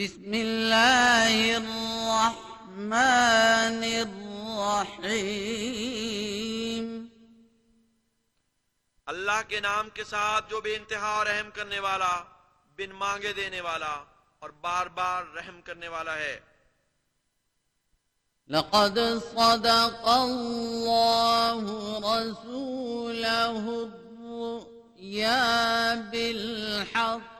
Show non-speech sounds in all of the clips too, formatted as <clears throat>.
بسم الله الرحمن الرحيم. اللہ کے نام کے ساتھ جو بے انتہا رحم کرنے والا بن مانگے دینے والا اور بار بار رحم کرنے والا ہے۔ لقد صدق الله رسوله الرؤيا بالحق.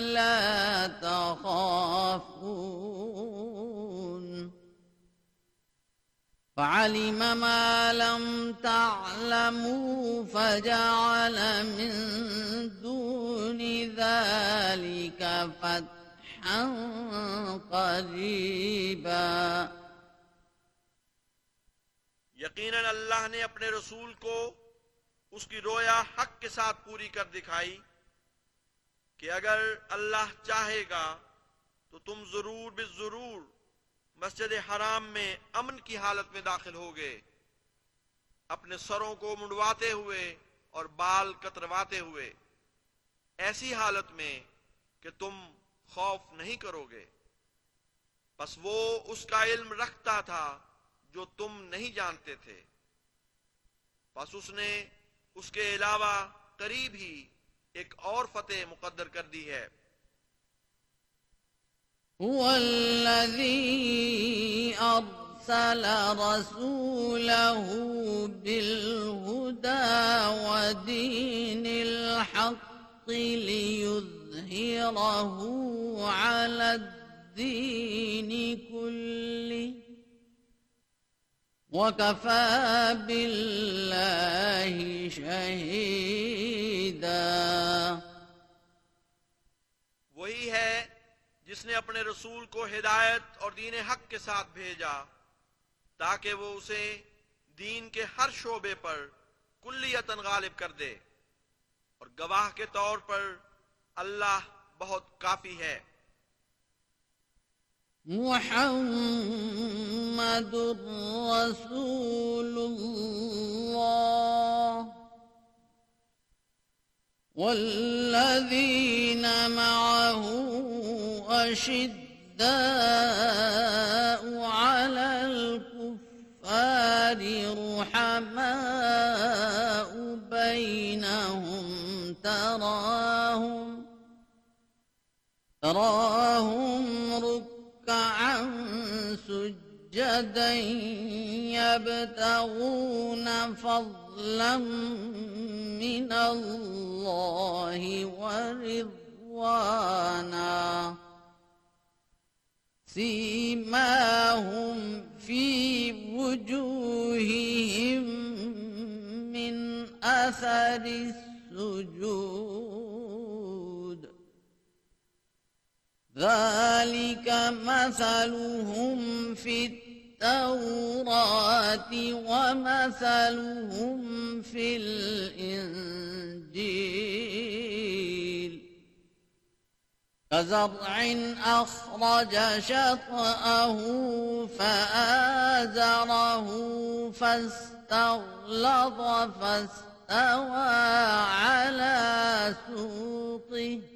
لا تخافون فعلم ما لم تعلموا فجعل من دون ذلك فتحا قريبا یقیناً اللہ نے اپنے رسول کو اس کی رویا حق کے ساتھ پوری کر دکھائی کہ اگر اللہ چاہے گا تو تم ضرور بے ضرور مسجد حرام میں امن کی حالت میں داخل ہوگے۔ اپنے سروں کو منڈواتے ہوئے اور بال کترواتے ہوئے۔ ایسی حالت میں کہ تم خوف نہیں کرو گے۔ بس وہ اس کا علم رکھتا تھا جو تم نہیں جانتے تھے۔ بس اس نے اس کے علاوہ قریب ہی ایک اور فتح مقدر کر دی ہے۔ هو الذي أرسل رسوله بالهدى ودين الحق ليظهره على الدين كله. وكفى بالله شهيدا۔ وہی ہے جس نے اپنے رسول کو ہدایت اور دین حق کے ساتھ بھیجا تاکہ وہ اسے دین کے ہر شعبے پر کلیتاً غالب کر دے۔ اور گواہ کے طور پر اللہ بہت کافی ہے۔ محمد محمد رسول الله. والذين معه أشداء على الكفار الرحماء بينهم تراهم تراهم ركعا سجدا. يبتغون فضلا من الله ورضوانا. سيماهم في وجوههم من أثر السجود. ذلك مثلهم في التوراة ومثلهم في الإنجيل كزرع أخرج شطأه فآزره فاستغلظ فاستوى على سوقه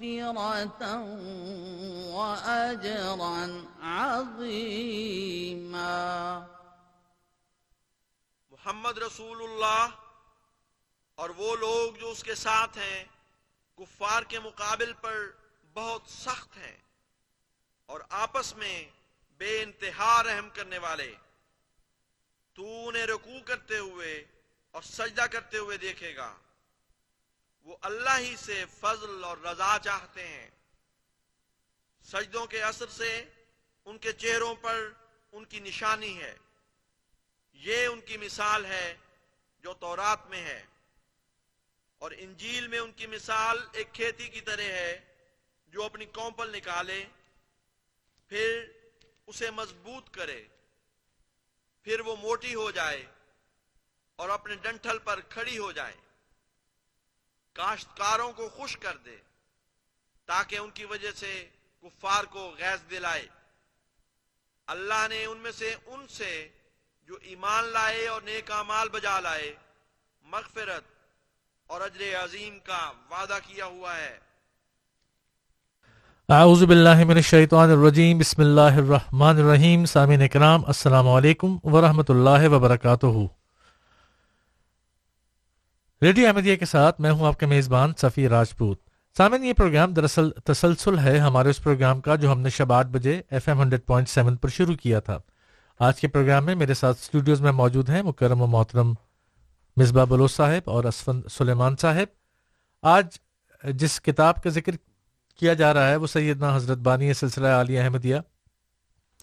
مغفرة وأجرا عظيما. محمد رسول اللہ اور وہ لوگ جو اس کے ساتھ ہیں، کفار کے مقابل پر بہت سخت ہیں اور آپس میں بے انتہا رحم کرنے والے، تو انہیں رکوع کرتے ہوئے اور سجدہ کرتے ہوئے دیکھے گا۔ وہ اللہ ہی سے فضل اور رضا چاہتے ہیں۔ سجدوں کے اثر سے ان کے چہروں پر ان کی نشانی ہے۔ یہ ان کی مثال ہے جو تورات میں ہے۔ اور انجیل میں ان کی مثال ایک کھیتی کی طرح ہے جو اپنی کومپل نکالے، پھر اسے مضبوط کرے، پھر وہ موٹی ہو جائے اور اپنے ڈنٹھل پر کھڑی ہو جائے۔ کاشتکاروں کو خوش کر دے تاکہ ان کی وجہ سے کفار کو غیظ دلائے۔ اللہ نے ان میں سے ان سے جو ایمان لائے اور نیک اعمال بجا لائے، مغفرت اور اجر عظیم کا وعدہ کیا ہوا ہے۔ اعوذ باللہ من الشیطان الرجیم، بسم اللہ الرحمن الرحیم، سامعین اکرام السلام علیکم ورحمۃ اللہ وبرکاتہ۔ ریڈیو احمدیہ کے ساتھ میں ہوں آپ کے میزبان صفی راجپوت۔ سامعین، یہ پروگرام دراصل تسلسل ہے ہمارے اس پروگرام کا جو ہم نے شب آٹھ بجے F M hundred point seven پر شروع کیا تھا۔ آج کے پروگرام میں میرے ساتھ اسٹوڈیوز میں موجود ہیں مکرم و محترم مصباح بلوچ صاحب اور اسفند سلیمان صاحب۔ آج جس کتاب کا ذکر کیا جا رہا ہے وہ سیدنا حضرت بانی سلسلہ علی احمدیہ،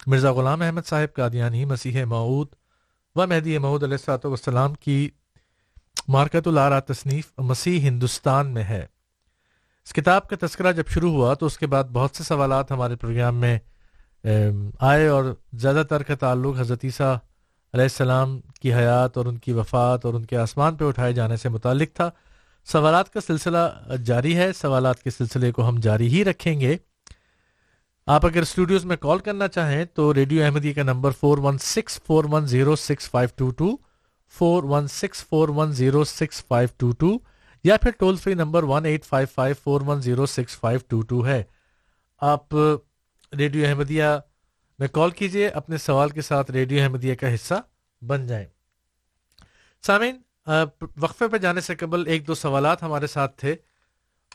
مرزا غلام احمد صاحب کا دیانی مسیح معود و مہدی معود علیہ السلاۃ والسلام کی مارکت العرا تصنیف مسیح ہندوستان میں ہے۔ اس کتاب کا تذکرہ جب شروع ہوا تو اس کے بعد بہت سے سوالات ہمارے پروگرام میں آئے اور زیادہ تر کا تعلق حضرت عیسیٰ علیہ السلام کی حیات اور ان کی وفات اور ان کے آسمان پہ اٹھائے جانے سے متعلق تھا۔ سوالات کا سلسلہ جاری ہے، سوالات کے سلسلے کو ہم جاری ہی رکھیں گے۔ آپ اگر اسٹوڈیوز میں کال کرنا چاہیں تو ریڈیو احمدی کا number four one six four one zero six five two two four one six four one zero six five two two یا پھر toll free number one eight five five four one zero six five two two ہے۔ آپ radio Ahmadiyya میں call کیجیے، اپنے سوال کے ساتھ ریڈیو احمدیہ کا حصہ بن جائیں۔ سامعین وقفے پہ جانے سے قبل ایک دو سوالات ہمارے ساتھ تھے۔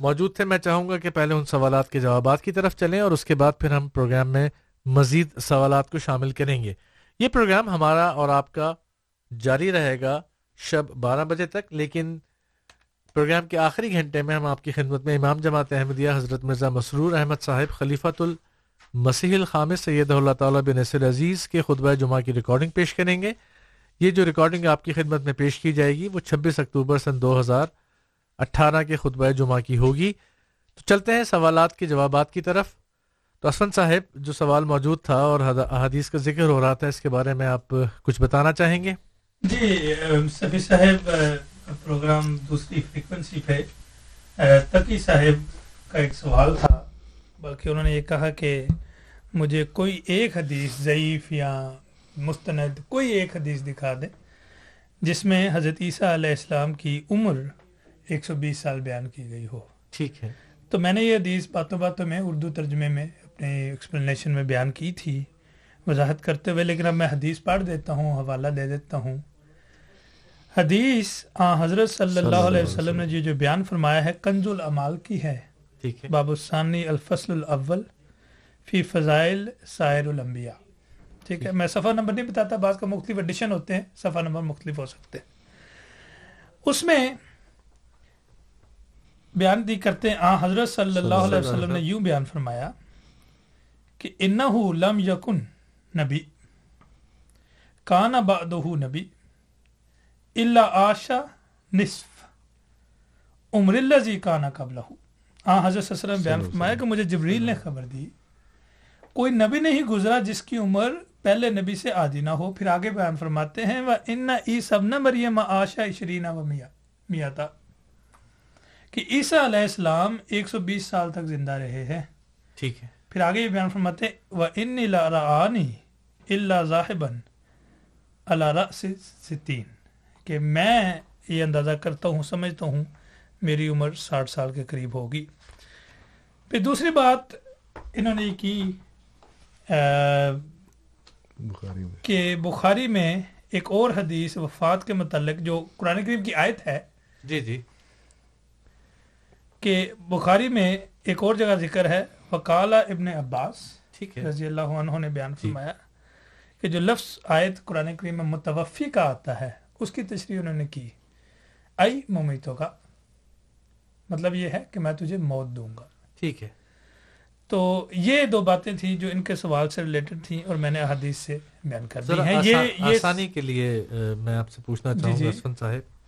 موجود تھے، میں چاہوں گا کہ پہلے ان سوالات کے جوابات کی طرف چلیں اور اس کے بعد پھر ہم پروگرام میں مزید سوالات کو شامل کریں گے۔ یہ پروگرام ہمارا اور آپ کا جاری رہے گا شب بارہ بجے تک، لیکن پروگرام کے آخری گھنٹے میں ہم آپ کی خدمت میں امام جماعت احمدیہ حضرت مرزا مسرور احمد صاحب، خلیفۃ المسیح الخام سید اللہ تعالیٰ بن نصر عزیز کے خطبہ جمعہ کی ریکارڈنگ پیش کریں گے۔ یہ جو ریکارڈنگ آپ کی خدمت میں پیش کی جائے گی، وہ چھبیس اکتوبر سن دو ہزار اٹھارہ کے خطبہ جمعہ کی ہوگی۔ تو چلتے ہیں سوالات کے جوابات کی طرف۔ تو اسفن صاحب، جو سوال موجود تھا اور حدیث کا ذکر ہو رہا تھا، اس کے بارے میں آپ کچھ بتانا چاہیں گے؟ جی سفی صاحب پروگرام دوسری فریکوینسی پہ تقی صاحب کا ایک سوال تھا بلکہ انہوں نے یہ کہا کہ مجھے کوئی ایک حدیث ضعیف یا مستند کوئی ایک حدیث دکھا دیں جس میں حضرت عیسیٰ علیہ السلام کی عمر ایک سو بیس سال بیان کی گئی ہو۔ ٹھیک ہے۔ تو میں نے یہ حدیث باتوں باتوں میں اردو ترجمے میں اپنے ایکسپلینیشن میں بیان کی تھی وضاحت کرتے ہوئے لیکن اب میں حدیث پڑھ دیتا ہوں حوالہ دے دیتا ہوں۔ حدیث آ حضرت صلی اللہ علیہ وسلم نے یہ جو بیان فرمایا ہے کنز العمال کی ہے۔ باب الثانی الفصل الاول فی فضائل سائر الانبیاء۔ ٹھیک ہے میں صفحہ نمبر نہیں بتاتا بعض کا مختلف ایڈیشن ہوتے ہیں صفحہ نمبر مختلف ہو سکتے ہیں۔ اس میں بیان دی کرتے ہیں آ حضرت صلی اللہ علیہ وسلم نے یوں بیان فرمایا کہ انہو لم یکن نبی۔ کانا بعدہ نبی۔ الا آشا نصف. عمر الذی کانا قبلہ آ حضرت صلی اللہ علیہ وسلم بیان فرمایا کہ مجھے جبریل نے خبر دی۔ کوئی نبی نہیں گزرا جس کی عمر پہلے نبی سے آدھی نہ ہو پھر آگے بیان فرماتے ہیں وہ ان ای سب نہ مریم آشا اشرین و میاں میاں تھا کہ عیسیٰ علیہ السلام ایک سو بیس سال تک زندہ رہے ہیں۔ ٹھیک ہے۔ پھر آگے یہ بیان فرماتے و ان لرآنی اللہ ذاہبن اللہ رأس ستین۔ کہ میں یہ اندازہ کرتا ہوں سمجھتا ہوں میری عمر ساٹھ سال کے قریب ہوگی۔ پھر دوسری بات انہوں نے کی بخاری میں۔ کہ بخاری میں ایک اور حدیث وفات کے متعلق جو قرآن کریم کی آیت ہے جی جی۔ کہ بخاری میں ایک اور جگہ ذکر ہے وکالہ ابن عباس ٹھیک ہے۔ رضی اللہ عنہ نے بیان جی۔ فرمایا کہ جو لفظ آیت قرآن کریم میں متوفی کا آتا ہے اس کی تشریح انہوں نے کی۔ ای ممیتوں کا مطلب یہ ہے کہ میں تجھے موت دوں گا۔ ٹھیک ہے۔ تو یہ دو باتیں تھیں جو ان کے سوال سے ریلیٹڈ تھیں اور میں نے احادیث سے بیان کر دی ہیں۔ یہ یہ آسانی کے لیے میں آپ سے پوچھنا جی، چاہوں جی۔ گا اسفن صاحب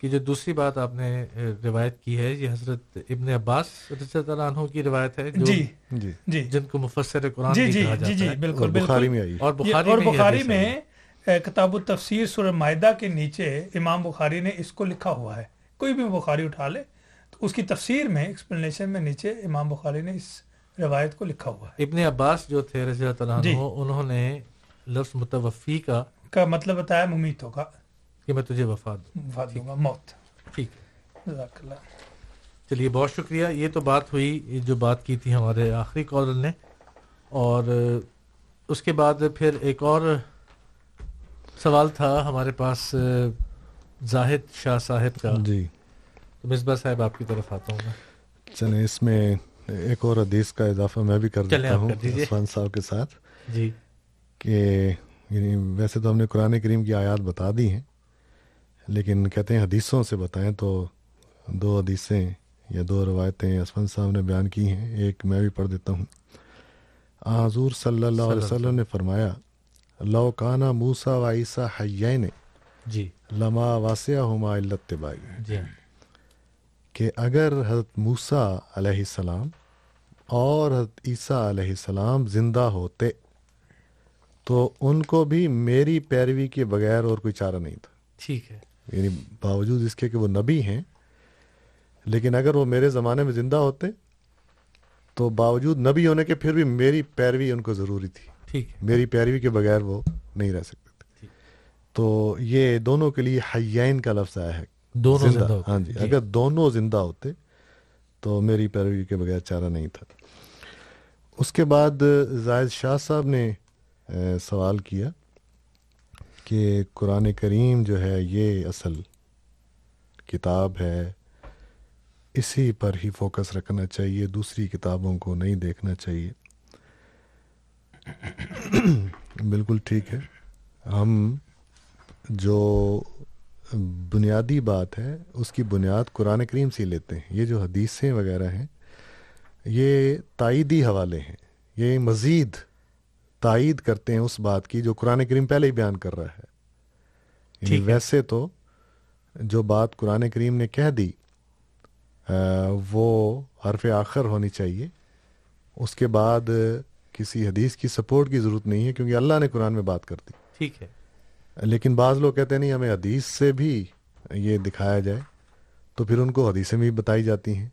کہ جو دوسری بات آپ نے روایت کی ہے یہ حضرت ابن عباس رضی اللہ عنہ کی روایت ہے جو جی جی۔ جی۔ جن کو مفسر قرآن جی بھی جی کہا جی جاتا جی ہے۔ بالکل اور بخاری میں آئی اور بخاری میں کتاب التفسیر سورہ معدہ کے نیچے امام بخاری نے اس کو لکھا ہوا ہے۔ کوئی بھی بخاری اٹھا لے تو اس کی تفسیر میں ایکسپلینیشن میں نیچے امام بخاری نے اس روایت کو لکھا ہوا ہے۔ ابن عباس جو تھے رضی اللہ جی۔ انہوں نے لفظ متوفی کا کا مطلب بتایا ممیتوں کا کہ میں تجھے وفا دوں۔ وفات دوں گا موت۔ ٹھیک۔ جزاک اللہ۔ چلیے بہت شکریہ۔ یہ تو بات ہوئی جو بات کی تھی ہمارے آخری کالر نے۔ اور اس کے بعد پھر ایک اور سوال تھا ہمارے پاس اہ، زاہد شاہ صاحب کا۔ جی۔ تو مصباح صاحب آپ کی طرف آتا ہوں میں۔ چلیں اس میں ایک اور حدیث کا اضافہ میں بھی کر دیتا ہوں۔ عثمان صاحب کے ساتھ۔ جی۔ کہ یعنی ویسے تو ہم نے قرآن کریم کی آیات بتا دی ہیں لیکن کہتے ہیں حدیثوں سے بتائیں تو دو حدیثیں یا دو روایتیں اسفن صاحب نے بیان کی ہیں ایک میں بھی پڑھ دیتا ہوں۔ حضور صلی اللہ علیہ وسلم نے فرمایا لو کانا موسا و عیسیٰ حیین جی۔ لما واسع ہما التبائی جی کہ اگر حضرت موسیٰ علیہ السلام اور حضرت عیسیٰ علیہ السلام زندہ ہوتے تو ان کو بھی میری پیروی کے بغیر اور کوئی چارہ نہیں تھا۔ ٹھیک ہے۔ یعنی باوجود اس کے کہ وہ نبی ہیں لیکن اگر وہ میرے زمانے میں زندہ ہوتے تو باوجود نبی ہونے کے پھر بھی میری پیروی ان کو ضروری تھی۔ ٹھیک میری پیروی کے بغیر وہ نہیں رہ سکتے۔ تو یہ دونوں کے لیے حیین کا لفظ آیا ہے دونوں زندہ ہاں۔ جی۔ اگر دونوں زندہ ہوتے تو میری پیروی کے بغیر چارہ نہیں تھا اس کے بعد زائد شاہ صاحب نے سوال کیا کہ قرآن کریم جو ہے یہ اصل کتاب ہے اسی پر ہی فوکس رکھنا چاہیے دوسری کتابوں کو نہیں دیکھنا چاہیے بالکل ٹھیک ہے۔ ہم جو بنیادی بات ہے اس کی بنیاد قرآن کریم سے لیتے ہیں۔ یہ جو حدیثیں وغیرہ ہیں یہ تائیدی حوالے ہیں۔ یہ مزید تائید کرتے ہیں اس بات کی جو قرآن کریم پہلے ہی بیان کر رہا ہے۔ یعنی۔ ویسے تو جو بات قرآن کریم نے کہہ دی وہ حرف آخر ہونی چاہیے۔ اس کے بعد کسی حدیث کی سپورٹ کی ضرورت نہیں ہے کیونکہ اللہ نے قرآن میں بات کر دی۔ ٹھیک ہے۔ لیکن بعض لوگ کہتے ہیں نہیں ہمیں حدیث سے بھی یہ دکھایا جائے تو پھر ان کو حدیثیں بھی بتائی جاتی ہیں۔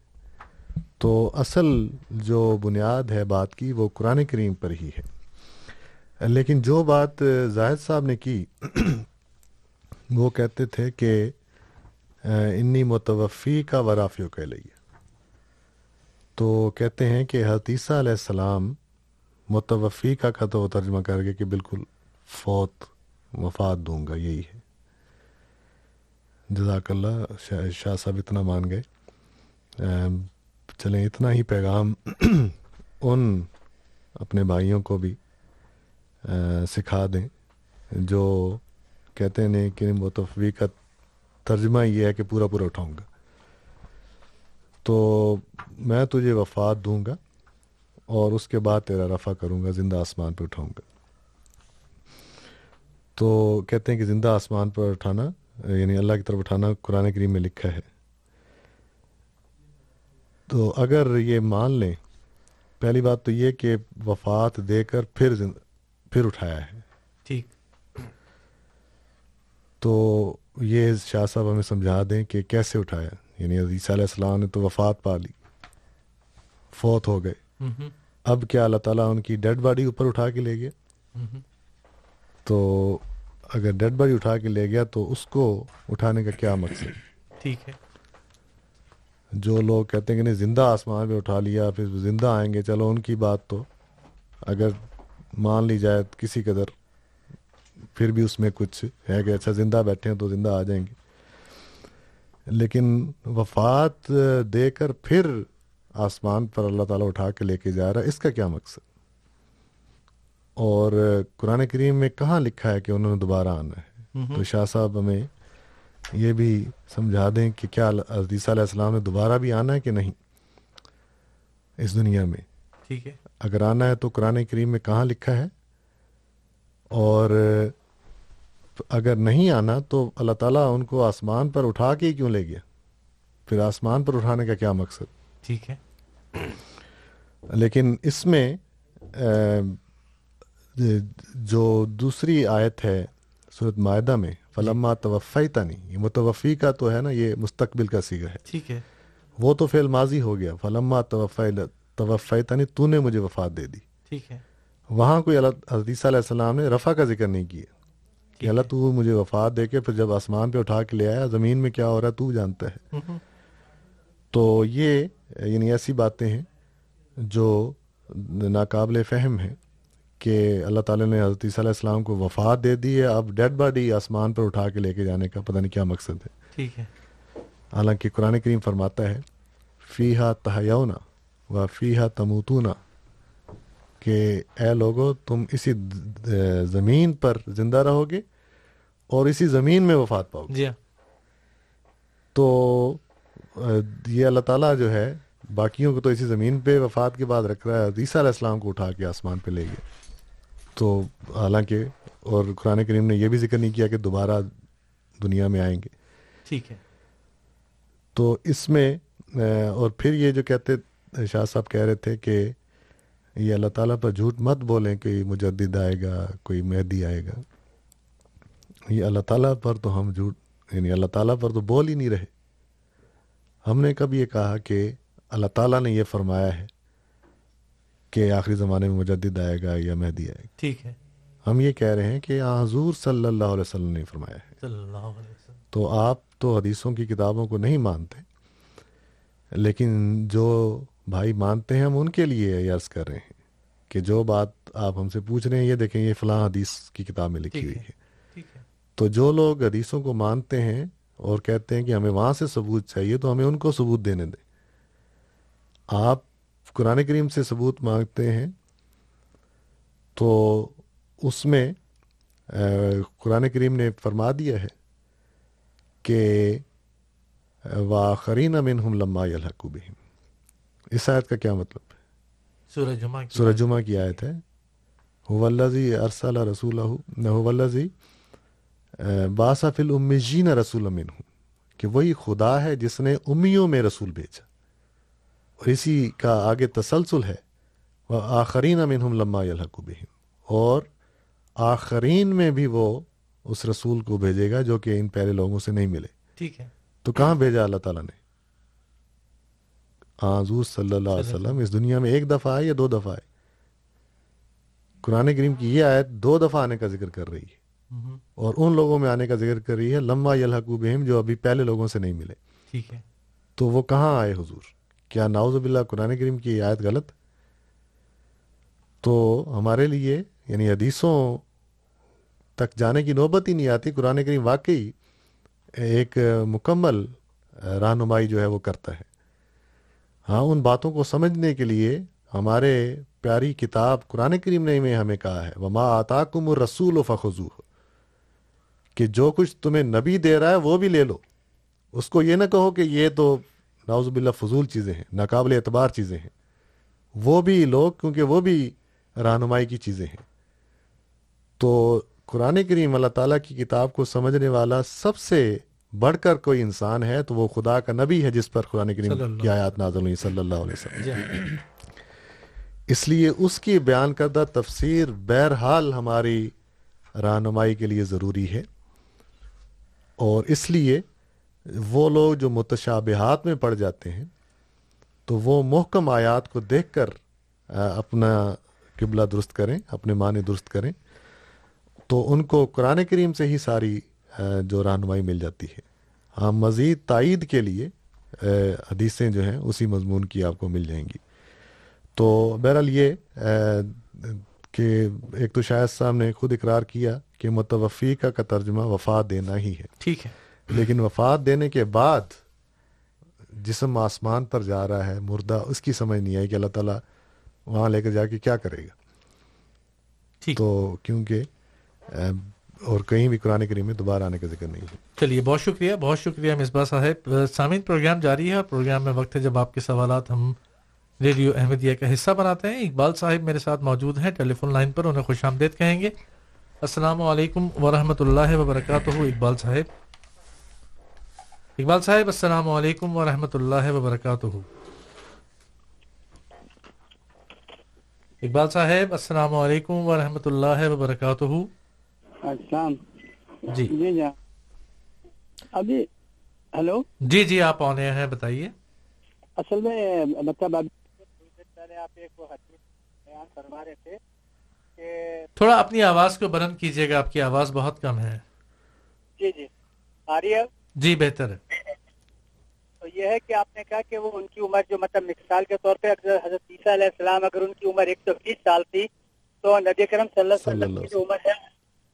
تو اصل جو بنیاد ہے بات کی وہ قرآن کریم پر ہی ہے۔ لیکن جو بات زاہد صاحب نے کی وہ کہتے تھے کہ انی متوفی کا ورافیوں کے لیے تو کہتے ہیں کہ حتیثہ علیہ السلام متوفی کا کا تو ترجمہ کر کے کہ بالکل فوت، وفات دوں گا، یہی ہے۔ جزاک اللہ، شاہ شاہ صاحب اتنا مان گئے۔ چلیں، اتنا ہی پیغام <clears throat> ان اپنے بھائیوں کو بھی سکھا دیں۔ جو کہتے ہیں کہ متفوی کا ترجمہ یہ ہے کہ پورا پورا اٹھاؤں گا۔ تو میں تجھے وفات دوں گا۔ اور اس کے بعد تیرا رفع کروں گا زندہ آسمان پہ اٹھاؤں گا۔ تو کہتے ہیں کہ زندہ آسمان پر اٹھانا یعنی اللہ کی طرف اٹھانا قرآن کریم میں لکھا ہے۔ تو اگر یہ مان لیں پہلی بات تو یہ کہ وفات دے کر پھر پھر اٹھایا ہے۔ ٹھیک۔ تو یہ شاہ صاحب ہمیں سمجھا دیں کہ کیسے اٹھایا؟ یعنی عیسیٰ علیہ السلام نے تو وفات پا لی فوت ہو گئے۔ اب کیا اللہ تعالیٰ ان کی ڈیڈ باڈی اوپر اٹھا کے لے گیا؟ تو اگر ڈیڈ باڈی اٹھا کے لے گیا تو اس کو اٹھانے کا کیا مقصد؟ ٹھیک ہے۔ جو لوگ کہتے ہیں کہ نہیں زندہ آسمان پہ اٹھا لیا پھر زندہ آئیں گے چلو ان کی بات تو اگر مان لی جائے کسی قدر پھر بھی اس میں کچھ ہے کہ اچھا زندہ بیٹھے ہیں تو زندہ آ جائیں گے۔ لیکن وفات دے کر پھر آسمان پر اللہ تعالیٰ اٹھا کے لے کے جا رہا ہے۔ اس کا کیا مقصد؟ اور قرآن کریم میں کہاں لکھا ہے کہ انہوں نے دوبارہ آنا ہے؟ تو شاہ صاحب ہمیں یہ بھی سمجھا دیں کہ کیا عزیثہ علیہ السلام نے دوبارہ بھی آنا ہے کہ نہیں اس دنیا میں؟ ٹھیک ہے۔ اگر آنا ہے تو قرآن کریم میں کہاں لکھا ہے؟ اور اگر نہیں آنا تو اللہ تعالیٰ ان کو آسمان پر اٹھا کے ہی کیوں لے گیا؟ پھر آسمان پر اٹھانے کا کیا مقصد؟ ٹھیک ہے۔ لیکن اس میں جو دوسری آیت ہے صورت معاہدہ میں فلما توفی نہیں یہ متوفی کا تو ہے نا یہ مستقبل کا سیگا ہے۔ ٹھیک ہے۔ وہ تو فعل ماضی ہو گیا فلما توفی توفی تو نے مجھے وفات دے دی۔ ٹھیک ہے۔ وہاں کوئی اللہ حدیثہ علیہ السلام نے رفع کا ذکر نہیں کیا۔ کہ اللہ تو مجھے وفات دے کے پھر جب آسمان پہ اٹھا کے لے آیا زمین میں کیا ہو رہا ہے تو جانتا ہے۔ تو یہ یعنی ایسی باتیں ہیں جو ناقابل فہم ہیں کہ اللہ تعالیٰ نے حضرت عیسیٰ علیہ السلام کو وفات دے دی ہے اب ڈیڈ باڈی آسمان پر اٹھا کے لے کے جانے کا پتہ نہیں کیا مقصد ہے۔ ٹھیک ہے۔ حالانکہ قرآن کریم فرماتا ہے فی ہا تہیونا و فی ہا تموتونا کہ اے لوگو تم اسی زمین پر زندہ رہو گے اور اسی زمین میں وفات پاؤ گے۔ جی ہاں۔ تو یہ اللہ تعالیٰ جو ہے باقیوں کو تو اسی زمین پہ وفات کے بعد رکھ رہا ہے عیسیٰ علیہ السلام کو اٹھا کے آسمان پہ لے گئے۔ تو حالانکہ اور قرآن کریم نے یہ بھی ذکر نہیں کیا کہ دوبارہ دنیا میں آئیں گے۔ ٹھیک ہے۔ تو اس میں اور پھر یہ جو کہتے شاہ صاحب کہہ رہے تھے کہ یہ اللہ تعالیٰ پر جھوٹ مت بولیں کہ مجدد آئے گا کوئی مہدی آئے گا۔ یہ اللہ تعالیٰ پر تو ہم جھوٹ یعنی اللہ تعالیٰ پر تو بول ہی نہیں رہے۔ ہم نے کب یہ کہا کہ اللہ تعالیٰ نے یہ فرمایا ہے کہ آخری زمانے میں مجدد آئے گا یا مہدی آئے گا۔ ٹھیک ہے۔ ہم یہ کہہ رہے ہیں کہ حضور صلی اللہ علیہ وسلم نے فرمایا ہے۔ صلی اللہ علیہ وسلم۔ تو آپ تو حدیثوں کی کتابوں کو نہیں مانتے لیکن جو بھائی مانتے ہیں ہم ان کے لیے عرض کر رہے ہیں کہ جو بات آپ ہم سے پوچھ رہے ہیں یہ دیکھیں یہ فلاں حدیث کی کتاب میں لکھی ہوئی ہے۔ تو جو لوگ حدیثوں کو مانتے ہیں اور کہتے ہیں کہ ہمیں وہاں سے ثبوت چاہیے تو ہمیں ان کو ثبوت دینے دیں۔ آپ قرآن کریم سے ثبوت مانگتے ہیں تو اس میں قرآن کریم نے فرما دیا ہے کہ واخرین امن ہم لما الحقوب اس آیت کا کیا مطلب ہے؟ سورہ جمعہ کی سورہ جمعہ کی آیت ہے۔ ولزی ارسل رسول ولزی باسف المیجین رسول امن ہوں کہ وہی خدا ہے جس نے امیوں میں رسول بھیجا۔ اور اسی کا آگے تسلسل ہے۔ وہ آخرین امن ہم لما الحقوب اور آخرین میں بھی وہ اس رسول کو بھیجے گا جو کہ ان پہلے لوگوں سے نہیں ملے۔ ٹھیک ہے۔ تو کہاں بھیجا اللہ تعالیٰ نے؟ حضور صلی اللہ علیہ وسلم اس دنیا میں ایک دفعہ آئے یا دو دفعہ آئے؟ قرآن کریم کی یہ آیت دو دفعہ آنے کا ذکر کر رہی ہے۔ اور ان لوگوں میں آنے کا ذکر کر رہی ہے لمبا یلحقو بہم جو ابھی پہلے لوگوں سے نہیں ملے۔ ٹھیک ہے۔ تو وہ کہاں آئے حضور؟ کیا ناؤز باللہ قرآن کریم کی آیت غلط؟ تو ہمارے لیے یعنی حدیثوں تک جانے کی نوبت ہی نہیں آتی، قرآن کریم واقعی ایک مکمل رہنمائی جو ہے وہ کرتا ہے۔ ہاں ان باتوں کو سمجھنے کے لیے ہمارے پیاری کتاب قرآن کریم نے میں ہمیں کہا ہے، وما آتا کم رسول و فخو کہ جو کچھ تمہیں نبی دے رہا ہے وہ بھی لے لو۔ اس کو یہ نہ کہو کہ یہ تو ناؤز باللہ فضول چیزیں ہیں ناقابل اعتبار چیزیں ہیں۔ وہ بھی لوگ کیونکہ وہ بھی رہنمائی کی چیزیں ہیں۔ تو قرآن کریم اللہ تعالیٰ کی کتاب کو سمجھنے والا سب سے بڑھ کر کوئی انسان ہے تو وہ خدا کا نبی ہے جس پر قرآن کریم کی آیات نازل ہوئی صلی اللہ علیہ وسلم۔ جی۔ اس لیے اس کی بیان کردہ تفسیر بہرحال ہماری رہنمائی کے لیے ضروری ہے۔ اور اس لیے وہ لوگ جو متشابہات میں پڑ جاتے ہیں، تو وہ محکم آیات کو دیکھ کر اپنا قبلہ درست کریں، اپنے معنی درست کریں، تو ان کو قرآن کریم سے ہی ساری جو رہنمائی مل جاتی ہے۔ ہاں مزید تائید کے لیے حدیثیں جو ہیں، اسی مضمون کی آپ کو مل جائیں گی۔ تو بہرحال یہ کہ ایک تو شاید صاحب نے خود اقرار کیا کہ متوفی کا ترجمہ وفات دینا ہی ہے۔ ٹھیک ہے۔ لیکن وفات دینے کے بعد جسم آسمان پر جا رہا ہے مردہ اس کی سمجھ نہیں آئی کہ اللہ تعالیٰ وہاں لے کر جا کے کیا کرے گا۔ تو کیونکہ اور کہیں بھی قرآن کریم میں دوبارہ آنے کا ذکر نہیں ہے۔ چلیے بہت شکریہ بہت شکریہ مصباح صاحب۔ سامعین پروگرام جاری ہے پروگرام میں وقت ہے جب آپ کے سوالات ہم ریڈیو احمدیہ کا حصہ بناتے ہیں۔ اقبال صاحب میرے ساتھ موجود ہیں ٹیلی فون لائن پر انہیں خوش آمدید کہیں گے۔ السلام علیکم ورحمۃ اللہ وبرکاتہ اقبال صاحب۔ اقبال صاحب السلام علیکم ورحمۃ اللہ وبرکاتہ۔ اقبال صاحب السلام علیکم ورحمۃ اللہ وبرکاتہ۔ السلام۔ جی۔ جی جا ابھی ہلو؟ جی جی آپ آنے ہیں بتائیے۔ اصل میں مطلب ابھی کچھ دن پہلے آپ ایک وہ حدیث بیان فرما رہے تھے کہ تھوڑا اپنی آواز کو بلند کیجیے گا آپ کی آواز بہت کم ہے۔ جی جی۔ آ رہی ہے؟ جی بہتر ہے۔ تو یہ ہے کہ آپ نے کہا کہ وہ ان کی عمر جو مطلب مثال کے طور پہ اگر حضرت عیسیٰ علیہ السلام اگر ان کی عمر ایک سو بیس سال تھی تو نبی کرم صلی اللہ علیہ وسلم کی جو عمر ہے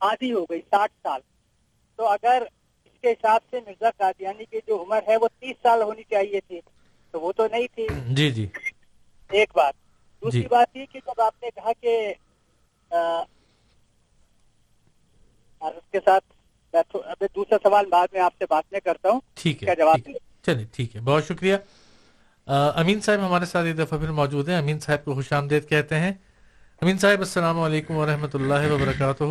آدھی ہو گئی ساٹھ سال۔ تو اگر اس کے حساب سے مرزا قادیانی کی جو عمر ہے وہ تیس سال ہونی چاہیے تھی تو وہ تو نہیں تھی۔ جی جی۔ ایک بات۔ دوسری جی۔ بات یہ کہ جب آپ نے کہا کہ کے ساتھ میں دوسرا سوال بعد میں آپ سے بات میں کرتا ہوں ٹھیک ہے جواب۔ چلیے ٹھیک ہے بہت شکریہ۔ امین صاحب ہمارے ساتھ ایک دفعہ پھر موجود ہیں۔ امین صاحب کو خوش آمدید کہتے ہیں۔ امین صاحب السلام علیکم ورحمۃ اللہ وبرکاتہ۔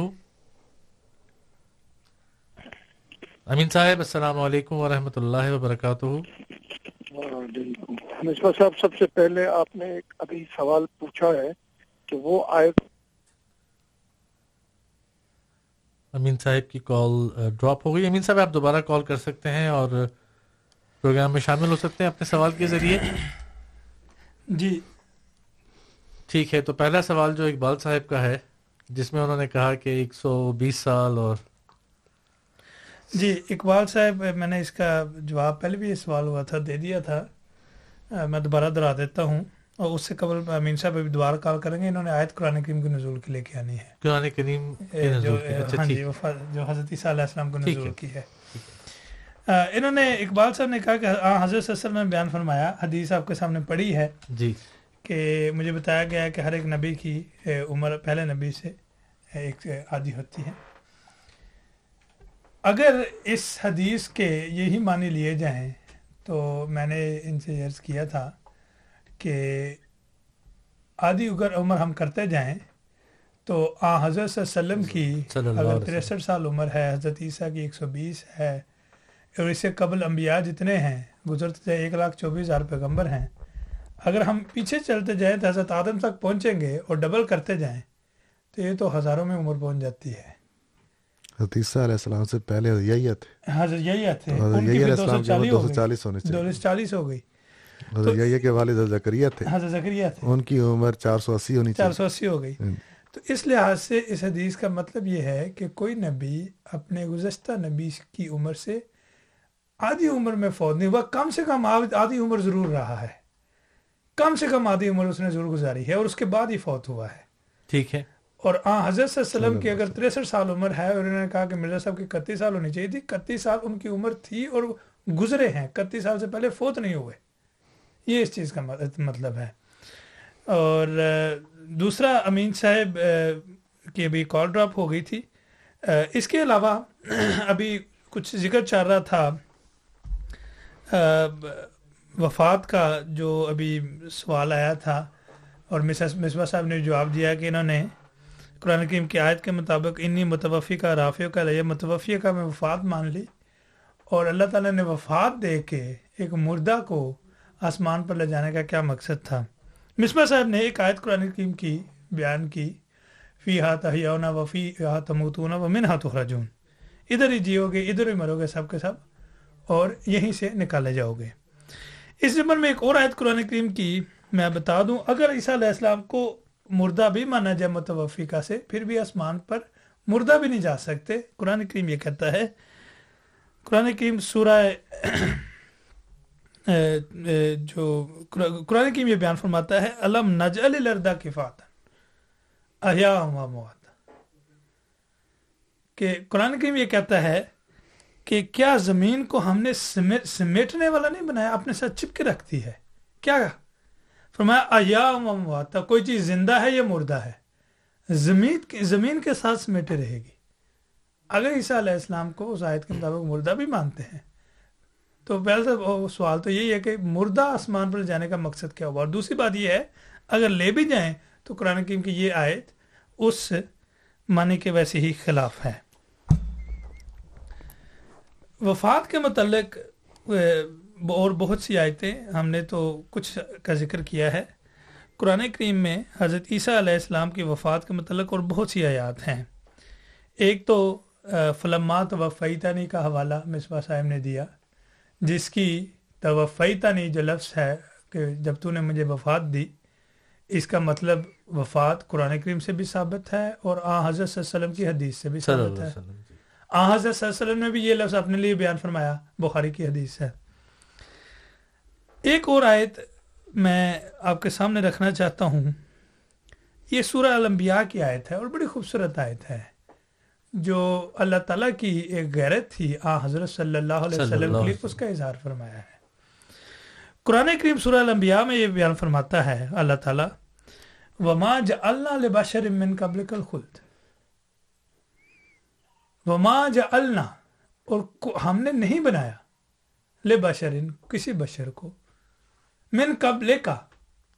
امین صاحب السلام علیکم ورحمۃ اللہ وبرکاتہ۔ صاحب سب سے پہلے آپ نے ایک ابھی سوال پوچھا ہے کہ وہ آیت امین صاحب کی کال ڈراپ ہو گئی۔ امین صاحب آپ دوبارہ کال کر سکتے ہیں اور پروگرام میں شامل ہو سکتے ہیں اپنے سوال کے ذریعے۔ جی۔ ٹھیک ہے تو پہلا سوال جو اقبال صاحب کا ہے جس میں انہوں نے کہا کہ ایک سو بیس سال اور جی اقبال صاحب میں نے اس کا جواب پہلے بھی سوال ہوا تھا دے دیا تھا۔ میں دوبارہ دہرا دیتا ہوں۔ اور اس سے قبل امین صاحب ابھی دوبارہ کال کریں گے انہوں نے آیت قرآن کریم کے نزول کی لے کے آنی ہے۔ قرآن کریم جو اچھا ہاں جی جو حضرت عیسیٰ علیہ السلام کو نزول۔ کی ہے۔ انہوں نے اقبال صاحب نے کہا کہ حضرت صلی اللہ علیہ وسلم نے بیان فرمایا حدیث آپ کے سامنے پڑھی ہے جی۔ کہ مجھے بتایا گیا ہے کہ ہر ایک نبی کی عمر پہلے نبی سے ایک آدھی ہوتی ہے۔ اگر اس حدیث کے یہی معنی لیے جائیں تو میں نے ان سے عرض کیا تھا کہ آدھی اگر عمر ہم کرتے جائیں تو آ حضرت صلی اللہ علیہ وسلم کی اگر۔ تریسٹھ سال عمر ہے حضرت عیسیٰ کی ایک سو بیس ہے اور اس سے قبل انبیاء جتنے ہیں گزرتے تھے ایک لاکھ چوبیس ہزار پیغمبر ہیں۔ اگر ہم پیچھے چلتے جائیں تو حضرت آدم تک پہنچیں گے اور ڈبل کرتے جائیں تو یہ تو ہزاروں میں عمر پہنچ جاتی ہے۔ حضرت عیسیٰ علیہ السلام سے پہلے حضرت یحییٰ تھے۔ حضرت یحییٰ تھے۔ کی 240 عمر ہو 240 ہونے گئی۔ چاہیے 240 ہو گئی حضرت یحییٰ کے والد حضرت زکریا تھے حضرت زکریہ تھے ان کی عمر چار سو اسی ہونی چار چاہیے سو اسی ہو گئی۔ تو اس لحاظ سے اس حدیث کا مطلب یہ ہے کہ کوئی نبی اپنے گزشتہ نبی کی عمر سے آدھی عمر میں فوت نہیں ہوا کم سے کم آدھ- آدھی عمر ضرور رہا ہے کم سے کم آدھی عمر اس نے ضرور گزاری ہے اور اس کے بعد ہی فوت ہوا ہے ٹھیک ہے اور آ حضرت صلی اللہ علیہ وسلم کی اگر تریسٹھ سال عمر ہے اور انہوں نے کہا کہ مرزا صاحب کی اکتیس سال ہونی چاہیے تھی. اکتیس سال ان کی عمر تھی اور گزرے ہیں. اکتیس سال سے پہلے فوت نہیں ہوئے. یہ اس چیز کا مطلب ہے۔ اور دوسرا امین صاحب کی ابھی کال ڈراپ ہو گئی تھی۔ اس کے علاوہ <clears throat> ابھی کچھ ذکر چل رہا تھا۔ وفات کا جو ابھی سوال آیا تھا، اور مسز مصباح صاحب نے جواب دیا کہ انہوں نے قرآن کریم کی آیت کے مطابق انی متوفی کا رافیہ کا لیا متوفی کا میں وفات مان لی۔ اور اللہ تعالیٰ نے وفات دے کے ایک مردہ کو آسمان پر لے جانے کا کیا مقصد تھا۔ مصباح صاحب نے ایک آیت قرآن کریم کی بیان کی فی ہا تہیونا و فی ہا تموتون و من ہا تخرجون۔ ادھر ہی جیو گے، ادھر ہی مرو گے سب کے سب، اور یہیں سے نکالے جاؤ گے۔ اس زمر میں ایک اور آیت قرآن کریم کی میں بتا دوں۔ اگر عیسیٰ علیہ السلام کو مردہ بھی مانا جائے متوفی کا سے، پھر بھی آسمان پر مردہ بھی نہیں جا سکتے۔ قرآن کریم یہ کہتا ہے، قرآن کریم سورہ جو قرآن کریم یہ بیان فرماتا ہے، علم نجعل الارض کفاتا۔ احیاء و اموات کہ قرآن کریم یہ کہتا ہے کہ کیا زمین کو ہم نے سمیٹنے والا نہیں بنایا، اپنے ساتھ چپ چپکے رکھتی ہے۔ کیا؟ فرمایا احیاء و اموات کوئی چیز زندہ ہے یا مردہ ہے؟ زمین کی زمین کے ساتھ سمیٹے رہے گی۔ اگر عیسیٰ علیہ السلام کو اس آیت کے مطابق مردہ بھی مانتے ہیں تو پہلے سوال تو یہی ہے کہ مردہ آسمان پر جانے کا مقصد کیا ہوا؟ اور دوسری بات یہ ہے، اگر لے بھی جائیں تو قرآن کریم کی یہ آیت اس معنی کے ویسے ہی خلاف ہے۔ وفات کے متعلق اور بہت سی آیتیں ہم نے تو کچھ کا ذکر کیا ہے۔ قرآن کریم میں حضرت عیسیٰ علیہ السلام کی وفات کے متعلق اور بہت سی آیات ہیں۔ ایک تو فلمات وفیتانی کا حوالہ مصباح صاحب نے دیا۔ جس کی توفیتانی جو لفظ ہے کہ جب تو نے مجھے وفات دی اس کا مطلب وفات قرآن کریم سے بھی ثابت ہے اور آ حضرت صلی اللہ علیہ وسلم کی حدیث سے بھی ثابت ہے۔ جی۔ آ حضرت صلی اللہ علیہ وسلم نے بھی یہ لفظ اپنے لیے بیان فرمایا بخاری کی حدیث ہے۔ ایک اور آیت میں آپ کے سامنے رکھنا چاہتا ہوں۔ یہ سورہ الانبیاء کی آیت ہے اور بڑی خوبصورت آیت ہے۔ جو اللہ تعالیٰ کی ایک غیرت تھی آ حضرت صلی اللہ علیہ وسلم اللہ کے لیے اس کا اظہار فرمایا ہے۔ قرآن کریم سورہ الانبیاء میں یہ بیان فرماتا ہے اللہ تعالیٰ وما جعلنا لبشر من قبلک الخلد۔ وما جعلنا اور کو- ہم نے نہیں بنایا لبشرن کسی بشر کو۔ من قبل کا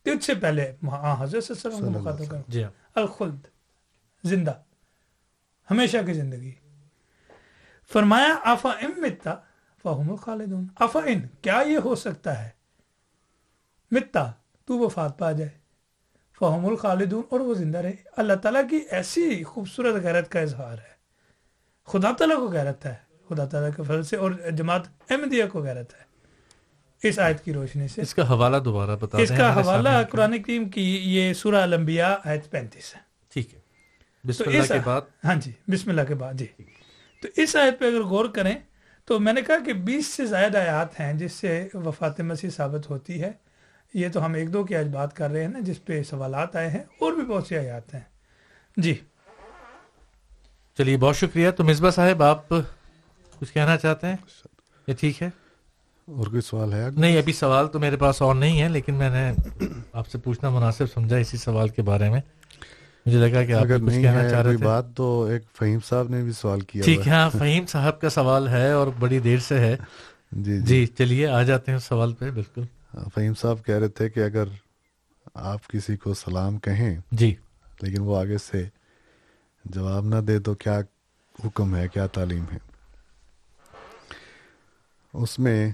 تجھ سے پہلے حضرت صلی اللہ علیہ وسلم کو مخاطب کر جی ہاں۔ الخلد زندہ۔ ہمیشہ کی زندگی۔ فرمایا افا ام متا فہم الخالدون افا ان کیا یہ ہو سکتا ہے؟ متا تو وفات پا جائے۔ فہم الخالدون اور وہ زندہ رہے۔ اللہ تعالیٰ کی ایسی خوبصورت غیرت کا اظہار ہے۔ خدا تعالیٰ کو غیرت ہے۔ خدا تعالیٰ کے فضل سے اور جماعت احمدیہ کو غیرت ہے۔ اس آیت کی روشنی سے۔ اس کا حوالہ دوبارہ بتا اس کا حوالہ۔ قرآن کریم کی یہ سورہ الانبیاء آیت پینتیس ہے۔ ٹھیک ہے۔ بسم تو اللہ کے بعد؟ ہاں جی بسم اللہ کے بعد جی۔ تو اس آیت پہ اگر غور کریں تو میں نے کہا کہ بیس سے زائد آیات ہیں جس سے وفات مسیح ثابت ہوتی ہے۔ یہ تو ہم ایک دو کی آج بات کر رہے ہیں نا جس پہ سوالات آئے ہیں اور بھی بہت سی آیات ہیں۔ جی۔ چلیے بہت شکریہ۔ تو مصباح صاحب آپ کچھ کہنا چاہتے ہیں؟ یہ ٹھیک ہے؟ اور کوئی سوال ہے؟ نہیں ابھی سوال تو میرے پاس اور نہیں ہے لیکن میں نے آپ سے پوچھنا مناسب سمجھا اسی سوال کے بارے میں۔ مجھے لگا کہ اگر کچھ کہنا چاہ رہے بات تو ایک فہیم صاحب نے بھی سوال کیا ٹھیک ہے ہاں فہیم صاحب کا سوال ہے اور بڑی دیر سے ہے۔ جی جی۔ جی چلیے آ جاتے ہیں سوال پہ بالکل۔ فہیم صاحب کہہ رہے تھے کہ اگر آپ کسی کو سلام کہیں جی۔ لیکن وہ آگے سے جواب نہ دے تو کیا حکم ہے کیا تعلیم ہے؟ اس میں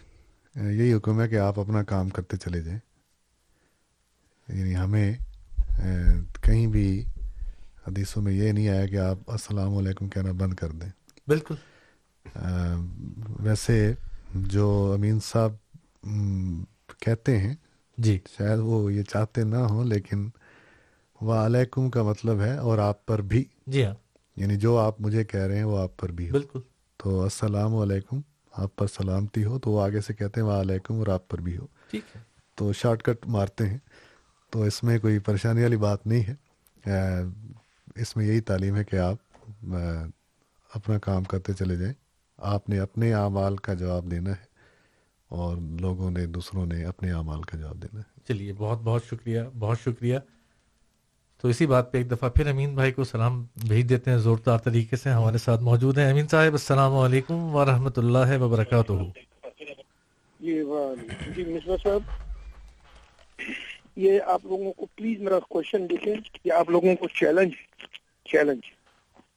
یہی حکم ہے کہ آپ اپنا کام کرتے چلے جائیں۔ یعنی ہمیں کہیں بھی حدیثوں میں یہ نہیں آیا کہ آپ السلام علیکم کہنا بند کر دیں۔ بالکل۔ ویسے جو امین صاحب کہتے ہیں جی۔ شاید وہ یہ چاہتے نہ ہوں لیکن وعلیکم کا مطلب ہے اور آپ پر بھی۔ جی ہاں۔ یعنی جو آپ مجھے کہہ رہے ہیں وہ آپ پر بھی بالکل۔ تو السلام علیکم آپ پر سلامتی ہو تو وہ آگے سے کہتے ہیں وعلیکم اور آپ پر بھی ہو۔ ٹھیک ہے۔ تو شارٹ کٹ مارتے ہیں۔ تو اس میں کوئی پریشانی والی بات نہیں ہے۔ اس میں یہی تعلیم ہے کہ آپ اپنا کام کرتے چلے جائیں۔ آپ نے اپنے اعمال کا جواب دینا ہے اور لوگوں نے دوسروں نے اپنے اعمال کا جواب دینا ہے۔ چلیے بہت بہت شکریہ بہت شکریہ۔ تو اسی بات پہ ایک دفعہ پھر امین بھائی کو سلام بھیج دیتے ہیں زوردار طریقے سے ہمارے ساتھ موجود ہیں۔ امین صاحب السلام علیکم ورحمۃ اللہ وبرکاتہ۔ جی جی مصباح صاحب یہ آپ لوگوں کو پلیز میرا کوشچن لکھیں کہ آپ لوگوں کو چیلنج چیلنج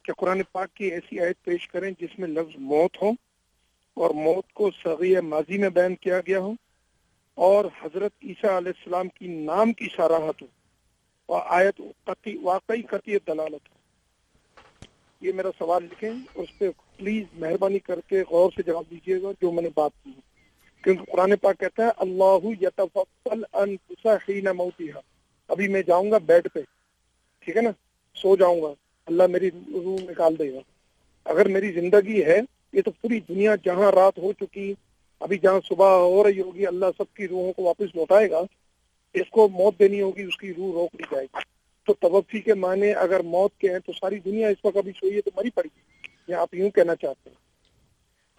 کہ قرآن پاک کی ایسی آیت پیش کریں جس میں لفظ موت ہو اور موت کو صغی ماضی میں بیان کیا گیا ہو اور حضرت عیسیٰ علیہ السلام کی نام کی شراحت ہو اور آیت قطعی واقعی قطعی دلالت ہو۔ یہ میرا سوال لکھیں، اس پہ پلیز مہربانی کر کے غور سے جواب دیجیے گا جو میں نے بات کی کیونکہ قرآن پاک کہتا ہے، اللہ یتفقل انفسا حین موتیہا ابھی میں جاؤں گا بیڈ پہ۔ ٹھیک ہے نا؟ سو جاؤں گا۔ اللہ میری روح نکال دے گا۔ اگر میری زندگی ہے یہ تو پوری دنیا جہاں رات ہو چکی ابھی جہاں صبح ہو رہی ہوگی اللہ سب کی روحوں کو واپس لوٹائے گا۔ اس کو موت دینی ہوگی اس کی روح روک لی جائے گی۔ تو توفی کے معنی اگر موت کے ہیں تو ساری دنیا اس وقت ابھی سوئی ہے تو مری پڑی۔ یہ آپ یوں کہنا چاہتے ہیں۔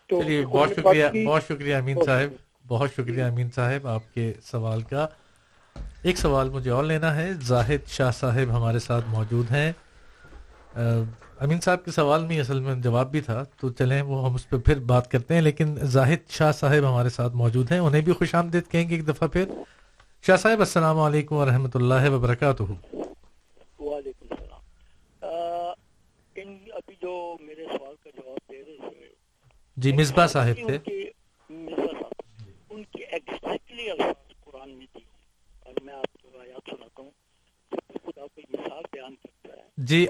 تو بہت شکریہ بہت شکریہ امین صاحب۔ بہت شکریہ امین صاحب آپ کے سوال کا۔ ایک سوال مجھے اور لینا ہے۔ زاہد شاہ صاحب ہمارے ساتھ موجود ہیں۔ امین صاحب کے سوال میں اصل میں جواب بھی تھا۔ تو چلیں وہ ہم اس پہ پھر بات کرتے ہیں۔ لیکن زاہد شاہ صاحب ہمارے ساتھ موجود ہیں۔ انہیں بھی خوش آمدید کہیں گے ایک دفعہ پھر۔ شاہ صاحب السلام علیکم ورحمۃ اللہ وبرکاتہ۔ وعلیکم السلام۔ ابھی جو میرے سوال کا جواب دے رہے تھے جی مصباح صاحب تھے۔ ان کی ایگزیکٹلی الفاظ قرآن میں تھی اور میں آپ کو آیات سناتا ہوں۔ خدا مثال بیان کرتا ہے جی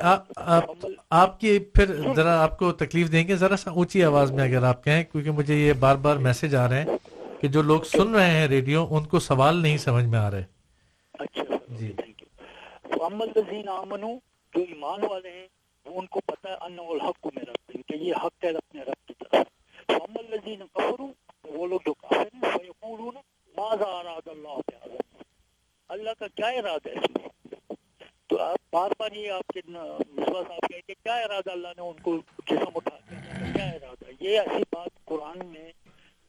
آپ کی پھر ذرا آپ کو تکلیف دیں گے۔ ذرا سا اونچی آواز میں اگر آپ کہیں کیونکہ مجھے یہ بار بار میسج آ رہے ہیں کہ جو لوگ سن رہے ہیں ریڈیو ان کو سوال نہیں سمجھ میں آ رہے۔ اچھا جی۔ تھینک یو محمد الزین آمنو جو ایمان والے ہیں ان کو پتہ ہے ان الحق کو میرا کہ یہ حق ہے اپنے رب کی طرف۔ محمد الزین کفرو وہ لوگ جو کافر ہیں وہ یقولون ماذا اراد اللہ اللہ کا کیا ارادہ ہے؟ اس میں تو آپ بار بار یہ آپ کے مصباح صاحب کہے کہ کیا ارادہ اللہ نے ان کو جسم اٹھا دیا کیا ارادہ یہ ایسی بات قرآن میں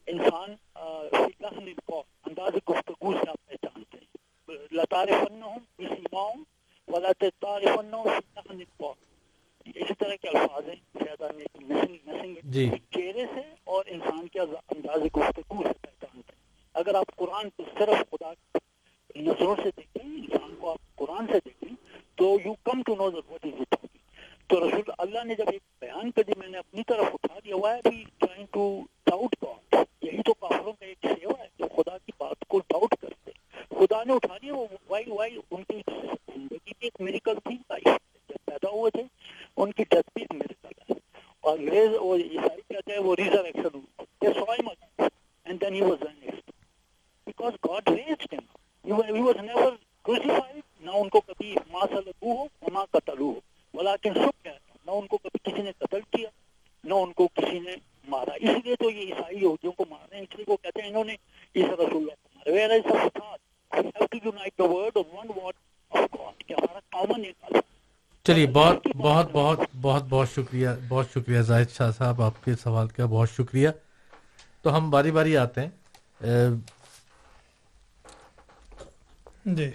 انسان انداز گفتگو سے آپ پہچانتے ہیں۔ لطار فن ہوں اس ماؤں ولا تار فن ہوں اسی طرح کے الفاظ ہیں جی۔ چہرے سے اور انسان کے انداز گفتگو سے پہچانتے ہیں۔ اگر آپ قرآن کو صرف خدا نظروں سے دیکھیں، انسان کو آپ قرآن سے دیکھیں، تو you come to know what is it تو رسول اللہ نے جب ایک بیان کر دی جی میں نے اپنی طرف اٹھا دیا ہوا ہے بھی ٹرائنگ ٹو ڈاؤٹ گاڈ یہی تو کافروں کا ایک سیوا ہے جو خدا کی بات کو ڈاؤٹ کرتے خدا نے اٹھا دیا، وہ وائی وائی ان کی زندگی کی ایک میریکل تھی جب پیدا ہوئے تھے، ان کی ڈیتھ بھی ایک میریکل ہے۔ اور انگریز، وہ عیسائی کہتے ہیں وہ ریزریکشن ہوئی and then he was because God raised ہم نہ ان کو کبھی ہو قتل ہو سب نہ ان کو کبھی کسی نے قتل کیا نہ ان کو کسی نے مارا اس لیے تو یہ عیسائی یہودیوں کو اس لیے وہ کہتے ہیں انہوں نے رسول اللہ کو مارا چلیے، بہت بہت بہت بہت بہت شکریہ بہت شکریہ زاہد شاہ صاحب، آپ کے سوال کا بہت شکریہ۔ تو ہم باری باری آتے ہیں۔ جی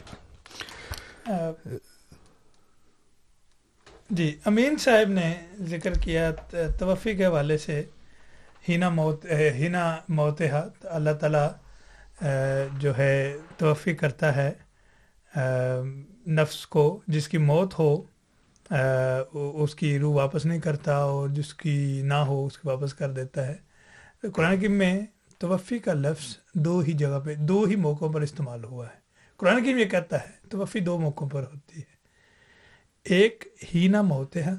جی امین صاحب نے ذکر کیا توفی کے حوالے سے ہینا موت ہینا موت اللہ تعالیٰ جو ہے توفی کرتا ہے نفس کو جس کی موت ہو اس کی روح واپس نہیں کرتا اور جس کی نہ ہو اس کی واپس کر دیتا ہے قرآن کی میں توفی کا لفظ دو ہی جگہ پہ دو ہی موقعوں پر استعمال ہوا ہے قرآن کی یہ کہتا ہے توفی دو موقعوں پر ہوتی ہے۔ ایک ہی نہ موت ہے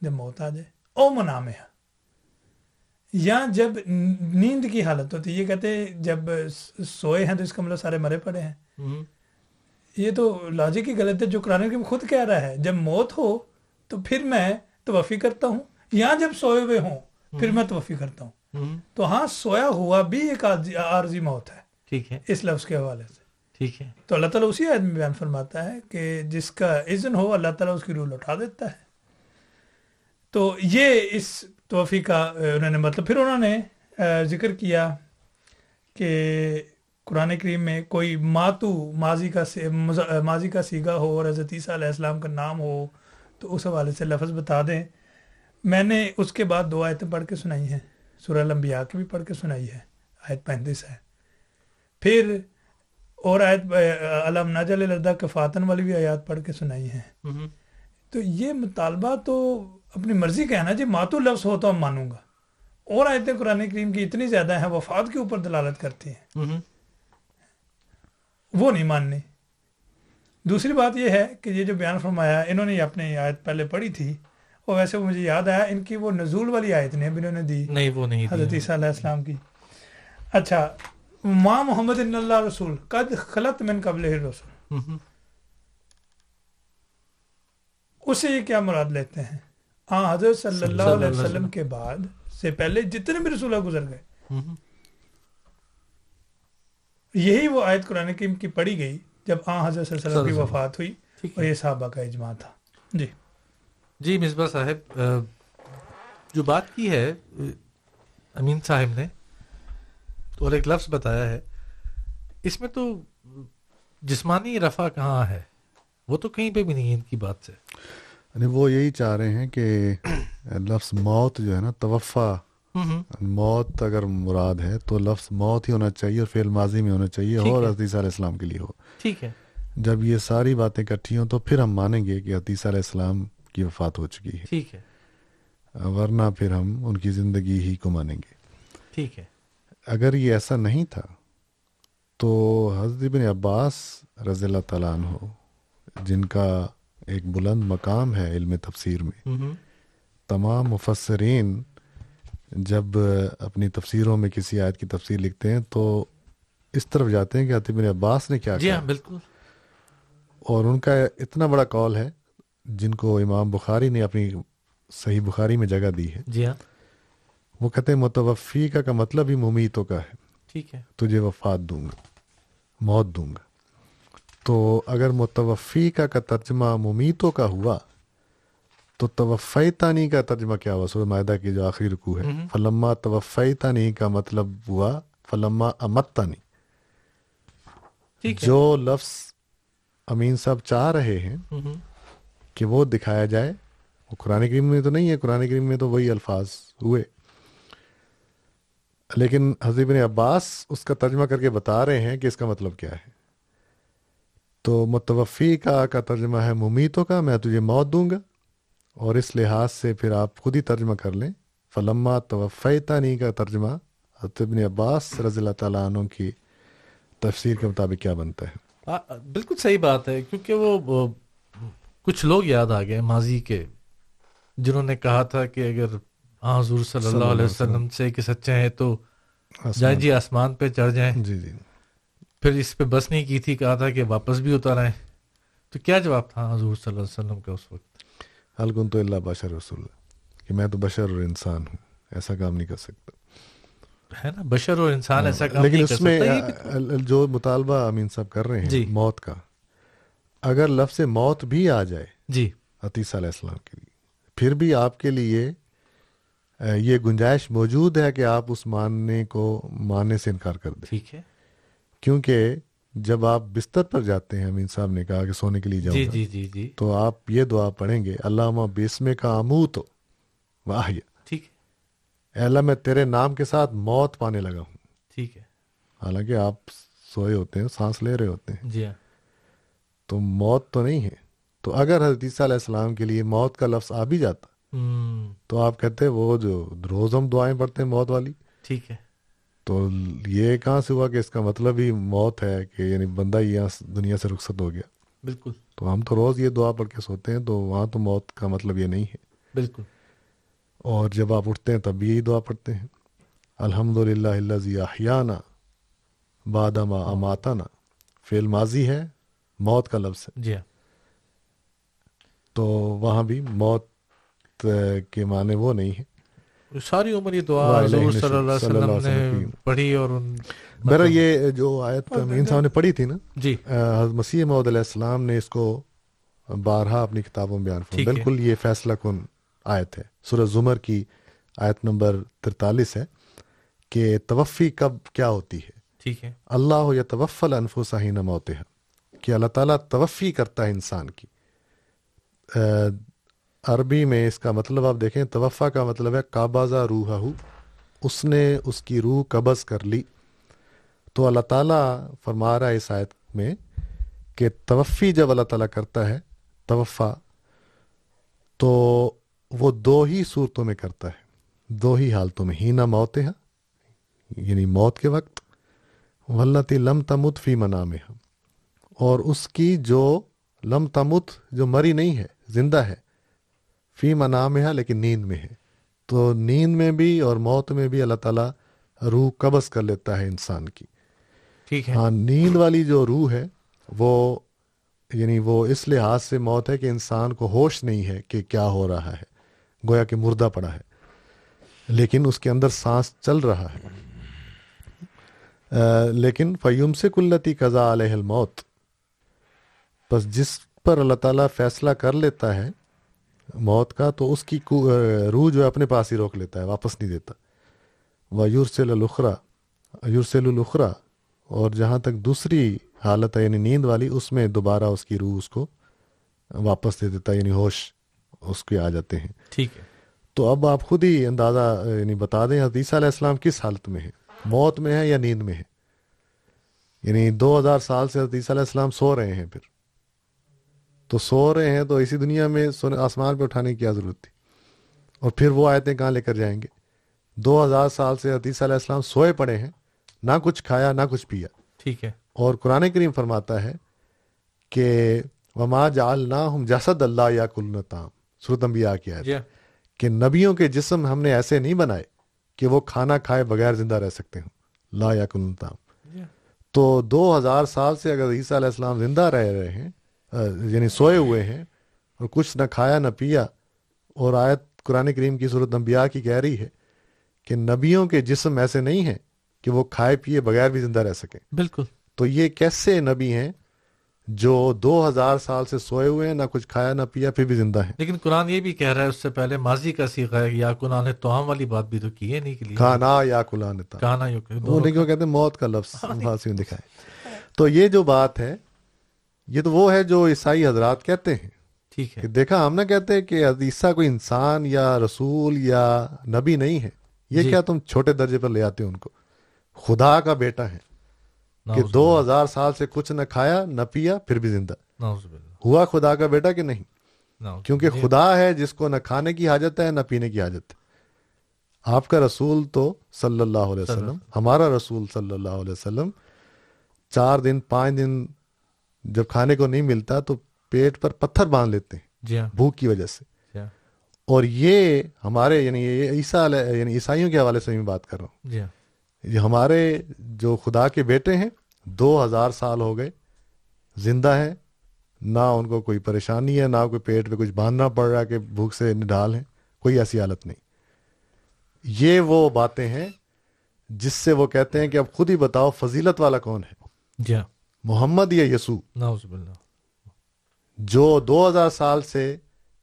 جب موت آ جائے۔ او منام ہے۔ یا جب نیند کی حالت ہوتی ہے یہ کہتے ہیں جب سوئے ہیں تو اس کا مطلب سارے مرے پڑے ہیں۔ یہ تو لاجک ہی غلط ہے جو قرآن کریم خود کہہ رہا ہے۔ جب موت ہو تو پھر میں توفی کرتا ہوں یا جب سوئے ہوئے ہوں پھر میں توفی کرتا ہوں۔ تو ہاں سویا ہوا بھی ایک عارضی موت ہے۔ ٹھیک ہے۔ اس لفظ کے حوالے سے۔ ٹھیک ہے۔ تو اللہ تعالیٰ اسی آیت میں بیان فرماتا ہے کہ جس کا اذن ہو اللہ تعالیٰ اس کی روح لوٹا دیتا ہے۔ تو یہ اس توفی کا، انہوں نے مطلب پھر انہوں نے ذکر کیا کہ قرآن کریم میں کوئی ماتو، ماضی کا ماضی کا سیگا ہو اور حضرت عیسیٰ علیہ السلام کا نام ہو تو اس حوالے سے لفظ بتا دیں۔ میں نے اس کے بعد دو آیتیں پڑھ کے سنائی ہیں۔ سورہ الانبیاء کی بھی پڑھ کے سنائی ہے، آیت پینتیس ہے۔ پھر اور آیت علم نجل الدا کفاتن والی بھی آیات پڑھ کے سنائی ہیں۔ تو یہ مطالبہ تو اپنی مرضی کا ہے نا جی ماتو لفظ ہو تو ہم مانوں گا۔ اور آیتیں قرآن کریم کی اتنی زیادہ ہیں وفات کے اوپر دلالت کرتی ہیں۔ وہ نہیں ماننی دوسری بات یہ ہے کہ یہ جو بیان فرمایا انہوں نے اپنی آیت پہلے پڑھی تھی اور ویسے وہ مجھے یاد آیا ان کی وہ نزول والی آیت نے انہوں نے دی نہیں وہ نہیں حضرت عیسیٰ علیہ السلام کی۔ اچھا ماں محمد ان اللہ رسول قد خلط من قبل رسول اسے یہ کیا مراد لیتے ہیں؟ ہاں حضرت صلی اللہ علیہ وسلم کے بعد سے پہلے جتنے بھی رسولہ گزر گئے۔ یہی وہ آیت قرآن کریم کی پڑھی گئی جب آن حضرت صلی اللہ علیہ وسلم کی وفات ہوئی اور یہ صحابہ کا اجماع تھا۔ جی۔ جی مصباح صاحب آ، جو بات کی ہے آ، امین صاحب نے اور ایک لفظ بتایا ہے اس میں تو جسمانی رفع کہاں ہے؟ وہ تو کہیں پہ بھی نہیں ہے ان کی بات سے۔ یعنی وہ یہی چاہ رہے ہیں کہ <coughs> لفظ موت جو ہے نا توفع۔ موت اگر مراد ہے تو لفظ موت ہی ہونا چاہیے اور فعل ماضی میں ہونا چاہیے اور علیہ السلام کے لیے ہو۔ ٹھیک ہے۔ جب یہ ساری باتیں اکٹھی ہوں تو پھر ہم مانیں گے کہ علیہ السلام کی وفات ہو چکی ہے۔ ٹھیک ہے۔ ورنہ پھر ہم ان کی زندگی ہی کو مانیں گے۔ ٹھیک ہے۔ اگر یہ ایسا نہیں تھا تو حضرت بن عباس رضی اللہ تعالیٰ عنہ جن کا ایک بلند مقام ہے علم تفسیر میں تمام مفسرین جب اپنی تفسیروں میں کسی آیت کی تفسیر لکھتے ہیں تو اس طرف جاتے ہیں کہ حضرت بن عباس نے کیا جی ہاں بالکل۔ اور ان کا اتنا بڑا کال ہے جن کو امام بخاری نے اپنی صحیح بخاری میں جگہ دی ہے۔ جی ہاں۔ وہ کہتے ہیں متوفی کا کا مطلب ہی ممیتوں کا ہے۔ ٹھیک ہے۔ تجھے وفات دوں گا موت دوں گا۔ تو اگر متوفی کا کا ترجمہ ممیتوں کا ہوا تو توفیتانی کا ترجمہ کیا ہوا؟ سورہ معدہ کی جو آخری رکوع ہے۔ فلما توفیتانی کا مطلب ہوا فلما امتانی۔ ٹھیک ہے۔ جو لفظ امین صاحب چاہ رہے ہیں کہ وہ دکھایا جائے وہ قرآن کریم میں تو نہیں ہے قرآن کریم میں تو وہی الفاظ ہوئے۔ لیکن حضرت عباس اس کا ترجمہ کر کے بتا رہے ہیں کہ اس کا مطلب کیا ہے۔ تو متوفی کا کا ترجمہ ہے ممیتوں کا، میں تجھے موت دوں گا۔ اور اس لحاظ سے پھر آپ خود ہی ترجمہ کر لیں۔ فلما توفیتانی کا ترجمہ حضرت بن عباس رضی اللہ تعالیٰ عنہ کی تفسیر کے مطابق کیا بنتا ہے۔ بالکل صحیح بات ہے، کیونکہ وہ وہ کچھ لوگ یاد آ گئے ماضی کے، جنہوں نے کہا تھا کہ اگر حضور صلی اللہ علیہ وسلم سے کہ سچے ہیں تو جائیں جی آسمان پہ چڑھ جائیں۔ جی جی۔ پھر اس پہ بس نہیں کی تھی کہا تھا کہ واپس بھی اتر آئیں۔ تو کیا جواب تھا حضور صلی اللہ علیہ وسلم کا اس وقت؟ الکن تو اللہ بشر رسول کہ میں تو بشر اور انسان ہوں ایسا کام نہیں کر سکتا۔ ہے نا بشر اور انسان ایسا کام لیکن اس میں جو مطالبہ امین صاحب کر رہے ہیں جی۔ موت کا اگر لفظ موت بھی آ جائے جی۔ عتیسہ علیہ السلام کے لیے پھر بھی آپ کے لیے یہ گنجائش موجود ہے کہ آپ اس ماننے کو ماننے سے انکار کر دیں۔ ٹھیک ہے۔ کیونکہ جب آپ بستر پر جاتے ہیں امین صاحب نے کہا کہ سونے کے لیے جاؤں جی جی جی جی۔ تو آپ یہ دعا پڑھیں گے علامہ بیسمے کا امو تو واہ ٹھیک ہے۔ اللہ میں تیرے نام کے ساتھ موت پانے لگا ہوں۔ ٹھیک ہے۔ حالانکہ آپ سوئے ہوتے ہیں سانس لے رہے ہوتے ہیں۔ جی ہاں۔ تو موت تو نہیں ہے۔ تو اگر حضرت عیسیٰ علیہ السلام کے لیے موت کا لفظ آ بھی جاتا تو آپ کہتے وہ جو روز ہم دعائیں پڑھتے ہیں موت والی ٹھیک ہے۔ تو یہ کہاں سے ہوا کہ اس کا مطلب ہی موت ہے کہ یعنی بندہ یہاں دنیا سے رخصت ہو گیا؟ بالکل۔ تو ہم تو روز یہ دعا پڑھ کے سوتے ہیں تو وہاں تو موت کا مطلب یہ نہیں ہے۔ بالکل۔ اور جب آپ اٹھتے ہیں تب بھی یہی دعا پڑھتے ہیں۔ الحمد للہ احیانہ بادما اماتانہ فعل ماضی ہے موت کا لفظ ہے۔ جی ہاں۔ تو وہاں بھی موت کے معنی وہ نہیں ہے ساری عمر یہ دعا حضور صلی اللہ علیہ وسلم نے پڑھی اور ان میرا یہ جو آیت امین صاحب نے پڑھی تھی نا جی۔ حضرت مسیح محدود علیہ السلام نے اس کو بارہا اپنی کتابوں میں بیان فرمایا۔ بالکل یہ فیصلہ کن آیت ہے۔ سورہ زمر کی آیت نمبر ترتالیس ہے کہ توفی کب کیا ہوتی ہے۔ ٹھیک ہے۔ اللہ یا توفل انفوس ہی موت ہے کہ اللہ تعالیٰ توفی کرتا ہے انسان کی۔ عربی میں اس کا مطلب آپ دیکھیں توفع کا مطلب ہے کابازہ روح اس نے اس کی روح قبض کر لی۔ تو اللہ تعالیٰ فرما رہا ہے اس آیت میں کہ توفی جب اللہ تعالیٰ کرتا ہے توفع تو وہ دو ہی صورتوں میں کرتا ہے۔ دو ہی حالتوں میں ہی نہ موت ہے یعنی موت کے وقت۔ ولتی لم تمت فی منام اور اس کی جو لم تمت، جو مری نہیں ہے، زندہ ہے فی منام ہے لیکن نیند میں ہے۔ تو نیند میں بھی اور موت میں بھی اللہ تعالیٰ روح قبض کر لیتا ہے انسان کی۔ ٹھیک ہے۔ ہاں نیند والی جو روح ہے وہ یعنی وہ اس لحاظ سے موت ہے کہ انسان کو ہوش نہیں ہے کہ کیا ہو رہا ہے گویا کہ مردہ پڑا ہے۔ لیکن اس کے اندر سانس چل رہا ہے۔ آ، لیکن فیوم سے کلتی قضا علیہ الموت۔ بس جس پر اللہ تعالیٰ فیصلہ کر لیتا ہے موت کا تو اس کی روح جو ہے اپنے پاس ہی روک لیتا ہے واپس نہیں دیتا۔ و یورسل الخرا یورسل الخرا اور جہاں تک دوسری حالت ہے یعنی نیند والی اس میں دوبارہ اس کی روح اس کو واپس دے دیتا ہے یعنی ہوش اس کے آ جاتے ہیں۔ ٹھیک ہے۔ تو اب آپ خود ہی اندازہ یعنی بتا دیں حدیثہ علیہ السلام کس حالت میں ہے موت میں ہے یا نیند میں ہے یعنی دو ہزار سال سے حدیثہ علیہ السلام سو رہے ہیں پھر۔ تو سو رہے ہیں تو اسی دنیا میں سونے آسمان پہ اٹھانے کی کیا ضرورت تھی؟ اور پھر وہ آیتیں کہاں لے کر جائیں گے؟ دو ہزار سال سے حدیثہ علیہ السلام سوئے پڑے ہیں نہ کچھ کھایا نہ کچھ پیا۔ ٹھیک ہے۔ اور قرآن کریم فرماتا ہے کہ وما جال نہ ہم جسد اللہ یا کل تام سورت انبیاء کی جی ہاں کہ نبیوں کے جسم ہم نے ایسے نہیں بنائے کہ وہ کھانا کھائے بغیر زندہ رہ سکتے ہوں۔ لا یا کل تام ہاں۔ تو دو ہزار سال سے اگر عیسیٰ علیہ السلام زندہ رہ رہے ہیں یعنی سوئے ہوئے ہیں اور کچھ نہ کھایا نہ پیا اور آیت قرآن کریم کی صورت انبیاء کی کہہ رہی ہے کہ نبیوں کے جسم ایسے نہیں ہیں کہ وہ کھائے پیے بغیر بھی زندہ رہ سکیں۔ بالکل۔ تو یہ کیسے نبی ہیں جو دو ہزار سال سے سوئے ہوئے ہیں نہ کچھ کھایا نہ پیا پھر بھی زندہ ہیں؟ لیکن قرآن یہ بھی کہہ رہا ہے اس سے پہلے ماضی کا سیکھا ہے یا قرآن نے توام والی بات بھی تو کی ہے نہیں کھانا یا کیوں کہتے ہیں موت کا لفظ فارسی میں دکھائے تو یہ جو بات ہے یہ تو وہ ہے جو عیسائی حضرات کہتے ہیں۔ ٹھیک ہے۔ دیکھا ہم نہ کہتے ہیں کہ عیسیٰ کوئی انسان یا رسول یا نبی نہیں ہے۔ یہ جی۔ کیا تم چھوٹے درجے پر لے آتے ہو ان کو؟ خدا کا بیٹا ہے۔ کہ دو ہزار سال سے کچھ نہ کھایا نہ پیا پھر بھی زندہ۔ ہوا خدا کا بیٹا کہ نہیں؟ کیونکہ۔ خدا ہے جس کو نہ کھانے کی حاجت ہے نہ پینے کی حاجت۔ ہے آپ کا رسول تو صلی اللہ علیہ وسلم۔ ہمارا رسول صلی اللہ علیہ وسلم چار دن پانچ دن جب کھانے کو نہیں ملتا تو پیٹ پر پتھر باندھ لیتے ہیں جی ہاں۔ بھوک کی وجہ سے۔ جی ہاں۔ اور یہ ہمارے یعنی یہ عیسیٰ یعنی عیسائیوں کے حوالے سے میں بات کر رہا ہوں۔ جی ہاں۔ یہ ہمارے جو خدا کے بیٹے ہیں دو ہزار سال ہو گئے زندہ ہیں۔ نہ ان کو کوئی پریشانی ہے نہ کوئی پیٹ پہ کچھ باندھنا پڑ رہا ہے کہ بھوک سے نڈال ہیں کوئی ایسی حالت نہیں۔ یہ وہ باتیں ہیں جس سے وہ کہتے ہیں کہ اب خود ہی بتاؤ فضیلت والا کون ہے۔ جی محمد یا باللہ۔ جو دو ہزار سال سے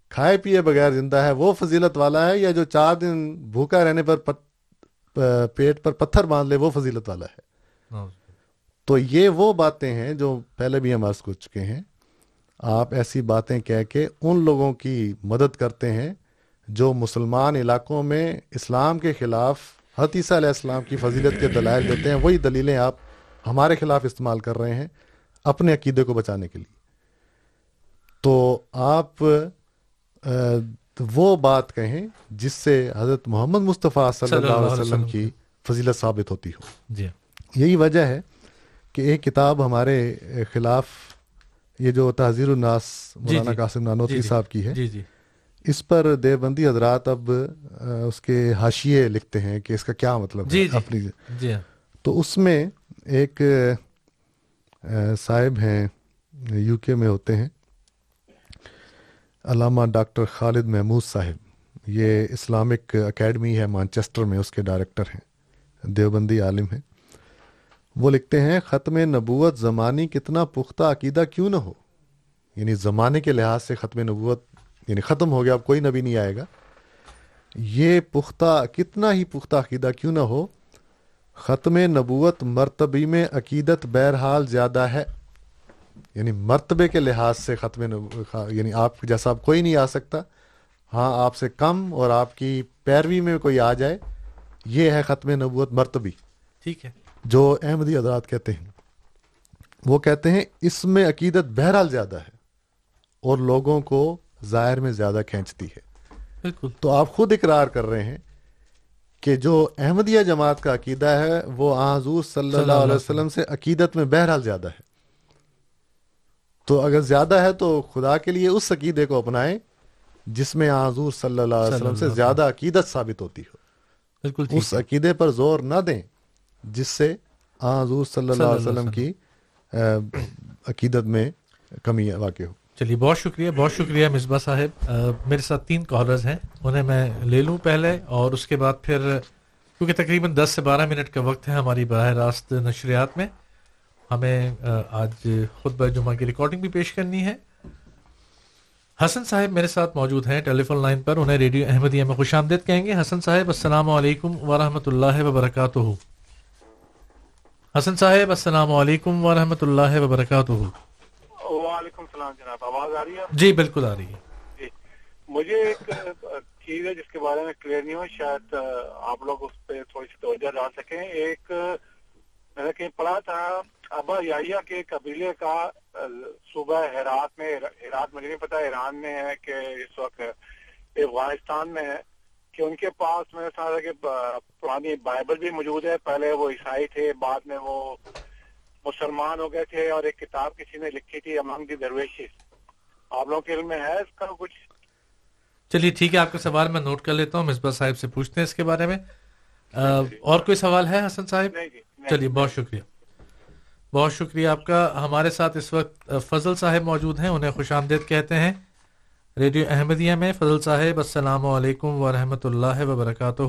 کھائے پیے بغیر زندہ ہے وہ فضیلت والا ہے یا جو چار دن بھوکا رہنے پر پت, پیٹ پر پتھر باندھ لے وہ فضیلت والا ہے۔ تو یہ وہ باتیں ہیں جو پہلے بھی ہم عرض کر چکے ہیں۔ آپ ایسی باتیں کہہ کے ان لوگوں کی مدد کرتے ہیں جو مسلمان علاقوں میں اسلام کے خلاف حتیثہ علیہ السلام کی فضیلت کے دلائل دیتے ہیں۔ وہی دلیلیں آپ ہمارے خلاف استعمال کر رہے ہیں اپنے عقیدے کو بچانے کے لیے۔ تو آپ وہ بات کہیں جس سے حضرت محمد مصطفیٰ صلی اللہ علیہ وسلم کی فضیلت ثابت ہوتی ہو۔ جی۔ یہی وجہ ہے کہ ایک کتاب ہمارے خلاف یہ جو تحذیر الناس جی مولانا جی قاسم نانوتری جی صاحب کی ہے اس پر دیوبندی حضرات اب اس کے حاشیے لکھتے ہیں کہ اس کا کیا مطلب ہے اپنی۔ تو اس میں ایک صاحب ہیں، یو کے میں ہوتے ہیں۔ علامہ ڈاکٹر خالد محمود صاحب، یہ اسلامک اکیڈمی ہے، مانچسٹر میں اس کے ڈائریکٹر ہیں، دیوبندی عالم ہیں۔ وہ لکھتے ہیں، ختم نبوت زمانی کتنا پختہ عقیدہ کیوں نہ ہو؟ یعنی زمانے کے لحاظ سے ختم نبوت یعنی ختم ہو گیا، اب کوئی نبی نہیں آئے گا۔ یہ پختہ، کتنا ہی پختہ عقیدہ کیوں نہ ہو؟ ختم نبوت مرتبی میں عقیدت بہرحال زیادہ ہے۔ یعنی مرتبے کے لحاظ سے ختم یعنی آپ جیسا اب کوئی نہیں آ سکتا۔ ہاں آپ سے کم اور آپ کی پیروی میں کوئی آ جائے یہ ہے ختم نبوت مرتبی۔ ٹھیک ہے۔ جو احمدی حضرات کہتے ہیں۔ وہ کہتے ہیں اس میں عقیدت بہرحال زیادہ ہے اور لوگوں کو ظاہر میں زیادہ کھینچتی ہے۔ بالکل۔ تو آپ خود اقرار کر رہے ہیں کہ جو احمدیہ جماعت کا عقیدہ ہے وہ حضور صلی اللہ علیہ وسلم سے عقیدت میں بہرحال زیادہ ہے۔ تو اگر زیادہ ہے تو خدا کے لیے اس عقیدے کو اپنائیں جس میں حضور صلی اللہ علیہ وسلم سے زیادہ عقیدت ثابت ہوتی ہو۔ بالکل اس عقیدے پر زور نہ دیں جس سے حضور صلی اللہ علیہ وسلم کی عقیدت میں کمی واقع ہو۔ چلیے، بہت شکریہ بہت شکریہ مصباح صاحب۔ میرے ساتھ تین کالرز ہیں، انہیں میں لے لوں پہلے اور اس کے بعد پھر، کیونکہ تقریباً دس سے بارہ منٹ کا وقت ہے ہماری براہ راست نشریات میں، ہمیں آج خود جمعہ کی ریکارڈنگ بھی پیش کرنی ہے۔ حسن صاحب میرے ساتھ موجود ہیں ٹیلی فون لائن پر، انہیں ریڈیو احمدیہ میں خوش آمدید کہیں گے۔ حسن صاحب، السلام علیکم ورحمۃ اللہ وبرکاتہ۔ حسن صاحب، السلام علیکم ورحمۃ اللہ وبرکاتہ۔ وعلیکم السلام جناب آواز آ رہی ہے؟ جی بالکل آ رہی ہے۔ جی۔ مجھے ایک چیز ہے جس کے بارے میں کلیئر نہیں ہو شاید آپ لوگ اس پہ تھوڑی سی توجہ ڈال سکیں۔ ایک میں نے کہیں پڑھا تھا ابا یاہیا کے قبیلے کا صوبہ ہرات میں ہرات مجھے نہیں پتا ایران میں ہے کہ اس وقت افغانستان میں ہے کہ ان کے پاس میں سمجھا کہ پرانی بائبل بھی موجود ہے۔ پہلے وہ عیسائی تھے بعد میں وہ مسلمان ہو گئے تھے اور ایک کتاب کسی نے لکھی تھی امنگ دی درویشز آپ لوگوں کے علم میں ہے اس کا کچھ؟ چلیے ٹھیک ہے آپ کا سوال میں نوٹ کر لیتا ہوں مصباح صاحب سے پوچھتے ہیں اس کے بارے میں۔ اور کوئی سوال ہے حسن صاحب؟ چلیے بہت شکریہ۔ بہت شکریہ آپ کا۔ ہمارے ساتھ اس وقت فضل صاحب موجود ہیں انہیں خوش آمدید کہتے ہیں۔ ریڈیو احمدیہ میں فضل صاحب السلام علیکم ورحمۃ اللہ وبرکاتہ۔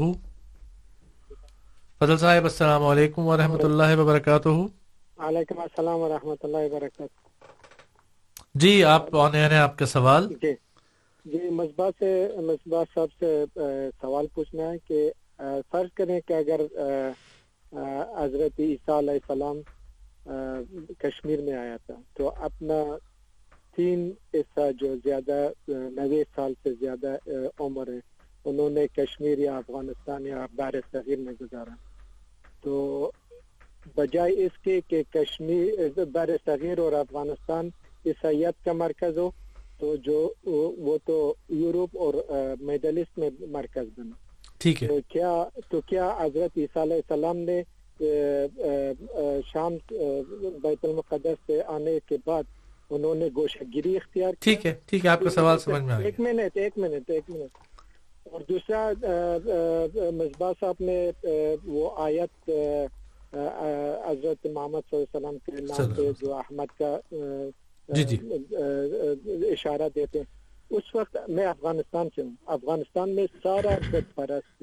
فضل صاحب السلام علیکم ورحمۃ اللہ وبرکاتہ۔ وعلیکم السلام ورحمۃ اللہ وبرکاتہ۔ جی آپ آپ کا سوال؟ جی جی مصباح سے مصباح صاحب سے سوال پوچھنا ہے کہ فرض کریں کہ اگر حضرت عیسیٰ علیہ السلام کشمیر میں آیا تھا تو اپنا تین حصہ جو زیادہ نوے سال سے زیادہ عمر ہے انہوں نے کشمیر یا افغانستان یا بار صغیر میں گزارا۔ تو بجائے اس کے کہ کشمیر بر صغیر اور افغانستان عیسائیت کا مرکز ہو تو جو وہ تو یورپ اور میڈل ایسٹ میں مرکز بنا ٹھیک ہے۔ تو کیا تو کیا حضرت عیسیٰ علیہ السلام نے شام بیت المقدس سے آنے کے بعد انہوں نے گوشہ گیری اختیار ٹھیک ہے ٹھیک ہے آپ کا سوال سمجھ میں ایک منٹ ایک منٹ ایک منٹ۔ اور دوسرا مصباح صاحب نے وہ آیت حضرت محمد صلی اللہ علیہ وسلم کے نام پہ جو احمد کا جی جی۔ اشارہ دیتے ہیں۔ اس وقت میں افغانستان سے ہوں۔ افغانستان میں سارا بت پرست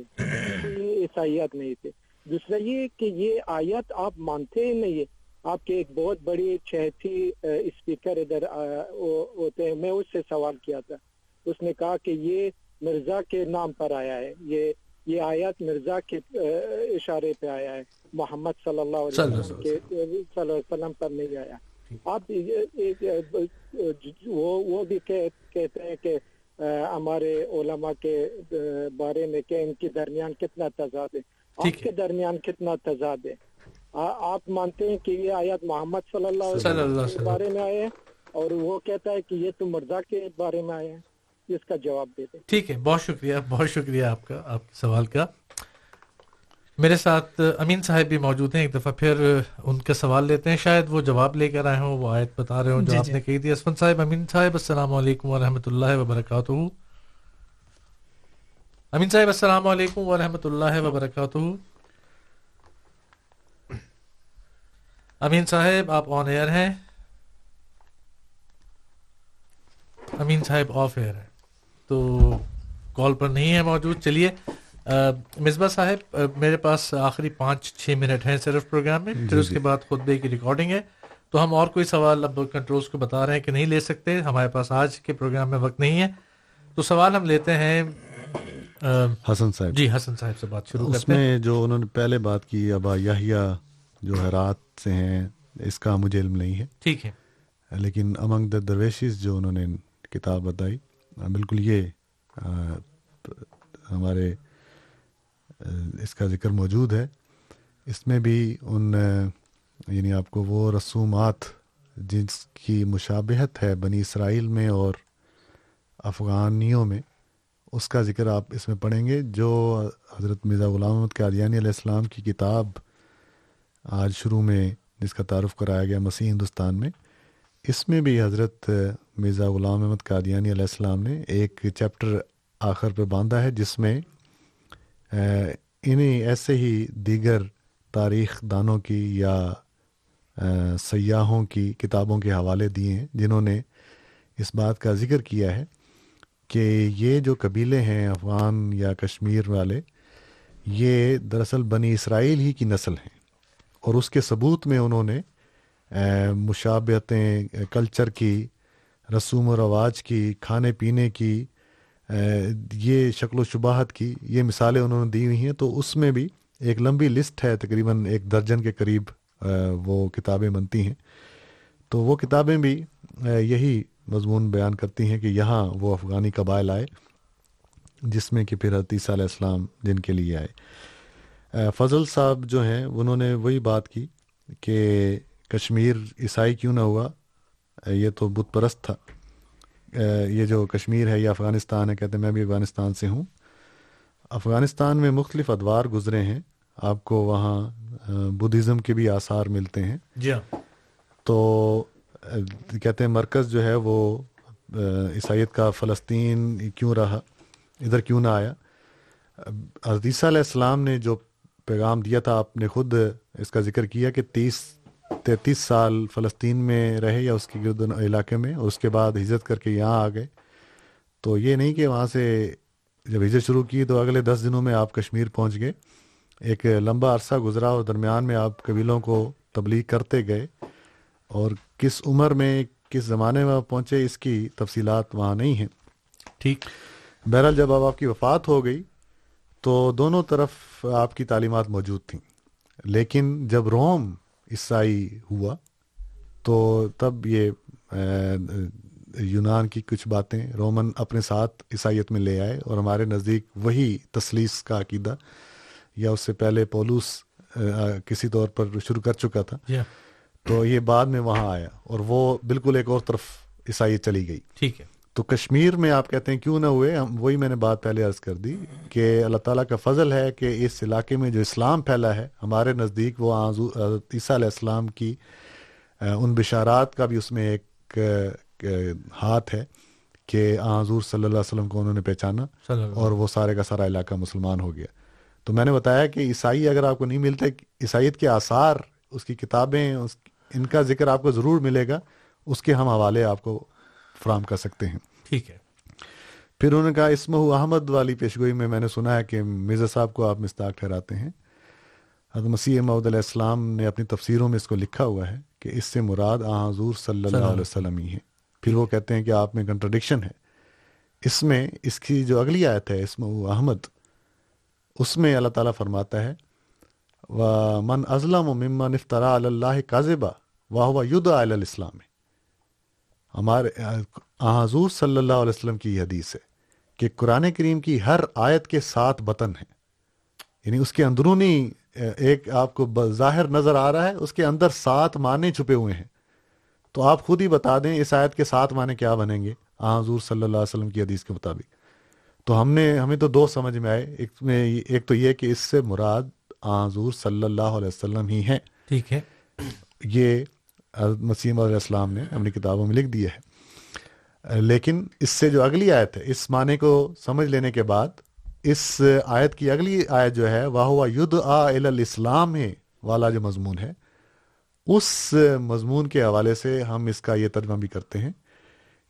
عیسائیت نہیں تھے۔ دوسرا یہ کہ یہ آیت آپ مانتے ہی نہیں ہے آپ کے ایک بہت بڑی چہتی اسپیکر ادھر ہوتے ہیں۔ میں اس سے سوال کیا تھا۔ اس نے کہا کہ یہ مرزا کے نام پر آیا ہے۔ یہ یہ آیات مرزا کے اشارے پہ آیا ہے۔ محمد صلی اللہ علیہ وسلم کے صلی اللہ علیہ وسلم پر نہیں آیا۔ آپ وہ بھی کہتے ہیں کہ ہمارے علماء کے بارے میں کہ ان کے درمیان کتنا تضاد ہے۔ آپ کے درمیان کتنا تضاد ہے۔ آپ مانتے ہیں کہ یہ آیات محمد صلی اللہ علیہ وسلم کے بارے میں آئے ہیں اور وہ کہتا ہے کہ یہ تو مرزا کے بارے میں آئے ہیں۔ اس کا جواب دے دیں۔ ٹھیک ہے بہت شکریہ بہت شکریہ آپ کا آپ کے سوال کا۔ میرے ساتھ امین صاحب بھی موجود ہیں ایک دفعہ پھر ان کا سوال لیتے ہیں۔ شاید وہ جواب لے کر آئے ہوں وہ آیت بتا رہے ہوں جو جی آپ جی. نے کہی تھی۔ اسفن صاحب امین صاحب السلام علیکم ورحمۃ اللہ وبرکاتہ۔ امین صاحب السلام علیکم ورحمۃ اللہ وبرکاتہ۔ امین صاحب آپ آن ایئر ہیں۔ امین صاحب آف ایئر ہے تو کال پر نہیں ہے موجود۔ چلیے مصباح صاحب میرے پاس آخری پانچ چھ منٹ ہیں صرف پروگرام میں۔ پھر اس کے بعد خطبے کی ریکارڈنگ ہے۔ تو ہم اور کوئی سوال اب کنٹرولز کو بتا رہے ہیں کہ نہیں لے سکتے۔ ہمارے پاس آج کے پروگرام میں وقت نہیں ہے۔ تو سوال ہم لیتے ہیں حسن صاحب۔ جی حسن صاحب سے بات شروع اس میں جو انہوں نے پہلے بات کی ابا یحییٰ جو ہے رات سے ہیں اس کا مجھے علم نہیں ہے۔ ٹھیک ہے۔ لیکن امنگ دا درویشز جو انہوں نے کتاب بتائی ہاں، بالکل یہ ہمارے اس کا ذکر موجود ہے۔ اس میں بھی ان یعنی آپ کو وہ رسومات جس کی مشابہت ہے بنی اسرائیل میں اور افغانیوں میں، اس کا ذکر آپ اس میں پڑھیں گے، جو حضرت مرزا غلام محمد قادیانی علیہ السلام کی کتاب آج شروع میں جس کا تعارف کرایا گیا مسیح ہندوستان میں۔ اس میں بھی حضرت مرزا غلام احمد قادیانی علیہ السلام نے ایک چیپٹر آخر پہ باندھا ہے، جس میں انہیں ایسے ہی دیگر تاریخ دانوں کی یا سیاحوں کی کتابوں کے حوالے دیے ہیں، جنہوں نے اس بات کا ذکر کیا ہے کہ یہ جو قبیلے ہیں افغان یا کشمیر والے، یہ دراصل بنی اسرائیل ہی کی نسل ہیں۔ اور اس کے ثبوت میں انہوں نے مشابتیں کلچر کی، رسوم و رواج کی، کھانے پینے کی یہ شکل و شباہت کی یہ مثالیں انہوں نے دی ہوئی ہیں، تو اس میں بھی ایک لمبی لسٹ ہے، تقریباً ایک درجن کے قریب وہ کتابیں بنتی ہیں۔ تو وہ کتابیں بھی یہی مضمون بیان کرتی ہیں کہ یہاں وہ افغانی قبائل آئے، جس میں کہ پھر علیہ السلام جن کے لیے آئے۔ فضل صاحب جو ہیں، انہوں نے وہی بات کی کہ کشمیر عیسائی کیوں نہ ہوا؟ یہ تو بت پرست تھا۔ یہ جو کشمیر ہے یا افغانستان ہے کہتے ہیں میں بھی افغانستان سے ہوں۔ افغانستان میں مختلف ادوار گزرے ہیں۔ آپ کو وہاں بدھزم کے بھی آثار ملتے ہیں۔ جی ہاں۔ تو کہتے ہیں مرکز جو ہے وہ عیسائیت کا فلسطین کیوں رہا؟ ادھر کیوں نہ آیا؟ عزیثہ علیہ السلام نے جو پیغام دیا تھا آپ نے خود اس کا ذکر کیا کہ تیس تینتیس سال فلسطین میں رہے یا اس کے گرد علاقے میں اور اس کے بعد ہجرت کر کے یہاں آ گئے۔ تو یہ نہیں کہ وہاں سے جب ہجرت شروع کی تو اگلے دس دنوں میں آپ کشمیر پہنچ گئے۔ ایک لمبا عرصہ گزرا اور درمیان میں آپ قبیلوں کو تبلیغ کرتے گئے اور کس عمر میں کس زمانے میں پہنچے اس کی تفصیلات وہاں نہیں ہیں۔ ٹھیک۔ بہرحال جب اب آپ کی وفات ہو گئی تو دونوں طرف آپ کی تعلیمات موجود تھیں۔ لیکن جب روم عیسائی ہوا۔ تو تب یہ یونان کی کچھ باتیں رومن اپنے ساتھ عیسائیت میں لے آئے اور ہمارے نزدیک وہی تسلیس کا عقیدہ یا اس سے پہلے پولوس کسی طور پر شروع کر چکا تھا۔ Yeah. تو یہ بعد میں وہاں آیا اور وہ بالکل ایک اور طرف عیسائیت چلی گئی۔ ٹھیک ہے۔ تو کشمیر میں آپ کہتے ہیں کیوں نہ ہوئے؟ ہم وہی میں نے بات پہلے عرض کر دی کہ اللہ تعالیٰ کا فضل ہے کہ اس علاقے میں جو اسلام پھیلا ہے ہمارے نزدیک وہ عیسیٰ علیہ السلام کی ان بشارات کا بھی اس میں ایک ہاتھ ہے کہ حضور صلی اللہ علیہ وسلم کو انہوں نے پہچانا اور وہ سارے کا سارا علاقہ مسلمان ہو گیا۔ تو میں نے بتایا کہ عیسائی اگر آپ کو نہیں ملتے عیسائیت کے آثار اس کی کتابیں اس ان کا ذکر آپ کو ضرور ملے گا۔ اس کے ہم حوالے آپ کو فراہم کر سکتے ہیں۔ ٹھیک ہے۔ پھر انہوں نے کہا اسمہ احمد والی پیشگوئی میں میں نے سنا ہے کہ مرزا صاحب کو آپ مستاق ٹھہراتے ہیں۔ حضرت مسیح محدود علیہ السلام نے اپنی تفسیروں میں اس کو لکھا ہوا ہے کہ اس سے مراد آ حضور صلی اللہ علیہ وسلم ہی ہے پھر وہ کہتے ہیں کہ آپ میں کنٹرڈکشن ہے۔ اس میں اس کی جو اگلی آیت ہے اسم احمد اس میں اللہ تعالیٰ فرماتا ہے و من ازلم و ممن افطرا اللہ کاذبہ واہ ید الاسلام ہمارے حضور صلی اللہ علیہ وسلم کی یہ حدیث ہے کہ قرآن کریم کی ہر آیت کے ساتھ بطن ہیں۔ یعنی اس کے اندرونی ایک آپ کو ظاہر نظر آ رہا ہے اس کے اندر سات معنی چھپے ہوئے ہیں۔ تو آپ خود ہی بتا دیں اس آیت کے سات معنی کیا بنیں گے حضور صلی اللہ علیہ وسلم کی حدیث کے مطابق۔ تو ہم نے ہمیں تو دو سمجھ میں آئے ایک میں ایک تو یہ کہ اس سے مراد حضور صلی اللہ علیہ وسلم ہی ہیں۔ ٹھیک ہے۔ یہ مسیم علیہ السلام نے اپنی کتابوں میں لکھ دیا ہے۔ لیکن اس سے جو اگلی آیت ہے اس معنی کو سمجھ لینے کے بعد اس آیت کی اگلی آیت جو ہے واہ ہوا ید الاسلام والا جو مضمون ہے اس مضمون کے حوالے سے ہم اس کا یہ ترجمہ بھی کرتے ہیں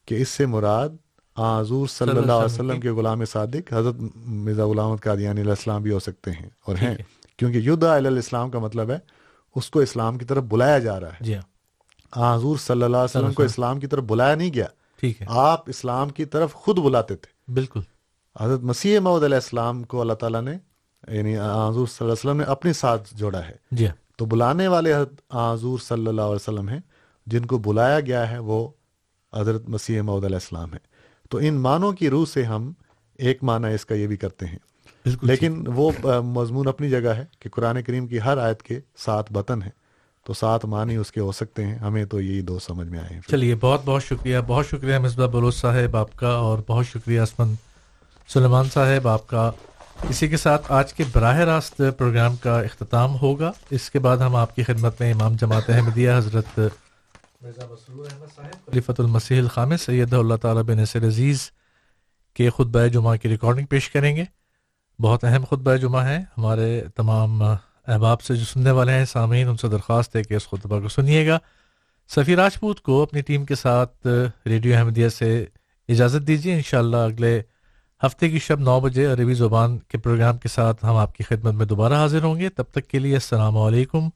کہ اس سے مراد حضور صلی اللہ علیہ وسلم کے غلام صادق حضرت مرزا غلام قادیانی علیہ السلام بھی ہو سکتے ہیں اور ہیں۔ کیونکہ ید الاسلام کا مطلب ہے اس کو اسلام کی طرف بلایا جا رہا ہے۔ جی ہاں۔ حضور صلی اللہ علیہ وسلم کو اسلام کی طرف بلایا نہیں گیا۔ ٹھیک ہے۔ آپ اسلام کی طرف خود بلاتے تھے۔ بالکل۔ حضرت مسیح محدود علیہ السلام کو اللہ تعالیٰ نے یعنی حضور صلی اللہ علیہ وسلم نے اپنے ساتھ جوڑا ہے۔ جی۔ تو بلانے والے حضرت حضور صلی اللہ علیہ وسلم ہیں جن کو بلایا گیا ہے وہ حضرت مسیح محدود علیہ السلام ہیں۔ تو ان معنوں کی روح سے ہم ایک معنی اس کا یہ بھی کرتے ہیں۔ لیکن وہ مضمون اپنی جگہ ہے کہ قرآن کریم کی ہر آیت کے سات بطن ہیں۔ تو سات معنی اس کے ہو سکتے ہیں۔ ہمیں تو یہی دو سمجھ میں آئے ہیں۔ چلیے، بہت بہت شکریہ۔ بہت شکریہ مصباح بلوچ صاحب آپ کا اور بہت شکریہ اسمن سلیمان صاحب آپ کا۔ اسی کے ساتھ آج کے براہ راست پروگرام کا اختتام ہوگا۔ اس کے بعد ہم آپ کی خدمت میں امام جماعت احمدیہ حضرت مرزا مسرور احمد صاحب، خلیفۃ المسیح الخام سید اللہ تعالیٰ بن نصر عزیز کے خطبہ جمعہ کی ریکارڈنگ پیش کریں گے۔ بہت اہم خطبہ جمعہ ہے۔ ہمارے تمام احباب سے جو سننے والے ہیں، سامعین، ان سے درخواست ہے کہ اس خطبہ کو سنیے گا۔ سفیر راجپوت کو اپنی ٹیم کے ساتھ ریڈیو احمدیہ سے اجازت دیجیے، انشاءاللہ اگلے ہفتے کی شب نو بجے عربی زبان کے پروگرام کے ساتھ ہم آپ کی خدمت میں دوبارہ حاضر ہوں گے۔ تب تک کے لیے السلام علیکم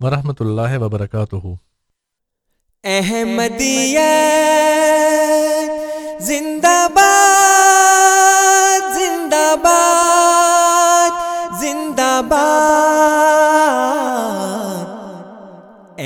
ورحمۃ اللہ وبرکاتہ۔ احمدیت زندہ باد زندہ باد زندہ باد۔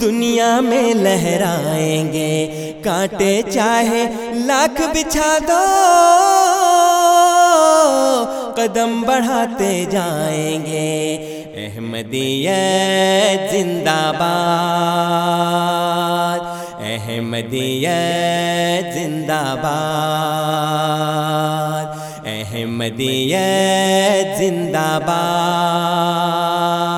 دنیا میں لہرائیں گے۔ کانٹے چاہے لاکھ بچھا دو۔ قدم بڑھاتے جائیں گے۔ احمدیت زندہ باد۔ احمدیت زندہ باد۔ احمدیت زندہ باد۔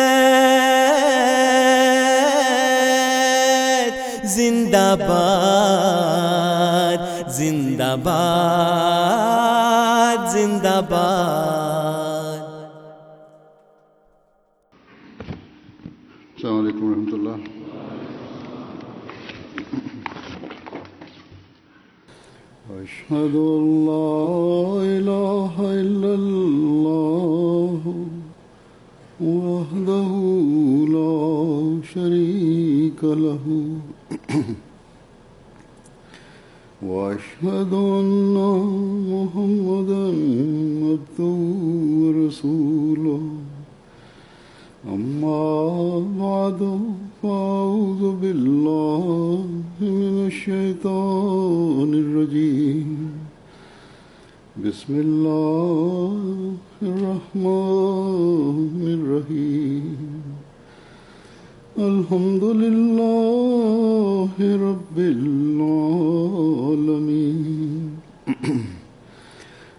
زندہ باد زندہ باد زندہ باد السلام علیکم ورحمۃ اللہ۔ أشهد أن لا إله إلا الله وحده لا شريك له۔ <coughs> وأشهد أن محمدا عبده ورسوله. أما بعد، فأعوذ بالله من الشيطان الرجيم. بسم الله الرحمن الرحيم. الحمد لله رب العالمين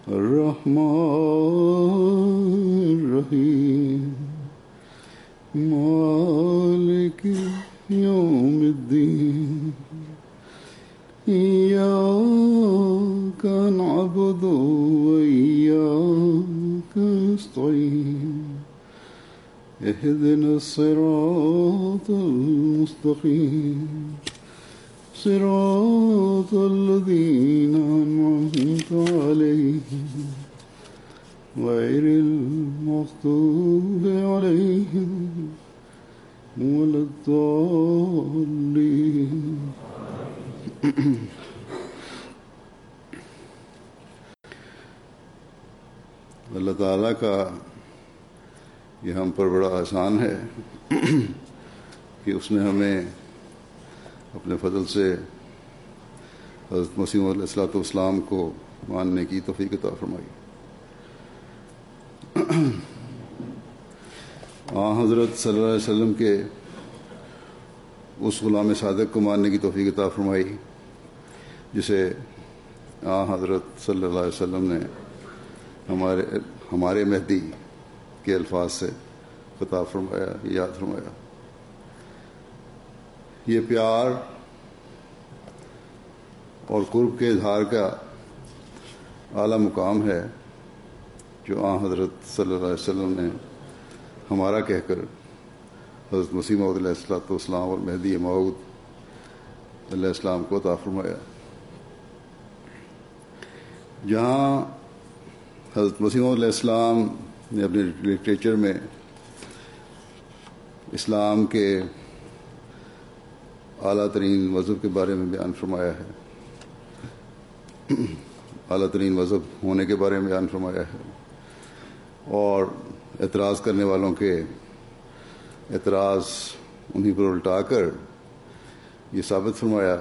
الرحمن الرحيم مالك يوم الدين إياك نعبد وإياك نستعين اهدنا الصراط المستقيم. صراط الذين أنعمت عليهم. غير المغضوب عليهم ولا الضالين. <clears throat> اللہ تعالیٰ کا یہ ہم پر بڑا آسان ہے کہ اس نے ہمیں اپنے فضل سے حضرت مسیم علیہ السلاۃ والسلام کو ماننے کی توفیق عطا فرمائی۔ آ، حضرت صلی اللہ علیہ وسلم کے اس غلام صادق کو ماننے کی توفیق عطا فرمائی، جسے آ، حضرت صلی اللہ علیہ وسلم نے ہمارے ہمارے مہدی کے الفاظ سے خطاب فرمایا، یاد فرمایا۔ یہ پیار اور قرب کے اظہار کا اعلیٰ مقام ہے جو آ حضرت صلی اللہ علیہ وسلم نے ہمارا کہہ کر حضرت مسیم علیہ السلاۃ والسلام اور مہدی معود علیہ السلام کو عطا فرمایا۔ جہاں حضرت مسیم علیہ السلام نے اپنے لٹریچر میں اسلام کے اعلیٰ ترین مذہب کے بارے میں بیان فرمایا ہے۔ اعلیٰ ترین مذہب ہونے کے بارے میں بیان فرمایا ہے۔ اور اعتراض کرنے والوں کے اعتراض انہیں پر الٹا کر یہ ثابت فرمایا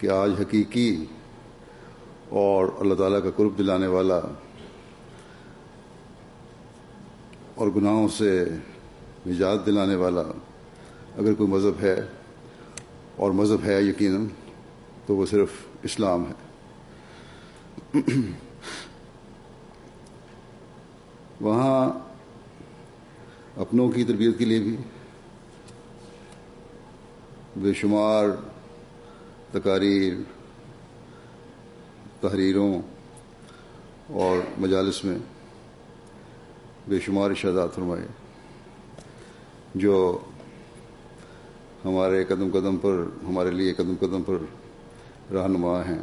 کہ آج حقیقی اور اللہ تعالیٰ کا قرب دلانے والا اور گناہوں سے نجات دلانے والا اگر کوئی مذہب ہے اور مذہب ہے یقیناً تو وہ صرف اسلام ہے۔ وہاں اپنوں کی تربیت کے لیے بھی بے شمار تقاریر، تحریروں اور مجالس میں بے شمار ارشادات فرمائے۔ جو ہمارے قدم قدم پر، ہمارے لیے قدم قدم پر رہنما ہیں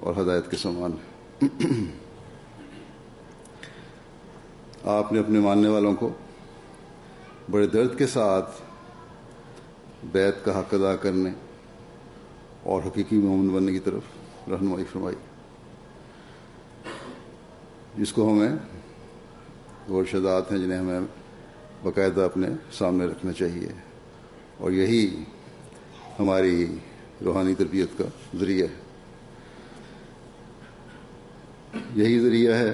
اور ہدایت کے سامان ہیں۔ آپ نے اپنے ماننے والوں کو بڑے درد کے ساتھ بیت کا حق ادا کرنے اور حقیقی مومن بننے کی طرف رہنمائی فرمائی۔ جس کو ہمیں شدات ہیں جنہیں ہمیں باقاعدہ اپنے سامنے رکھنا چاہیے۔ اور یہی ہماری روحانی تربیت کا ذریعہ ہے۔ یہی ذریعہ ہے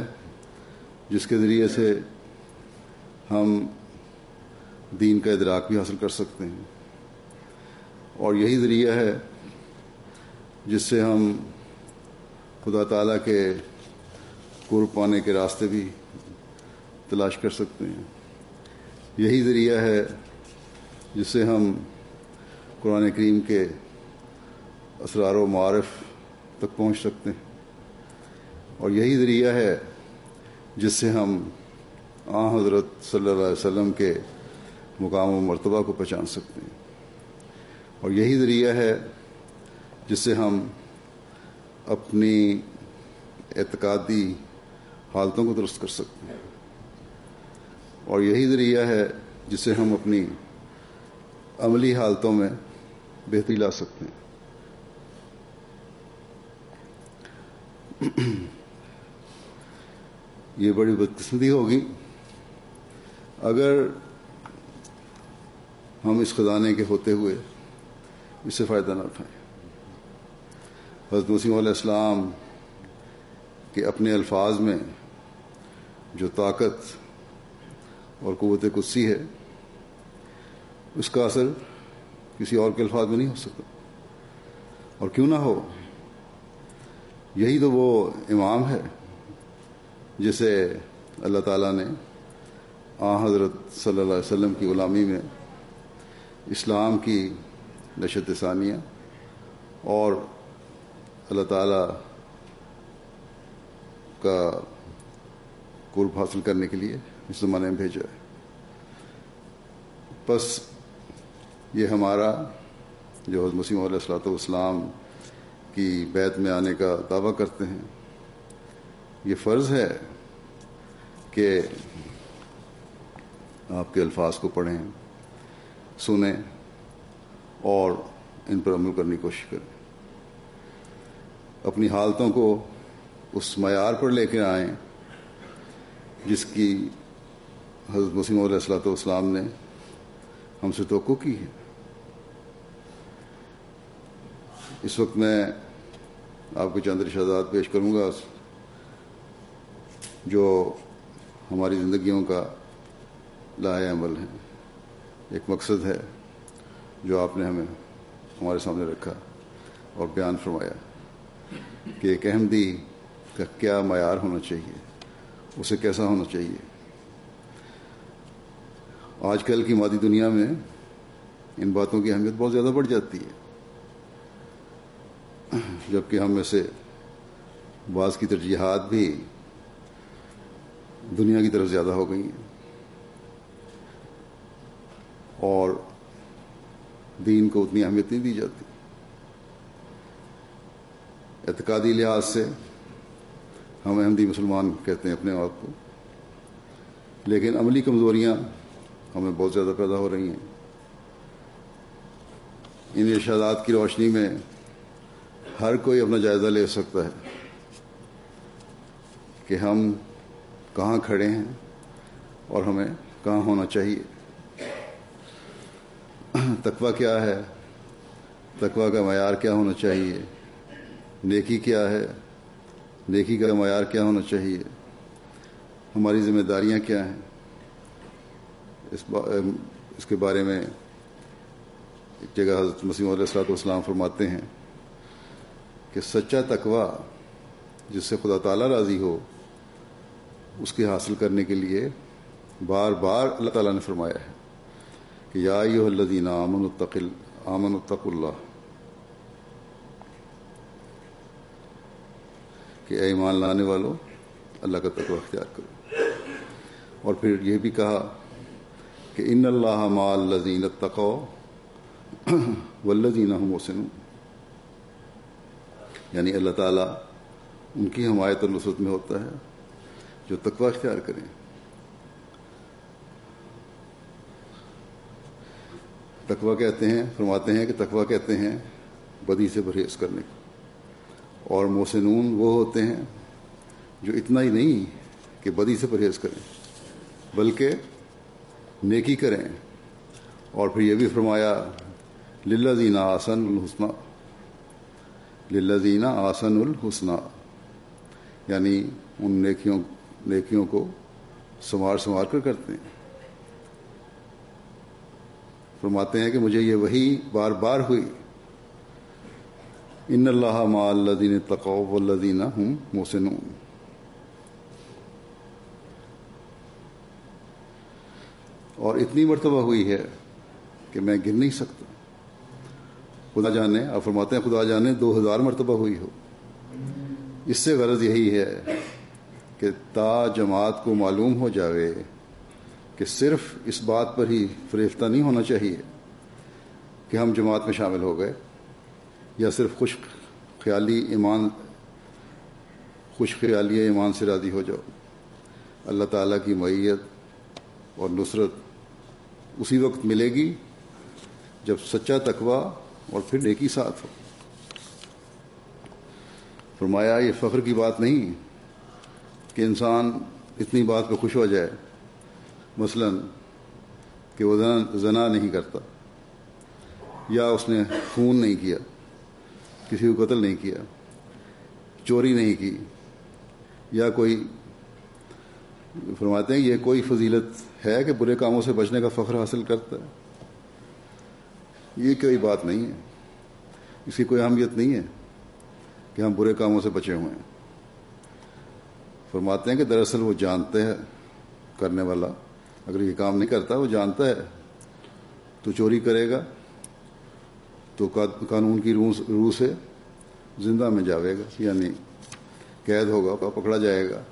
جس کے ذریعے سے ہم دین کا ادراک بھی حاصل کر سکتے ہیں۔ اور یہی ذریعہ ہے جس سے ہم خدا تعالیٰ کے قرب پانے کے راستے بھی تلاش کر سکتے ہیں۔ یہی ذریعہ ہے جس سے ہم قرآن کریم کے اسرار و معارف تک پہنچ سکتے ہیں۔ اور یہی ذریعہ ہے جس سے ہم آ حضرت صلی اللہ علیہ وسلم کے مقام و مرتبہ کو پہچان سکتے ہیں۔ اور یہی ذریعہ ہے جس سے ہم اپنی اعتقادی حالتوں کو درست کر سکتے ہیں۔ اور یہی ذریعہ ہے جس سے ہم اپنی عملی حالتوں میں بہتری لا سکتے ہیں۔ یہ بڑی بدقسمتی ہوگی۔ اگر ہم اس خزانے کے ہوتے ہوئے اس سے فائدہ نہ اٹھائیں۔ حضرت مسیم علیہ السلام کے اپنے الفاظ میں جو طاقت اور قوت قدسی ہے، اس کا اثر کسی اور کے الفاظ میں نہیں ہو سکتا۔ اور کیوں نہ ہو، یہی تو وہ امام ہے جسے اللہ تعالیٰ نے آ حضرت صلی اللہ علیہ وسلم کی غلامی میں اسلام کی نشت ثانیہ اور اللہ تعالیٰ کا قرب حاصل کرنے کے لیے اس زمانے میں بھیجا ہے۔ بس یہ ہمارا جو حضرت مسیم علیہ السلاۃ والسلام کی بیت میں آنے کا دعویٰ کرتے ہیں، یہ فرض ہے کہ آپ کے الفاظ کو پڑھیں، سنیں اور ان پر عمل کرنے کی کوشش کریں۔ اپنی حالتوں کو اس معیار پر لے کے آئیں جس کی حضرت مسیم علیہ السلاۃ والسلام نے ہم سے توقع کی ہے۔ اس وقت میں آپ کو چند ارشادات پیش کروں گا، جو ہماری زندگیوں کا لاہ عمل ہے ایک مقصد ہے جو آپ نے ہمیں، ہمارے سامنے رکھا اور بیان فرمایا کہ ایک احمدی کا کیا معیار ہونا چاہیے، اسے کیسا ہونا چاہیے۔ آج کل کی مادی دنیا میں ان باتوں کی اہمیت بہت زیادہ بڑھ جاتی ہے۔ جبکہ ہم میں سے بعض کی ترجیحات بھی دنیا کی طرف زیادہ ہو گئی ہیں۔ اور دین کو اتنی اہمیت نہیں دی جاتی۔ اعتقادی لحاظ سے ہم احمدی مسلمان کہتے ہیں اپنے آپ کو۔ لیکن عملی کمزوریاں ہمیں بہت زیادہ پیدا ہو رہی ہیں۔ ان ارشادات کی روشنی میں ہر کوئی اپنا جائزہ لے سکتا ہے کہ ہم کہاں کھڑے ہیں اور ہمیں کہاں ہونا چاہیے۔ تقوی کیا ہے؟ تقوی کا معیار کیا ہونا چاہیے؟ نیکی کیا ہے؟ نیکی کا معیار کیا ہونا چاہیے؟ ہماری ذمہ داریاں کیا ہیں؟ اس با اس کے بارے میں ایک جگہ حضرت مسیم علیہ السلاۃ والسلام فرماتے ہیں کہ سچا تقوی جس سے خدا تعالیٰ راضی ہو، اس کے حاصل کرنے کے لیے بار بار اللہ تعالیٰ نے فرمایا ہے کہ یا الذین آمن التقل آمن التق اللہ۔ کہ اے ایمان لانے والوں اللہ کا تقوی اختیار کرو۔ اور پھر یہ بھی کہا کہ ان اللہ مال لذین تقو ولزین محسن یعنی اللہ تعالیٰ ان کی حمایت اور نصرت میں ہوتا ہے جو تقوی اختیار کریں۔ تقوی کہتے ہیں، فرماتے ہیں کہ تقوی کہتے ہیں بدی سے پرہیز کرنے کو۔ اور موسنون وہ ہوتے ہیں جو اتنا ہی نہیں کہ بدی سے پرہیز کریں، بلکہ نیکی کریں۔ اور پھر یہ بھی فرمایا للہ زینہ آسن الحسنہ للہ زینہ آسن الحسنہ یعنی ان نیکیوں نیکیوں کو سنوار سنوار کر کرتے ہیں۔ فرماتے ہیں کہ مجھے یہ وہی بار بار ہوئی۔ ان اللہ ما الدین تقوب الدین ہوں موسنون اور اتنی مرتبہ ہوئی ہے کہ میں گر نہیں سکتا۔ خدا جانے، آپ فرماتے ہیں خدا جانے، دو ہزار مرتبہ ہوئی ہو۔ اس سے غرض یہی ہے کہ تا جماعت کو معلوم ہو جاوے کہ صرف اس بات پر ہی فریفتہ نہیں ہونا چاہیے کہ ہم جماعت میں شامل ہو گئے یا صرف خوش خیالی ایمان، خوش خیالی ایمان سے راضی ہو جاؤ۔ اللہ تعالیٰ کی معیت اور نصرت اسی وقت ملے گی جب سچا تقوی اور پھر نیکی ساتھ ہو۔ فرمایا، یہ فخر کی بات نہیں کہ انسان اتنی بات پہ خوش ہو جائے، مثلا کہ وہ زنا نہیں کرتا یا اس نے خون نہیں کیا، کسی کو قتل نہیں کیا، چوری نہیں کی، یا کوئی فرماتے ہیں، یہ کوئی فضیلت ہے کہ برے کاموں سے بچنے کا فخر حاصل کرتا ہے؟ یہ کوئی بات نہیں ہے۔ اس کی کوئی اہمیت نہیں ہے کہ ہم برے کاموں سے بچے ہوئے ہیں۔ فرماتے ہیں کہ دراصل وہ جانتے ہیں کرنے والا۔ اگر یہ کام نہیں کرتا، وہ جانتا ہے۔ تو چوری کرے گا، تو قانون کی روح سے زندہ میں جاوے گا۔ یعنی قید ہوگا، پکڑا جائے گا،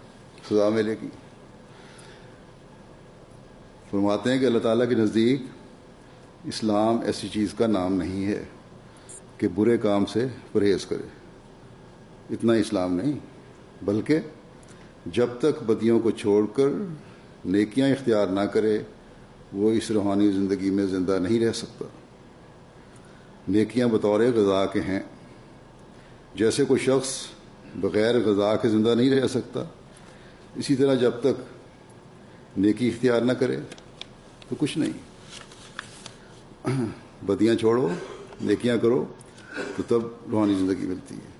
سزا ملے گی۔ فرماتے ہیں کہ اللہ تعالیٰ کے نزدیک اسلام ایسی چیز کا نام نہیں ہے کہ برے کام سے پرہیز کرے۔ اتنا اسلام نہیں، بلکہ جب تک بدیوں کو چھوڑ کر نیکیاں اختیار نہ کرے، وہ اس روحانی زندگی میں زندہ نہیں رہ سکتا۔ نیکیاں بطور غذا کے ہیں۔ جیسے کوئی شخص بغیر غذا کے زندہ نہیں رہ سکتا، اسی طرح جب تک نیکی اختیار نہ کرے تو کچھ نہیں۔ بدیاں چھوڑو، نیکیاں کرو تو تب روحانی زندگی ملتی ہے۔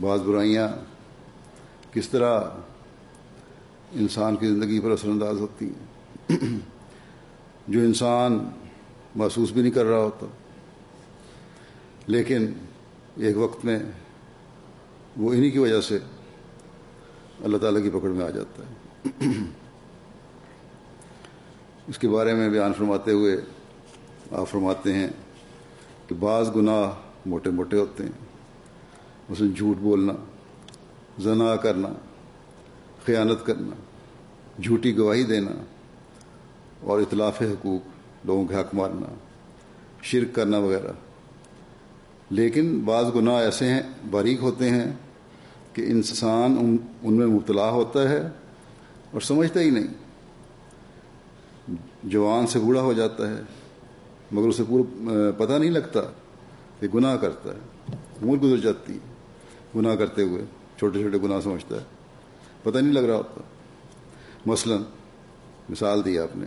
بعض برائیاں کس طرح انسان کی زندگی پر اثر انداز ہوتی ہیں۔ جو انسان محسوس بھی نہیں کر رہا ہوتا، لیکن ایک وقت میں وہ انہی کی وجہ سے اللہ تعالیٰ کی پکڑ میں آ جاتا ہے۔ اس کے بارے میں بیان فرماتے ہوئے آپ فرماتے ہیں کہ بعض گناہ موٹے موٹے ہوتے ہیں۔ اس میں جھوٹ بولنا، زنا کرنا، خیانت کرنا، جھوٹی گواہی دینا، اور اطلاف حقوق، لوگوں کے حق مارنا شرک کرنا وغیرہ۔ لیکن بعض گناہ ایسے ہیں، باریک ہوتے ہیں کہ انسان ان میں مبتلا ہوتا ہے اور سمجھتا ہی نہیں۔ جوان سے بوڑھا ہو جاتا ہے، مگر اسے پورا پتہ نہیں لگتا کہ گناہ کرتا ہے۔ عمر گزر جاتی ہے گناہ کرتے ہوئے، چھوٹے چھوٹے گناہ سمجھتا ہے۔ پتہ نہیں لگ رہا ہوتا۔ مثلا، مثال دی آپ نے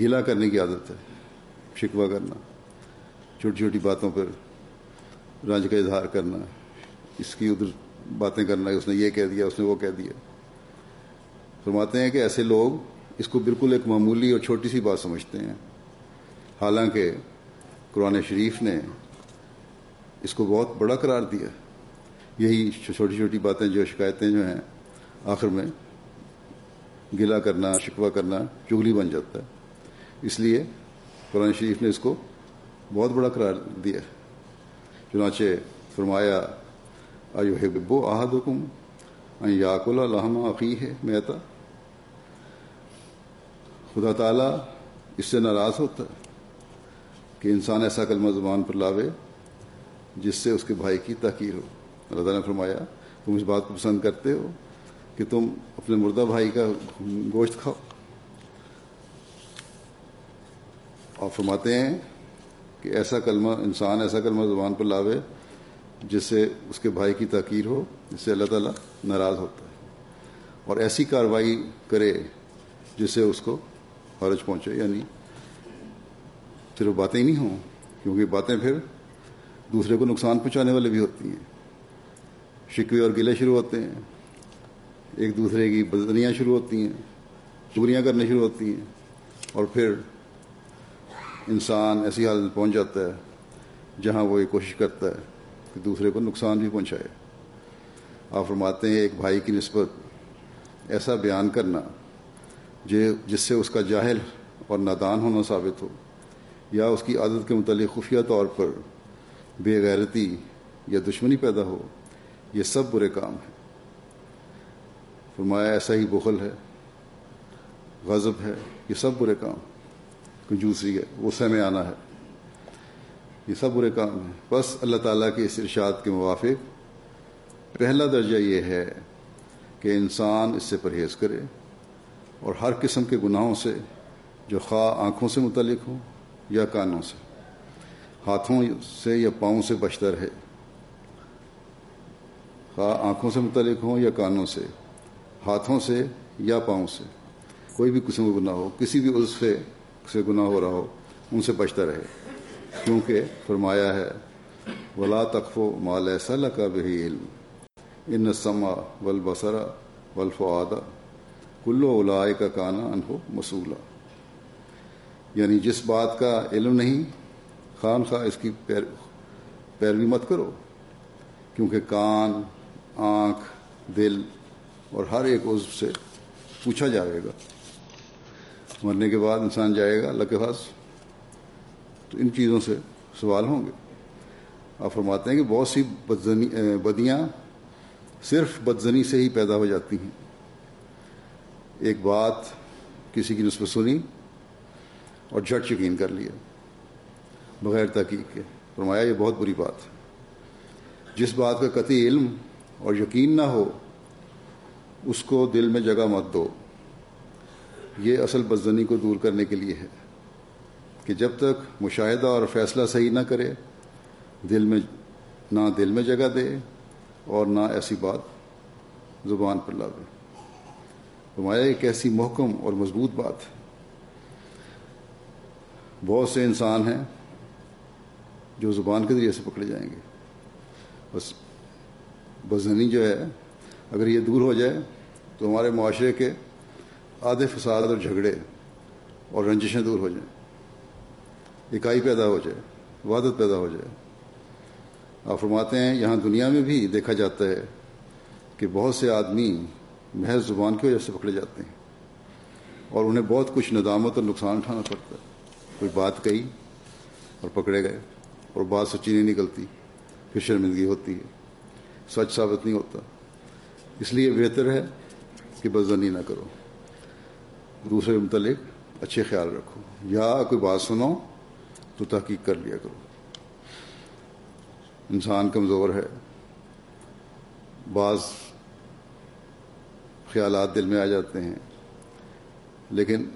گلا کرنے کی عادت ہے، شکوہ کرنا، چھوٹی چھوٹی باتوں پر رنج کا اظہار کرنا، اس کی ادھر باتیں کرنا، اس نے یہ کہہ دیا، اس نے وہ کہہ دیا۔ فرماتے ہیں کہ ایسے لوگ اس کو بالکل ایک معمولی اور چھوٹی سی بات سمجھتے ہیں۔ حالانکہ قرآن شریف نے اس کو بہت بڑا قرار دیا۔ یہی چھوٹی چھوٹی باتیں جو شکایتیں جو ہیں، آخر میں گلا کرنا، شکوہ کرنا چگلی بن جاتا ہے۔ اس لیے قرآن شریف نے اس کو بہت بڑا قرار دیا۔ چنانچہ فرمایا آیو ہبو آحد حکم یاق اللہ عقی ہے مہتا خدا تعالیٰ اس سے ناراض ہوتا ہے کہ انسان ایسا کلمہ زبان پر لاوے جس سے اس کے بھائی کی تحقیر ہو۔ اللہ تعالیٰ نے فرمایا، تم اس بات کو پسند کرتے ہو کہ تم اپنے مردہ بھائی کا گوشت کھاؤ۔ اور فرماتے ہیں کہ ایسا کلمہ، انسان ایسا کلمہ زبان پر لاوے جس سے اس کے بھائی کی تحقیر ہو جس سے اللہ تعالیٰ ناراض ہوتا ہے۔ اور ایسی کاروائی کرے جس سے اس کو حرج پہنچے یعنی صرف باتیں ہی نہیں ہوں، کیونکہ باتیں پھر دوسرے کو نقصان پہنچانے والے بھی ہوتی ہیں۔ شکوے اور گلے شروع ہوتے ہیں، ایک دوسرے کی بدنیاں شروع ہوتی ہیں چوریاں کرنے شروع ہوتی ہیں، اور پھر انسان ایسی حالت پہنچ جاتا ہے جہاں وہ یہ کوشش کرتا ہے کہ دوسرے کو نقصان بھی پہنچائے۔ آپ فرماتے ہیں، ایک بھائی کی نسبت ایسا بیان کرنا جس سے اس کا جاہل اور نادان ہونا ثابت ہو، یا اس کی عادت کے متعلق خفیہ طور پر بے غیرتی یا دشمنی پیدا ہو، یہ سب برے کام ہیں۔ فرمایا، ایسا ہی بخل ہے، غضب ہے، یہ سب برے کام کنجوسی ہے غصے میں آنا ہے۔ یہ سب برے کام ہیں۔ بس اللہ تعالیٰ کے اس ارشاد کے موافق پہلا درجہ یہ ہے کہ انسان اس سے پرہیز کرے۔ اور ہر قسم کے گناہوں سے جو خواہ آنکھوں سے متعلق ہوں یا کانوں سے، ہاتھوں سے یا پاؤں سے بچتا رہے خواہ آنکھوں سے متعلق ہوں یا کانوں سے، ہاتھوں سے یا پاؤں سے، کوئی بھی قسم کا گناہ ہو، کسی بھی عزف سے گناہ ہو رہا ہو، ان سے بچتا رہے کیونکہ فرمایا ہے، ولا تقف و مال ایسا کا بہی علم ان سما ول بسرا ولفعادہ کلو اولائے کا کانا انہو مسولہ یعنی جس بات کا علم نہیں، خان خواہ اس کی پیر پیروی مت کرو۔ کیونکہ کان، آنکھ، دل اور ہر ایک عزو سے پوچھا جائے گا۔ مرنے کے بعد انسان جائے گا، اللہ کے پاس۔ تو ان چیزوں سے سوال ہوں گے۔ آپ فرماتے ہیں کہ بہت سی بدزنی بدیاں صرف بدزنی سے ہی پیدا ہو جاتی ہیں۔ ایک بات کسی کی نسبت سنی اور جھٹ یقین کر لیا، بغیر تحقیق کے۔ فرمایا، یہ بہت بری بات ہے۔ جس بات کا قطعی علم اور یقین نہ ہو، اس کو دل میں جگہ مت دو۔ یہ اصل بدزنی کو دور کرنے کے لیے ہے کہ جب تک مشاہدہ اور فیصلہ صحیح نہ کرے، دل میں، نہ دل میں جگہ دے اور نہ ایسی بات زبان پر لاوے فرمایا، ایک ایسی محکم اور مضبوط بات۔ ہے بہت سے انسان ہیں جو زبان کے ذریعے سے پکڑے جائیں گے۔ بس، بزنی جو ہے، اگر یہ دور ہو جائے تو ہمارے معاشرے کے آدھے فساد اور جھگڑے اور رنجشیں دور ہو جائیں۔ اکائی پیدا ہو جائے وادت پیدا ہو جائے۔ آپ فرماتے ہیں، یہاں دنیا میں بھی دیکھا جاتا ہے کہ بہت سے آدمی محض زبان کی وجہ سے پکڑے جاتے ہیں۔ اور انہیں بہت کچھ ندامت اور نقصان اٹھانا پڑتا ہے۔ کوئی بات کہی اور پکڑے گئے اور بات سچی نہیں نکلتی، پھر شرمندگی ہوتی ہے۔ سچ ثابت نہیں ہوتا۔ اس لیے بہتر ہے کہ بدزنی نہ کرو۔ دوسرے متعلق اچھے خیال رکھو۔ یا کوئی بات سنو تو تحقیق کر لیا کرو۔ انسان کمزور ہے۔ بعض خیالات دل میں آ جاتے ہیں۔ لیکن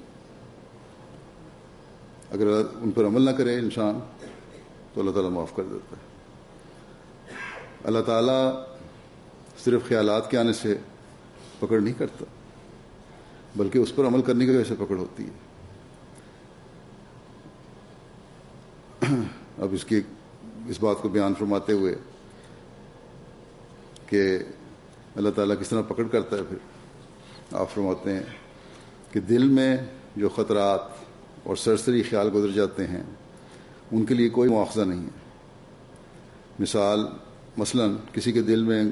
اگر ان پر عمل نہ کرے انسان، تو اللہ تعالیٰ معاف کر دیتا ہے۔ اللہ تعالیٰ صرف خیالات کے آنے سے پکڑ نہیں کرتا، بلکہ اس پر عمل کرنے کی وجہ سے پکڑ ہوتی ہے۔ <clears throat> اب اس کی، اس بات کو بیان فرماتے ہوئے کہ اللہ تعالیٰ کس طرح پکڑ کرتا ہے پھر؟ آپ فرماتے ہیں کہ دل میں جو خطرات اور سرسری خیال گزر جاتے ہیں، ان کے لیے کوئی مواخذہ نہیں ہے۔ مثال، مثلا کسی کے دل میں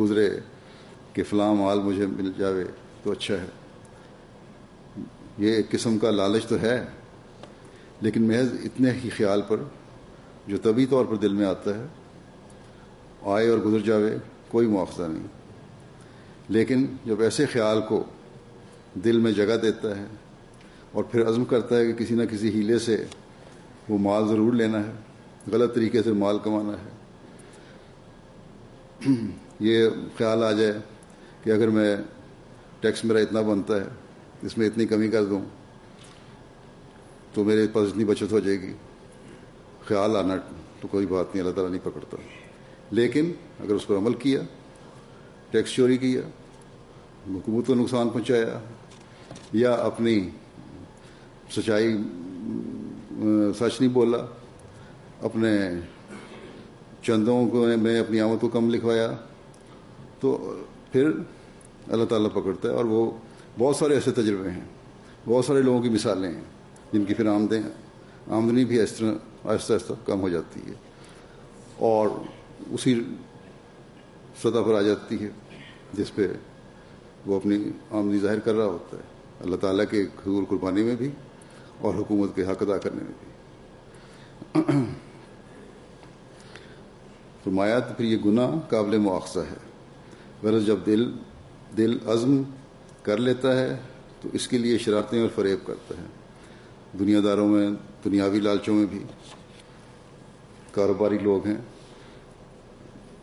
گزرے کہ فلاں مال مجھے مل جاوے تو اچھا ہے۔ یہ ایک قسم کا لالچ تو ہے، لیکن محض اتنے ہی خیال پر جو طبی طور پر دل میں آتا ہے، آئے اور گزر جاوے، کوئی مواخذہ نہیں۔ لیکن جب ایسے خیال کو دل میں جگہ دیتا ہے اور پھر عزم کرتا ہے کہ کسی نہ کسی ہیلے سے وہ مال ضرور لینا ہے، غلط طریقے سے مال کمانا ہے۔ <clears throat> یہ خیال آ جائے کہ اگر میں ٹیکس میرا اتنا بنتا ہے، اس میں اتنی کمی کر دوں، تو میرے پاس اتنی بچت ہو جائے گی۔ خیال آنا تو کوئی بات نہیں، اللہ تعالیٰ نہیں پکڑتا۔ لیکن اگر اس پر عمل کیا، ٹیکس چوری کیا حکومت کو نقصان پہنچایا یا اپنی سچائی، سچ نہیں بولا، اپنے چندوں کو میں اپنی آمد کو کم لکھوایا، تو پھر اللہ تعالیٰ پکڑتا ہے اور وہ بہت سارے ایسے تجربے ہیں، بہت سارے لوگوں کی مثالیں ہیں جن کی پھر آمدیں، آمدنی بھی اس طرح، آہستہ آہستہ کم ہو جاتی ہے اور اسی سطح پر آ جاتی ہے، جس پہ وہ اپنی آمدنی ظاہر کر رہا ہوتا ہے۔ اللہ تعالیٰ کے حضور قربانی میں بھی اور حکومت کے حق ادا کرنے میں بھی۔ <clears throat> فرمایا تو پھر یہ گناہ قابل مواخذہ ہے۔ غرض جب دل دل عزم کر لیتا ہے تو اس کے لیے شرارتیں اور فریب کرتا ہے۔ دنیا داروں میں، دنیاوی لالچوں میں بھی۔ کاروباری لوگ ہیں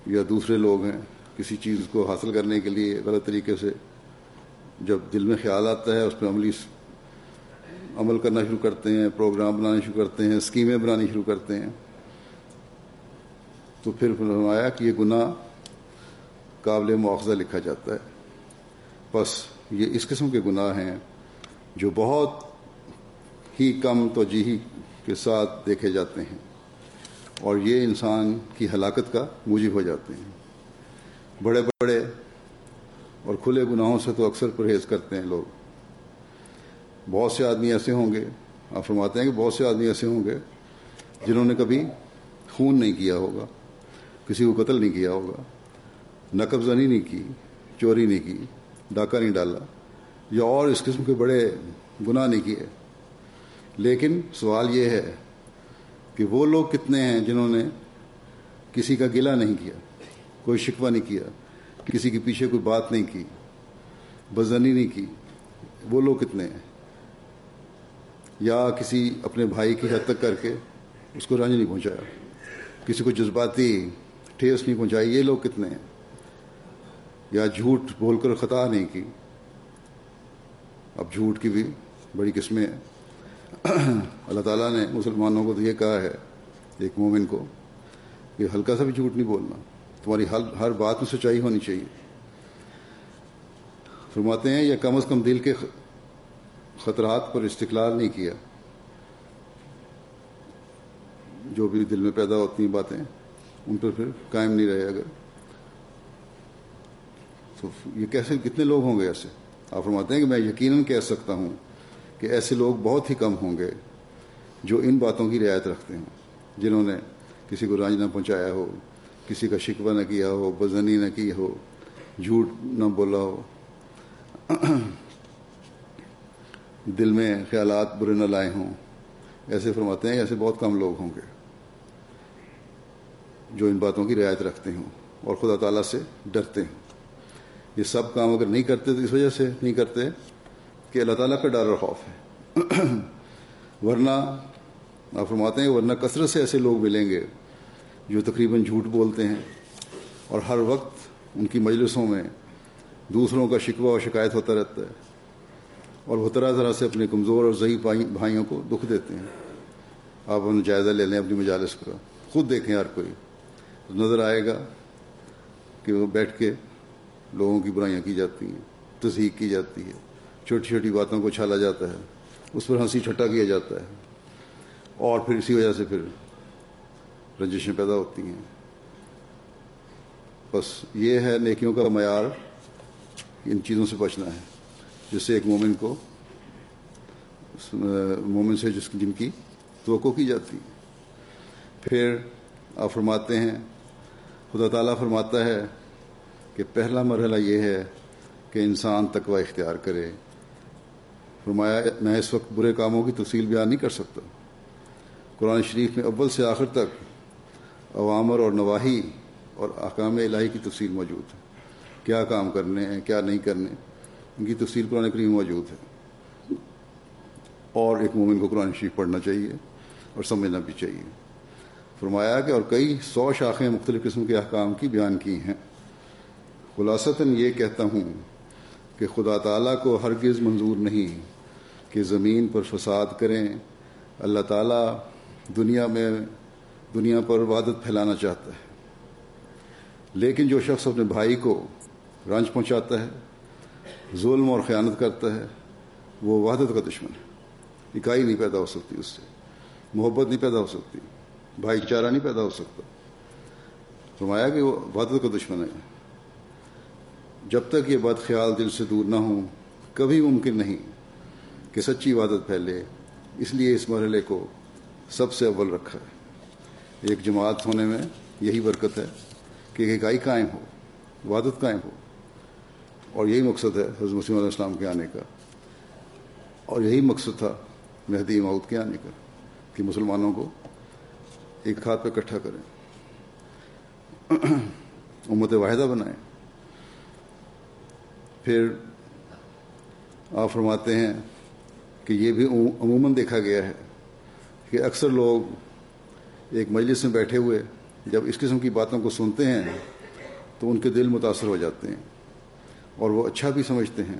یا دوسرے لوگ ہیں، کسی چیز کو حاصل کرنے کے لیے غلط طریقے سے جب دل میں خیال آتا ہے، اس پہ عملی عمل کرنا شروع کرتے ہیں، پروگرام بنانا شروع کرتے ہیں اسکیمیں بنانی شروع کرتے ہیں۔ تو پھر فرمایا کہ یہ گناہ قابل مواخذہ لکھا جاتا ہے۔ بس یہ اس قسم کے گناہ ہیں جو بہت ہی کم توجہی کے ساتھ دیکھے جاتے ہیں۔ اور یہ انسان کی ہلاکت کا موجب ہو جاتے ہیں۔ بڑے بڑے اور کھلے گناہوں سے تو اکثر پرہیز کرتے ہیں لوگ۔ بہت سے آدمی ایسے ہوں گے، آپ فرماتے ہیں کہ بہت سے آدمی ایسے ہوں گے جنہوں نے کبھی خون نہیں کیا ہوگا، کسی کو قتل نہیں کیا ہوگا نقب زنی نہیں کی، چوری نہیں کی، ڈاکہ نہیں ڈالا، یا اور اس قسم کے بڑے گناہ نہیں کیے۔ لیکن سوال یہ ہے کہ وہ لوگ کتنے ہیں جنہوں نے کسی کا گلا نہیں کیا، کوئی شکوہ نہیں کیا کسی کے پیچھے کوئی بات نہیں کی، بزنی نہیں کی۔ وہ لوگ کتنے ہیں؟ یا کسی اپنے بھائی کی حد تک کر کے اس کو رنج نہیں پہنچایا؟ کسی کو جذباتی ٹھیس نہیں پہنچائی؟ یہ لوگ کتنے ہیں؟ یا جھوٹ بول کر خطا نہیں کی؟ اب جھوٹ کی بھی بڑی قسمیں ہیں۔ اللہ تعالیٰ نے مسلمانوں کو تو یہ کہا ہے، ایک مومن کو، کہ ہلکا سا بھی جھوٹ نہیں بولنا۔ تمہاری ہر بات میں سچائی ہونی چاہیے۔ فرماتے ہیں یا کم از کم دل کے خطرات پر استقلال نہیں کیا۔ جو بھی دل میں پیدا ہوتی ہیں باتیں، ان پر پھر قائم نہیں رہے اگر۔ تو یہ کیسے، کتنے لوگ ہوں گے ایسے؟ آپ فرماتے ہیں کہ میں یقیناً کہہ سکتا ہوں کہ ایسے لوگ بہت ہی کم ہوں گے جو ان باتوں کی رعایت رکھتے ہیں جنہوں نے کسی کو رانج نہ پہنچایا ہو۔ کسی کا شکوہ نہ کیا ہو، بزنی نہ کی ہو، جھوٹ نہ بولا ہو۔ <clears throat> دل میں خیالات برے نہ لائے ہوں۔ ایسے فرماتے ہیں، ایسے بہت کم لوگ ہوں گے جو ان باتوں کی رعایت رکھتے ہوں اور خدا تعالیٰ سے ڈرتے ہوں۔ یہ سب کام اگر نہیں کرتے تو اس وجہ سے نہیں کرتے کہ اللہ تعالیٰ کا ڈر اور خوف ہے۔ <clears throat> ورنہ آپ فرماتے ہیں، ورنہ کثرت سے ایسے لوگ ملیں گے جو تقریباً جھوٹ بولتے ہیں اور ہر وقت ان کی مجلسوں میں دوسروں کا شکوہ اور شکایت ہوتا رہتا ہے اور وہ طرح طرح سے اپنے کمزور اور ضعیف بھائیوں کو دکھ دیتے ہیں۔ آپ انہیں جائزہ لے لیں اپنی مجالس کا۔ خود دیکھیں ہر کوئی۔ نظر آئے گا کہ وہ بیٹھ کے لوگوں کی برائیاں کی جاتی ہیں تصدیق کی جاتی ہے۔ چھوٹی چھوٹی باتوں کو چھالا جاتا ہے۔ اس پر ہنسی چھٹا کیا جاتا ہے۔ اور پھر اسی وجہ سے پھر رنجشیں پیدا ہوتی ہیں۔ بس یہ ہے نیکیوں کا معیار، ان چیزوں سے بچنا ہے۔ جس سے ایک مومن کو مومن سے جس جن کی توقع کی جاتی ہے۔ پھر آپ فرماتے ہیں، خدا تعالیٰ فرماتا ہے کہ پہلا مرحلہ یہ ہے کہ انسان تقوی اختیار کرے۔ فرمایا، میں اس وقت برے کاموں کی تفصیل بیان نہیں کر سکتا۔ قرآن شریف میں اول سے آخر تک عوامر اور نواحی اور احکام الہی کی تفصیل موجود ہے کیا کام کرنے ہیں، کیا نہیں کرنے ان کی تفصیل قرآن کریم موجود ہے۔ اور ایک مومن کو قرآن شریف پڑھنا چاہیے اور سمجھنا بھی چاہیے۔ فرمایا کہ اور کئی سو شاخیں مختلف قسم کے احکام کی بیان کی ہیں۔ خلاصتاً یہ کہتا ہوں کہ خدا تعالیٰ کو ہرگز منظور نہیں کہ زمین پر فساد کریں۔ اللہ تعالیٰ دنیا میں دنیا پر وادت پھیلانا چاہتا ہے۔ لیکن جو شخص اپنے بھائی کو رنج پہنچاتا ہے، ظلم اور خیانت کرتا ہے، وہ وحدت کا دشمن ہے۔ اکائی نہیں پیدا ہو سکتی اس سے، محبت نہیں پیدا ہو سکتی، بھائی چارہ نہیں پیدا ہو سکتا۔ فرمایا کہ وہ وحدت کا دشمن ہے۔ جب تک یہ بد خیال دل سے دور نہ ہوں کبھی ممکن نہیں کہ سچی عبادت پھیلے۔ اس لیے اس مرحلے کو سب سے اول رکھا۔ ہے ایک جماعت ہونے میں یہی برکت ہے کہ ایک اکائی قائم ہو، عبادت قائم ہو۔ اور یہی مقصد ہے حضرت مسیم علیہ السلام کے آنے کا۔ اور یہی مقصد تھا مہدی مود کے آنے کا، کہ مسلمانوں کو ایک ہاتھ پہ اکٹھا کریں۔ امت واحدہ بنائیں۔ پھر آپ فرماتے ہیں کہ یہ بھی عموماً دیکھا گیا ہے کہ اکثر لوگ ایک مجلس میں بیٹھے ہوئے جب اس قسم کی باتوں کو سنتے ہیں تو ان کے دل متاثر ہو جاتے ہیں اور وہ اچھا بھی سمجھتے ہیں۔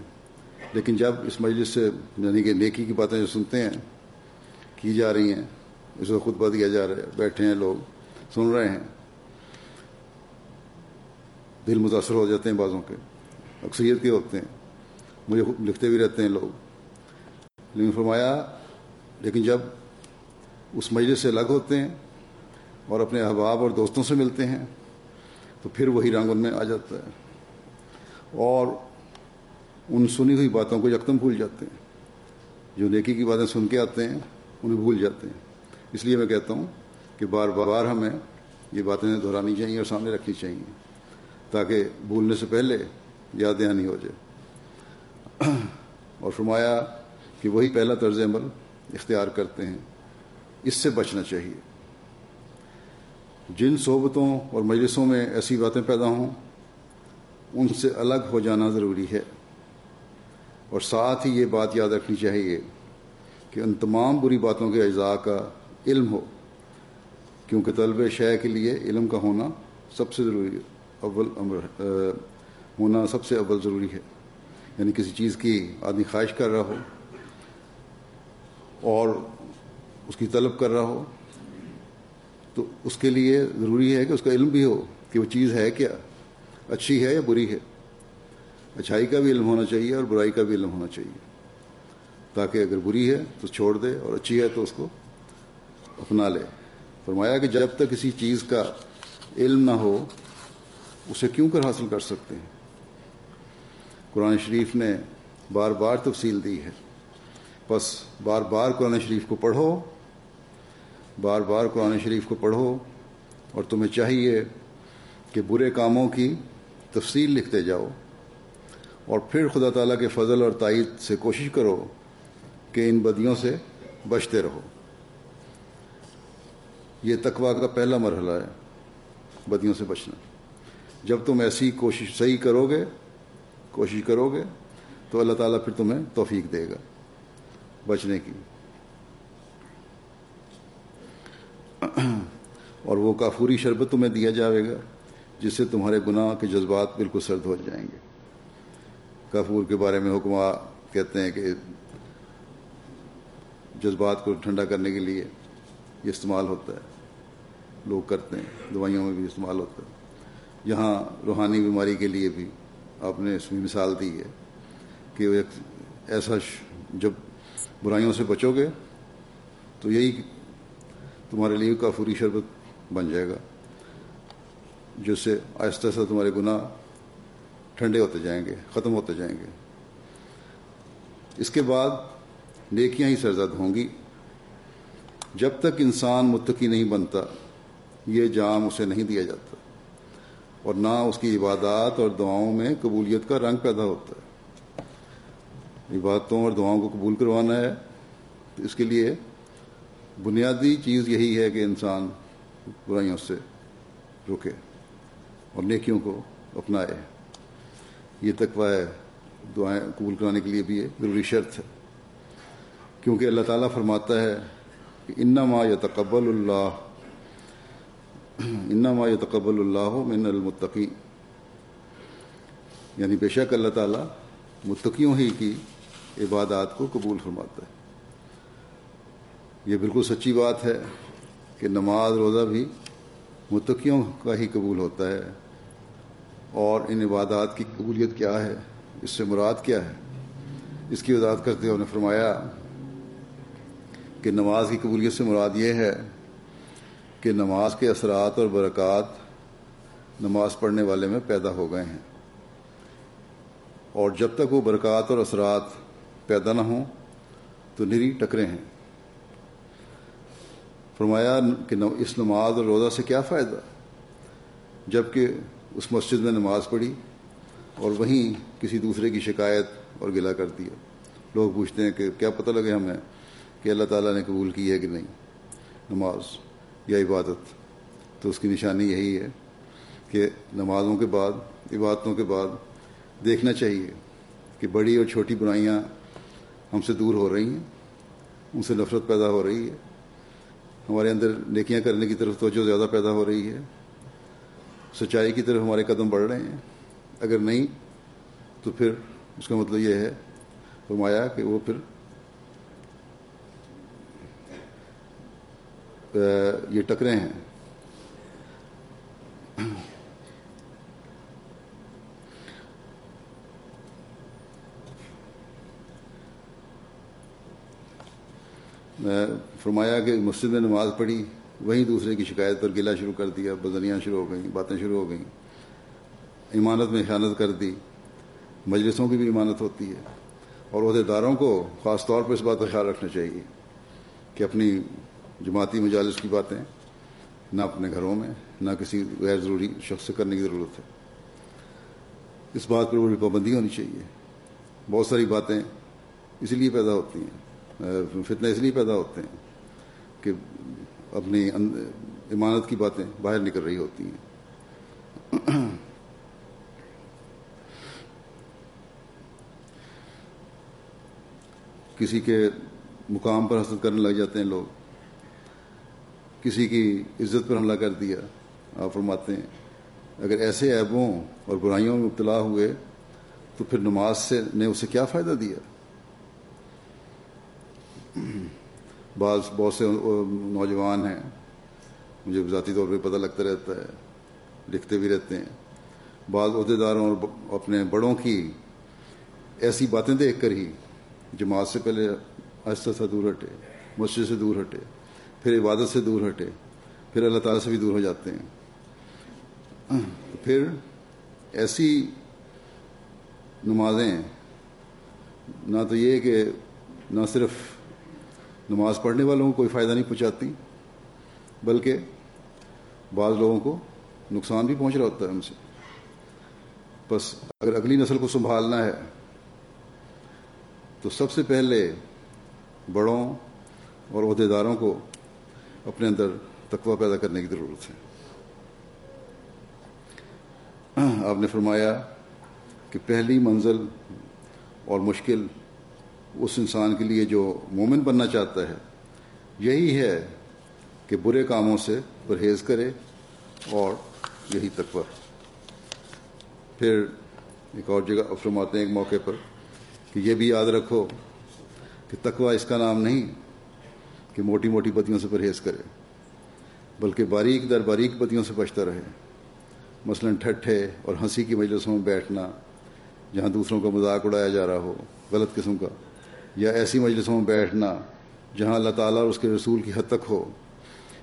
لیکن جب اس مجلس سے یعنی کہ نیکی کی باتیں جو سنتے ہیں، کی جا رہی ہیں، اس کو خطبہ دیا جا رہا ہے، بیٹھے ہیں لوگ، سن رہے ہیں، دل متاثر ہو جاتے ہیں بازوں کے۔ اکثریت کے ہوتے ہیں۔ مجھے لکھتے بھی رہتے ہیں لوگ۔ لیکن فرمایا، لیکن جب اس مجلس سے الگ ہوتے ہیں اور اپنے احباب اور دوستوں سے ملتے ہیں، تو پھر وہی رنگ ان میں آ جاتا ہے۔ اور ان سنی ہوئی باتوں کو یکدم بھول جاتے ہیں۔ جو نیکی کی باتیں سن کے آتے ہیں، انہیں بھول جاتے ہیں۔ اس لیے میں کہتا ہوں کہ بار بار ہمیں یہ باتیں دہرانی چاہیے اور سامنے رکھنی چاہیے، تاکہ بھولنے سے پہلے یاد دہانی ہو جائے۔ اور فرمایا کہ وہی پہلا طرز عمل اختیار کرتے ہیں۔ اس سے بچنا چاہیے۔ جن صحبتوں اور مجلسوں میں ایسی باتیں پیدا ہوں، ان سے الگ ہو جانا ضروری ہے۔ اور ساتھ ہی یہ بات یاد رکھنی چاہیے کہ ان تمام بری باتوں کے اجزاء کا علم ہو، کیونکہ طلب شے کے لیے علم کا ہونا سب سے ضروری اول امر ہونا سب سے اول ضروری ہے۔ یعنی کسی چیز کی آدمی خواہش کر رہا ہو اور اس کی طلب کر رہا ہو تو اس کے لیے ضروری ہے کہ اس کا علم بھی ہو، کہ وہ چیز ہے کیا؟ اچھی ہے یا بری ہے؟ اچھائی کا بھی علم ہونا چاہیے اور برائی کا بھی علم ہونا چاہیے۔ تاکہ اگر بری ہے تو چھوڑ دے اور اچھی ہے تو اس کو اپنا لے۔ فرمایا کہ جب تک کسی چیز کا علم نہ ہو، اسے کیوں کر حاصل کر سکتے ہیں؟ قرآن شریف نے بار بار تفصیل دی ہے۔ بس بار بار قرآن شریف کو پڑھو بار بار قرآن شریف کو پڑھو اور تمہیں چاہیے کہ برے کاموں کی تفصیل لکھتے جاؤ اور پھر خدا تعالیٰ کے فضل اور تائید سے کوشش کرو کہ ان بدیوں سے بچتے رہو۔ یہ تقوا کا پہلا مرحلہ ہے، بدیوں سے بچنا۔ جب تم ایسی کوشش صحیح کرو گے کوشش کرو گے تو اللہ تعالیٰ پھر تمہیں توفیق دے گا بچنے کی۔ اور وہ کافوری شربت تمہیں دیا جائے گا، جس سے تمہارے گناہ کے جذبات بالکل سرد ہو جائیں گے۔ کافور کے بارے میں حکمہ کہتے ہیں کہ جذبات کو ٹھنڈا کرنے کے لیے یہ استعمال ہوتا ہے۔ لوگ کرتے ہیں، دوائیوں میں بھی استعمال ہوتا ہے۔ یہاں روحانی بیماری کے لیے بھی آپ نے اس میں مثال دی ہے کہ ایک ایسا جب برائیوں سے بچو گے تو یہی تمہارے لیے کافوری شربت بن جائے گا، جس سے آہستہ آہستہ تمہارے گناہ ٹھنڈے ہوتے جائیں گے، ختم ہوتے جائیں گے۔ اس کے بعد نیکیاں ہی سرزد ہوں گی۔ جب تک انسان متقی نہیں بنتا، یہ جام اسے نہیں دیا جاتا، اور نہ اس کی عبادات اور دعاؤں میں قبولیت کا رنگ پیدا ہوتا ہے۔ عبادتوں اور دعاؤں کو قبول کروانا ہے، تو اس کے لیے بنیادی چیز یہی ہے کہ انسان برائیوں سے رکے اور نیکیوں کو اپنائے۔ یہ تقوی ہے دعائیں قبول کرانے کے لیے بھی یہ ضروری شرط ہے۔ کیونکہ اللہ تعالیٰ فرماتا ہے کہ انما یا تقبل اللہ انما یا تقبل اللہ من المتقی۔ یعنی بے شک اللہ تعالیٰ متقیوں ہی کی عبادات کو قبول فرماتا ہے۔ یہ بالکل سچی بات ہے کہ نماز روزہ بھی متقیوں کا ہی قبول ہوتا ہے اور ان عبادات کی قبولیت کیا ہے؟ اس سے مراد کیا ہے؟ اس کی وضاحت کرتے ہوئے نے فرمایا کہ نماز کی قبولیت سے مراد یہ ہے کہ نماز کے اثرات اور برکات نماز پڑھنے والے میں پیدا ہو گئے ہیں اور جب تک وہ برکات اور اثرات پیدا نہ ہوں تو نری ٹکرے ہیں۔ فرمایا کہ اس نماز اور روزہ سے کیا فائدہ؟ جبکہ اس مسجد میں نماز پڑھی اور وہیں کسی دوسرے کی شکایت اور گلا کر دیا۔ لوگ پوچھتے ہیں کہ کیا پتہ لگے ہمیں کہ اللہ تعالیٰ نے قبول کی ہے کہ نہیں نماز یا عبادت۔ تو اس کی نشانی یہی ہے کہ نمازوں کے بعد، عبادتوں کے بعد دیکھنا چاہیے کہ بڑی اور چھوٹی برائیاں ہم سے دور ہو رہی ہیں، ان سے نفرت پیدا ہو رہی ہے۔ ہمارے اندر نیکیاں کرنے کی طرف توجہ زیادہ پیدا ہو رہی ہے۔ سچائی کی طرف ہمارے قدم بڑھ رہے ہیں۔ اگر نہیں، تو پھر اس کا مطلب یہ ہے، فرمایا کہ وہ پھر یہ ٹکرے ہیں۔ فرمایا کہ مسجد میں نماز پڑھی، وہیں دوسرے کی شکایت پر گلا شروع کر دیا بدنیاں شروع ہو گئیں، باتیں شروع ہو گئیں۔ ایمانت میں خیانت کر دی۔ مجلسوں کی بھی ایمانت ہوتی ہے۔ اور عہدے داروں کو خاص طور پر اس بات کا خیال رکھنا چاہیے کہ اپنی جماعتی مجالس کی باتیں نہ اپنے گھروں میں، نہ کسی غیر ضروری شخص سے کرنے کی ضرورت ہے۔ اس بات پر بڑی پابندی ہونی چاہیے۔ بہت ساری باتیں اسی لیے پیدا ہوتی ہیں۔ فتنے اس لیے پیدا ہوتے ہیں کہ اپنی امانت کی باتیں باہر نکل رہی ہوتی ہیں۔ کسی کے مقام پر حسد کرنے لگ جاتے ہیں لوگ۔ کسی کی عزت پر حملہ کر دیا، آپ فرماتے ہیں۔ اگر ایسے عیبوں اور برائیوں میں مبتلا ہوئے تو پھر نماز سے نے اسے کیا فائدہ دیا؟ <clears throat> بعض بہت سے نوجوان ہیں، مجھے ذاتی طور پہ پتہ لگتا رہتا ہے، لکھتے بھی رہتے ہیں۔ بعض عہدے داروں اور اپنے بڑوں کی ایسی باتیں دیکھ کر ہی جماعت سے پہلے آہستہ سا دور ہٹے، مسجد سے دور ہٹے، پھر عبادت سے دور ہٹے، پھر اللہ تعالیٰ سے بھی دور ہو جاتے ہیں۔ <clears throat> پھر ایسی نمازیں، نہ تو یہ کہ نہ صرف نماز پڑھنے والوں کو کوئی فائدہ نہیں پہنچاتی، بلکہ بعض لوگوں کو نقصان بھی پہنچ رہا ہوتا ہے ان سے۔ بس اگر اگلی نسل کو سنبھالنا ہے، تو سب سے پہلے بڑوں اور عہدے داروں کو اپنے اندر تقوی پیدا کرنے کی ضرورت ہے۔ <clears throat> آپ نے فرمایا کہ پہلی منزل اور مشکل اس انسان کے لیے جو مومن بننا چاہتا ہے، یہی ہے کہ برے کاموں سے پرہیز کرے اور یہی تقوی۔ پھر ایک اور جگہ فرماتے ہیں ایک موقع پر کہ یہ بھی یاد رکھو کہ تقوی اس کا نام نہیں کہ موٹی موٹی پتیوں سے پرہیز کرے، بلکہ باریک در باریک پتیوں سے بچتا رہے۔ مثلا ٹھٹھے اور ہنسی کی مجلسوں میں بیٹھنا، جہاں دوسروں کا مذاق اڑایا جا رہا ہو، غلط قسم کا۔ یا ایسی مجلسوں میں بیٹھنا جہاں اللہ تعالیٰ اور اس کے رسول کی حد تک ہو،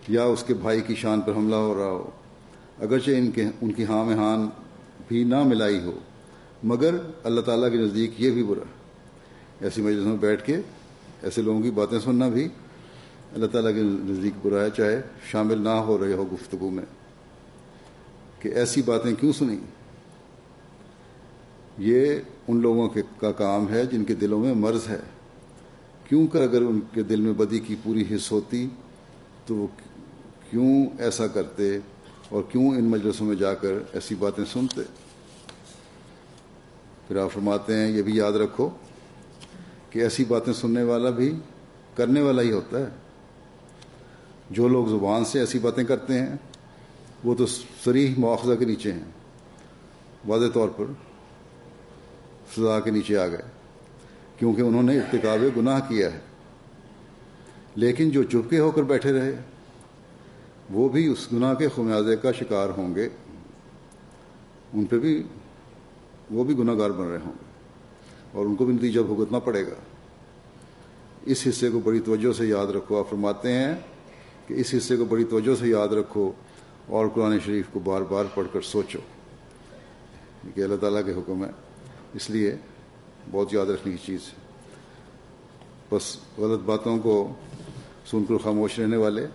یا اس کے بھائی کی شان پر حملہ ہو رہا ہو۔ اگرچہ ان کے، ان کی ہاں میں ہان بھی نہ ملائی ہو، مگر اللہ تعالیٰ کے نزدیک یہ بھی برا۔ ایسی مجلسوں میں بیٹھ کے ایسے لوگوں کی باتیں سننا بھی اللہ تعالیٰ کے نزدیک برا ہے، چاہے شامل نہ ہو رہے ہو گفتگو میں۔ کہ ایسی باتیں کیوں سنیں؟ یہ ان لوگوں کے کا کام ہے جن کے دلوں میں مرض ہے۔ کیوں کر اگر ان کے دل میں بدی کی پوری حص ہوتی تو وہ کیوں ایسا کرتے اور کیوں ان مجلسوں میں جا کر ایسی باتیں سنتے؟ پھر آپ فرماتے ہیں، یہ بھی یاد رکھو کہ ایسی باتیں سننے والا بھی کرنے والا ہی ہوتا ہے۔ جو لوگ زبان سے ایسی باتیں کرتے ہیں، وہ تو سریح مواخذہ کے نیچے ہیں۔ واضح طور پر سزا کے نیچے آ گئے۔ کیونکہ انہوں نے ارتکاب گناہ کیا ہے۔ لیکن جو چپکے ہو کر بیٹھے رہے، وہ بھی اس گناہ کے خمیازے کا شکار ہوں گے۔ ان پہ بھی، وہ بھی گناہ گار بن رہے ہوں گے۔ اور ان کو بھی نتیجہ بھگتنا پڑے گا۔ اس حصے کو بڑی توجہ سے یاد رکھو۔ آپ فرماتے ہیں کہ اس حصے کو بڑی توجہ سے یاد رکھو اور قرآن شریف کو بار بار پڑھ کر سوچو۔ کہ اللہ تعالیٰ کے حکم ہے۔ اس لیے بہت یاد رکھنے کی چیز ہے بس غلط باتوں کو سن کر خاموش رہنے والے،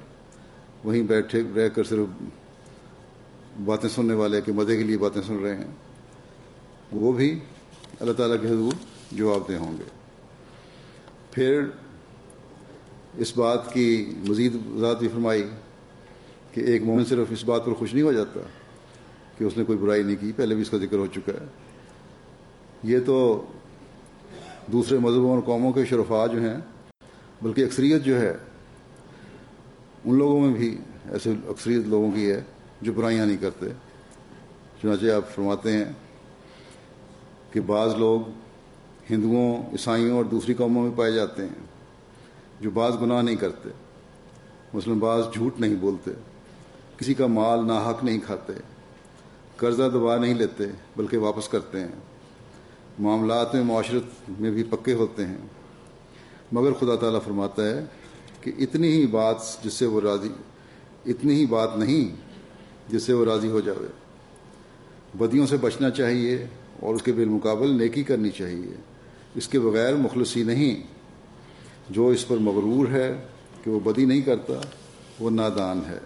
وہیں بیٹھے، رہ کر صرف باتیں سننے والے کہ مزے کے لیے باتیں سن رہے ہیں، وہ بھی اللہ تعالیٰ کے حضور جواب دہ ہوں گے۔ پھر اس بات کی مزید وضاحت بھی فرمائی کہ ایک مومن صرف اس بات پر خوش نہیں ہو جاتا کہ اس نے کوئی برائی نہیں کی، پہلے بھی اس کا ذکر ہو چکا ہے۔ یہ تو دوسرے مذہبوں اور قوموں کے شرفا جو ہیں، بلکہ اکثریت جو ہے، ان لوگوں میں بھی ایسے اکثریت لوگوں کی ہے جو برائیاں نہیں کرتے۔ چنانچہ آپ فرماتے ہیں کہ بعض لوگ ہندوؤں، عیسائیوں اور دوسری قوموں میں پائے جاتے ہیں جو بعض گناہ نہیں کرتے۔ مثلاً بعض جھوٹ نہیں بولتے، کسی کا مال ناحق نہیں کھاتے، قرضہ دبا نہیں لیتے، بلکہ واپس کرتے ہیں۔ معاملات میں معاشرت میں بھی پکے ہوتے ہیں۔ مگر خدا تعالیٰ فرماتا ہے کہ اتنی ہی بات جس سے وہ راضی، اتنی ہی بات نہیں جس سے وہ راضی ہو جاوے۔ بدیوں سے بچنا چاہیے اور اس کے بالمقابل نیکی کرنی چاہیے۔ اس کے بغیر مخلصی نہیں۔ جو اس پر مغرور ہے کہ وہ بدی نہیں کرتا، وہ نادان ہے۔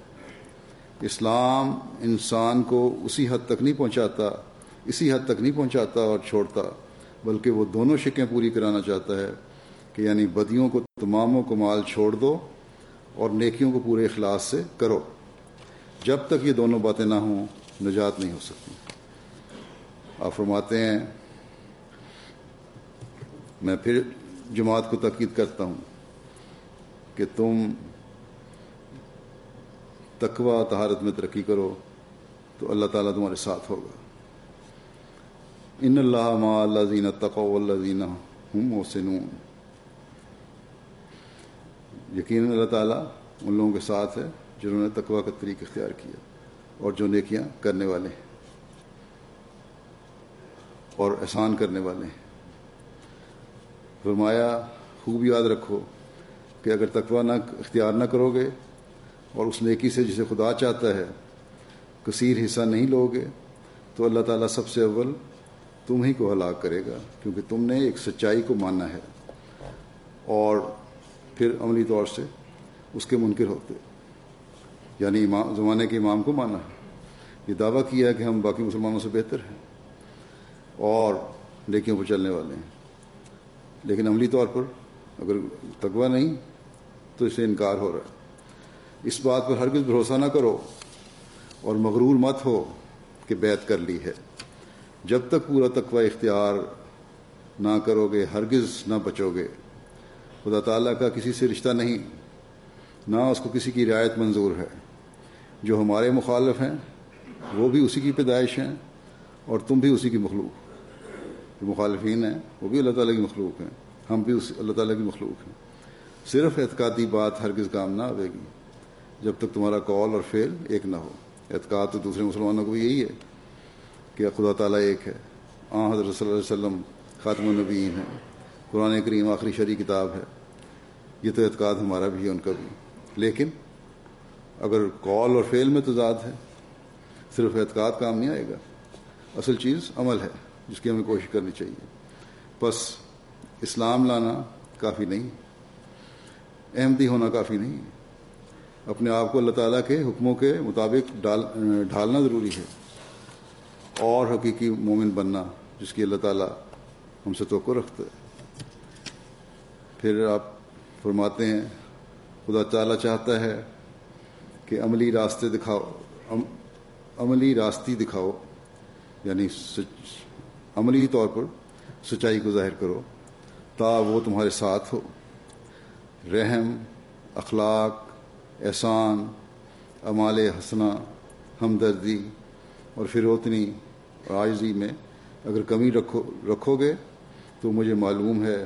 اسلام انسان کو اسی حد تک نہیں پہنچاتا اسی حد تک نہیں پہنچاتا اور چھوڑتا، بلکہ وہ دونوں شکیں پوری کرانا چاہتا ہے کہ یعنی بدیوں کو تمام و کمال چھوڑ دو اور نیکیوں کو پورے اخلاص سے کرو۔ جب تک یہ دونوں باتیں نہ ہوں، نجات نہیں ہو سکتی۔ آپ فرماتے ہیں، میں پھر جماعت کو تاکید کرتا ہوں کہ تم تقوا تہارت میں ترقی کرو تو اللہ تعالیٰ تمہارے ساتھ ہوگا۔ ان اللہ ما اللہ زین تقو اللہ زینہ محسنون۔ یقین اللہ تعالیٰ ان لوگوں کے ساتھ ہے جنہوں نے تقوا کا طریق اختیار کیا اور جو نیکیاں کرنے والے ہیں۔ اور احسان کرنے والے ہیں۔ فرمایا، خوب یاد رکھو کہ اگر تقوا نہ اختیار نہ کرو گے اور اس نیکی سے جسے خدا چاہتا ہے کثیر حصہ نہیں لو گے تو اللہ تعالیٰ سب سے اول تم ہی کو ہلاک کرے گا، کیونکہ تم نے ایک سچائی کو ماننا ہے۔ اور پھر عملی طور سے اس کے منکر ہوتے۔ یعنی امام، زمانے کے امام کو مانا یہ دعویٰ کیا ہے کہ ہم باقی مسلمانوں سے بہتر ہیں۔ اور نیکیوں پر چلنے والے ہیں۔ لیکن عملی طور پر اگر تقوی نہیں، تو اسے انکار ہو رہا ہے۔ اس بات پر ہرگز بھروسہ نہ کرو اور مغرور مت ہو کہ بیت کر لی ہے۔ جب تک پورا تقوی اختیار نہ کرو گے ہرگز نہ بچو گے خدا تعالیٰ کا کسی سے رشتہ نہیں، نہ اس کو کسی کی رعایت منظور ہے۔ جو ہمارے مخالف ہیں، وہ بھی اسی کی پیدائش ہیں اور تم بھی اسی کی مخلوق۔ جو مخالفین ہیں، وہ بھی اللہ تعالیٰ کی مخلوق ہیں۔ ہم بھی اس اللہ تعالیٰ کی مخلوق ہیں۔ صرف اعتقادی بات ہرگز کام نہ آئے گی۔ جب تک تمہارا کال اور فعل ایک نہ ہو۔ اعتقاد تو دوسرے مسلمانوں کو بھی یہی ہے۔ کہ خدا تعالیٰ ایک ہے۔ آ حضرت صلی اللہ علیہ وسلم خاتم النبیین ہیں۔ قرآن کریم آخری شرعی کتاب ہے۔ یہ تو اعتقاد ہمارا بھی ہے، ان کا بھی۔ لیکن اگر کال اور فعل میں تضاد ہے، صرف اعتقاد کام نہیں آئے گا۔ اصل چیز عمل ہے، جس کی ہمیں کوشش کرنی چاہیے۔ بس اسلام لانا کافی نہیں، احمدی ہونا کافی نہیں۔ اپنے آپ کو اللہ تعالیٰ کے حکموں کے مطابق ڈال، ڈھالنا ضروری ہے۔ اور حقیقی مومن بننا جس کی اللہ تعالیٰ ہم سے توقع رکھتا ہے۔ پھر آپ فرماتے ہیں، خدا تعالیٰ چاہتا ہے کہ عملی راستے دکھاؤ عملی راستی دکھاؤ یعنی عملی طور پر سچائی کو ظاہر کرو تا وہ تمہارے ساتھ ہو۔ رحم، اخلاق، احسان امال حسنا ہمدردی اور فروتنی اور میں اگر کمی رکھو رکھو گے تو مجھے معلوم ہے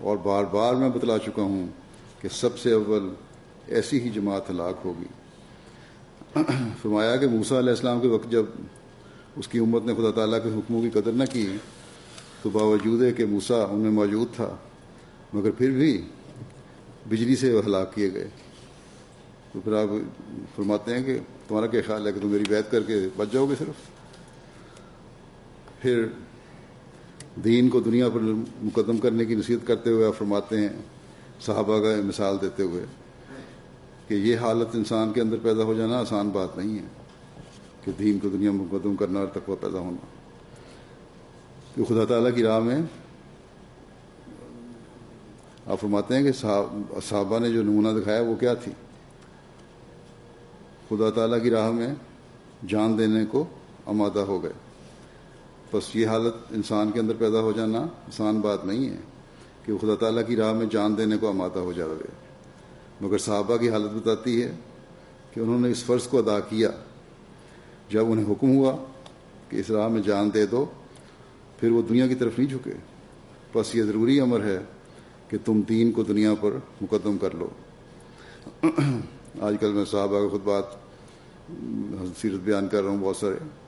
اور بار بار میں بتلا چکا ہوں کہ سب سے اول ایسی ہی جماعت ہلاک ہوگی۔ <clears throat> فرمایا کہ موسا علیہ السلام کے وقت جب اس کی امت نے خدا تعالیٰ کے حکموں کی قدر نہ کی تو باوجود ہے کہ موسا ان میں موجود تھا، مگر پھر بھی بجلی سے ہلاک کیے گئے۔ تو پھر آپ فرماتے ہیں کہ تمہارا کیا خیال ہے کہ تم میری بیت کر کے بچ جاؤ گے صرف؟ پھر دین کو دنیا پر مقدم کرنے کی نصیحت کرتے ہوئے فرماتے ہیں، صحابہ کا مثال دیتے ہوئے کہ یہ حالت انسان کے اندر پیدا ہو جانا آسان بات نہیں ہے کہ دین کو دنیا میں مقدم کرنا اور تقوی پیدا ہونا۔ کہ خدا تعالیٰ کی راہ میں آپ فرماتے ہیں کہ صحابہ نے جو نمونہ دکھایا وہ کیا تھی؟ خدا تعالیٰ کی راہ میں جان دینے کو آمادہ ہو گئے۔ بس یہ حالت انسان کے اندر پیدا ہو جانا آسان بات نہیں ہے کہ وہ خدا تعالیٰ کی راہ میں جان دینے کو آمادہ ہو جاوے۔ مگر صحابہ کی حالت بتاتی ہے کہ انہوں نے اس فرض کو ادا کیا۔ جب انہیں حکم ہوا کہ اس راہ میں جان دے دو، پھر وہ دنیا کی طرف نہیں جھکے۔ بس یہ ضروری امر ہے کہ تم دین کو دنیا پر مقدم کر لو۔ آج کل میں صحابہ کا خود بات سیرت بیان کر رہا ہوں، بہت سارے۔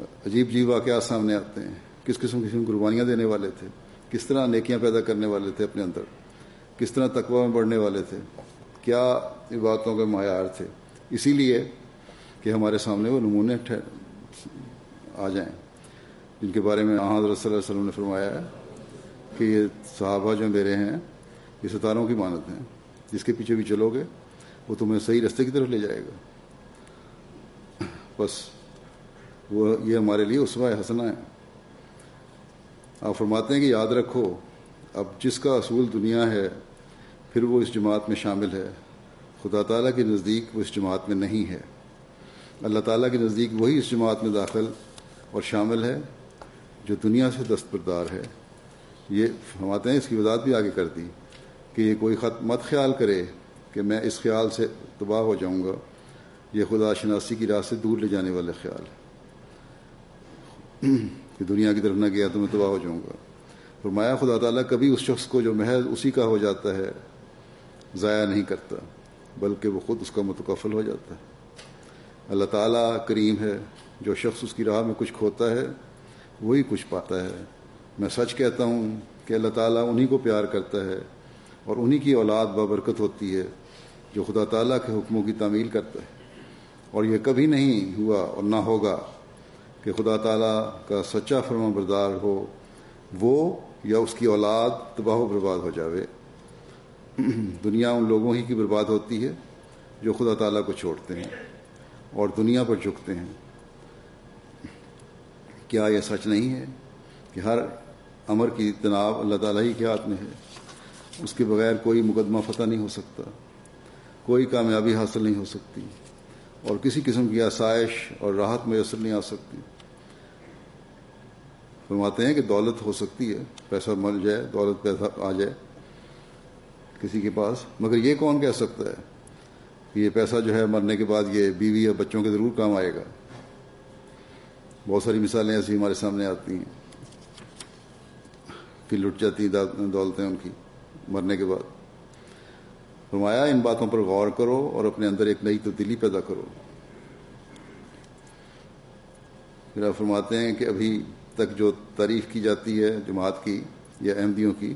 عجیب عجیب واقعات سامنے آتے ہیں۔ کس قسم قسم قربانیاں دینے والے تھے؟ کس طرح نیکیاں پیدا کرنے والے تھے اپنے اندر؟ کس طرح تقوی میں بڑھنے والے تھے؟ کیا باتوں کے معیار تھے؟ اسی لیے کہ ہمارے سامنے وہ نمونے آ جائیں۔ جن کے بارے میں حضرت صلی اللہ علیہ وسلم نے فرمایا ہے کہ یہ صحابہ جو میرے ہیں، یہ ستاروں کی مانت ہیں۔ جس کے پیچھے بھی چلو گے، وہ تمہیں صحیح رستے کی طرف لے جائے گا۔ بس۔ وہ یہ ہمارے لیے اسوا حسنہ ہے۔ آپ فرماتے ہیں کہ یاد رکھو، اب جس کا اصول دنیا ہے، پھر وہ اس جماعت میں شامل ہے۔ خدا تعالیٰ کے نزدیک وہ اس جماعت میں نہیں ہے۔ اللہ تعالیٰ کے نزدیک وہی اس جماعت میں داخل اور شامل ہے جو دنیا سے دستبردار ہے۔ یہ فرماتے ہیں، اس کی وضاحت بھی آگے کر دی کہ یہ کوئی خط مت خیال کرے کہ میں اس خیال سے تباہ ہو جاؤں گا۔ یہ خدا شناسی کی راہ سے دور لے جانے والے خیال ہے۔ کہ دنیا کی طرف نہ گیا تو میں تباہ ہو جاؤں گا۔ فرمایا، خدا تعالیٰ کبھی اس شخص کو جو محض اسی کا ہو جاتا ہے، ضائع نہیں کرتا، بلکہ وہ خود اس کا متکفل ہو جاتا ہے۔ اللہ تعالیٰ کریم ہے، جو شخص اس کی راہ میں کچھ کھوتا ہے، وہی کچھ پاتا ہے۔ میں سچ کہتا ہوں کہ اللہ تعالیٰ انہی کو پیار کرتا ہے اور انہی کی اولاد بابرکت ہوتی ہے، جو خدا تعالیٰ کے حکموں کی تعمیل کرتا ہے۔ اور یہ کبھی نہیں ہوا اور نہ ہوگا کہ خدا تعالیٰ کا سچا فرما بردار ہو، وہ یا اس کی اولاد تباہ و برباد ہو جاوے۔ <clears throat> دنیا ان لوگوں ہی کی برباد ہوتی ہے جو خدا تعالیٰ کو چھوڑتے ہیں اور دنیا پر جھکتے ہیں۔ کیا یہ سچ نہیں ہے کہ ہر امر کی تناب اللہ تعالیٰ ہی کے ہاتھ میں ہے؟ اس کے بغیر کوئی مقدمہ فتح نہیں ہو سکتا، کوئی کامیابی حاصل نہیں ہو سکتی۔ اور کسی قسم کی آسائش اور راحت میسر نہیں آ سکتی۔ فرماتے ہیں کہ دولت ہو سکتی ہے، پیسہ مل جائے، دولت پیسہ آ جائے کسی کے پاس، مگر یہ کون کہہ سکتا ہے کہ یہ پیسہ جو ہے مرنے کے بعد یہ بیوی یا بچوں کے ضرور کام آئے گا۔ بہت ساری مثالیں ایسی ہمارے سامنے آتی ہیں۔ پھر لٹ جاتی دولتیں ان کی مرنے کے بعد۔ فرمایا، ان باتوں پر غور کرو اور اپنے اندر ایک نئی تبدیلی پیدا کرو۔ پھر آپ فرماتے ہیں کہ ابھی تک جو تعریف کی جاتی ہے جماعت کی یا احمدیوں کی،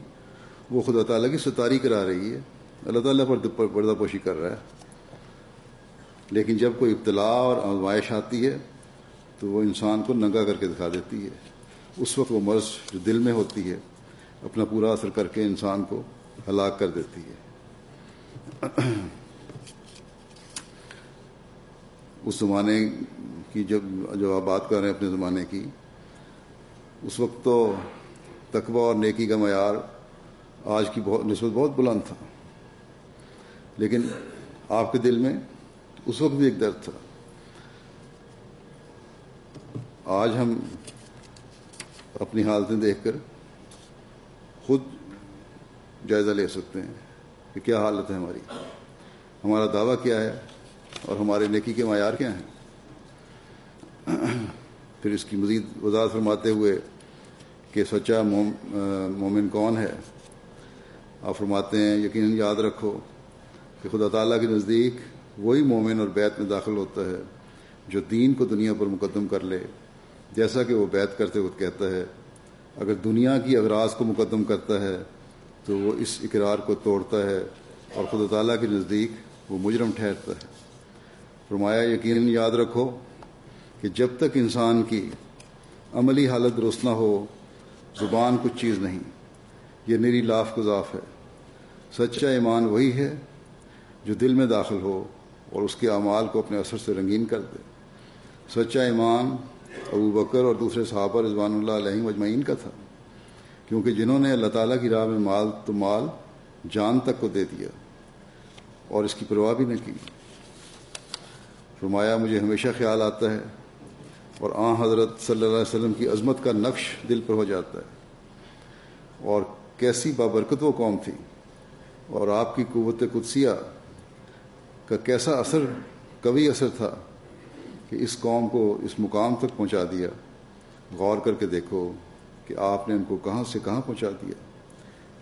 وہ خدا تعالیٰ کی ستاری کرا رہی ہے۔ اللہ تعالیٰ پر پردہ پوشی کر رہا ہے۔ لیکن جب کوئی ابتلاع اور آزمائش آتی ہے، تو وہ انسان کو ننگا کر کے دکھا دیتی ہے۔ اس وقت وہ مرض جو دل میں ہوتی ہے، اپنا پورا اثر کر کے انسان کو ہلاک کر دیتی ہے۔ <coughs> اس زمانے کی جب جو آپ بات کر رہے ہیں اپنے زمانے کی، اس وقت تو تقوی اور نیکی کا معیار آج کی بہت، نسبت بہت بلند تھا۔ لیکن آپ کے دل میں اس وقت بھی ایک درد تھا۔ آج ہم اپنی حالتیں دیکھ کر خود جائزہ لے سکتے ہیں۔ کہ کیا حالت ہے ہماری؟ ہمارا دعویٰ کیا ہے اور ہمارے نیکی کے معیار کیا ہیں؟ پھر اس کی مزید وضاحت فرماتے ہوئے کہ سچا مومن کون ہے؟ آپ فرماتے ہیں، یقیناً یاد رکھو کہ خدا تعالیٰ کے نزدیک وہی مومن اور بیت میں داخل ہوتا ہے جو دین کو دنیا پر مقدم کر لے۔ جیسا کہ وہ بیت کرتے وقت کہتا ہے، اگر دنیا کی اغراض کو مقدم کرتا ہے تو وہ اس اقرار کو توڑتا ہے اور خدا تعالیٰ کے نزدیک وہ مجرم ٹھہرتا ہے۔ فرمایا، یقیناً یاد رکھو کہ جب تک انسان کی عملی حالت درست نہ ہو، زبان کچھ چیز نہیں، یہ میری لاف گزاف ہے۔ سچا ایمان وہی ہے جو دل میں داخل ہو اور اس کے اعمال کو اپنے اثر سے رنگین کر دے۔ سچا ایمان ابو بکر اور دوسرے صحابہ رضوان اللہ علیہ مجمعین کا تھا۔ کیونکہ جنہوں نے اللہ تعالیٰ کی راہ میں مال تو مال جان تک کو دے دیا اور اس کی پرواہ بھی نہ کی۔ فرمایا، مجھے ہمیشہ خیال آتا ہے اور آ حضرت صلی اللہ علیہ وسلم کی عظمت کا نقش دل پر ہو جاتا ہے۔ اور کیسی بابرکت وہ قوم تھی۔ اور آپ کی قوت قدسیہ کا کیسا اثر کبھی اثر تھا کہ اس قوم کو اس مقام تک پہنچا دیا۔ غور کر کے دیکھو۔ کہ آپ نے ان کو کہاں سے کہاں پہنچا دیا؟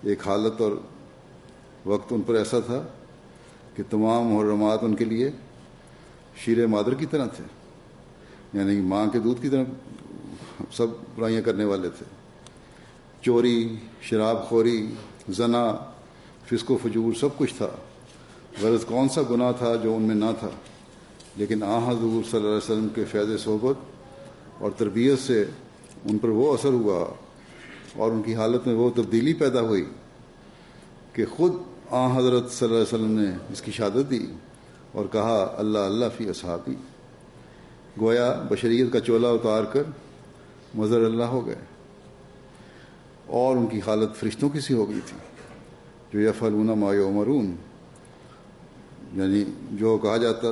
ایک حالت اور وقت ان پر ایسا تھا کہ تمام محرمات ان کے لیے شیر مادر کی طرح تھے یعنی ماں کے دودھ کی طرح سب برائیاں کرنے والے تھے۔ چوری، شراب خوری، زنا، فسق و فجور سب کچھ تھا۔ غرض کون سا گناہ تھا جو ان میں نہ تھا؟ لیکن آ حضور صلی اللہ علیہ وسلم کے فیض صحبت اور تربیت سے ان پر وہ اثر ہوا اور ان کی حالت میں وہ تبدیلی پیدا ہوئی کہ خود آ حضرت صلی اللہ علیہ وسلم نے اس کی شہادت دی اور کہا، اللہ اللہ فی اصحابی۔ گویا بشریت کا چولا اتار کر مظہر اللہ ہو گئے۔ اور ان کی حالت فرشتوں کی سی ہو گئی تھی۔ جو یا فلون مایو مرون یعنی جو کہا جاتا،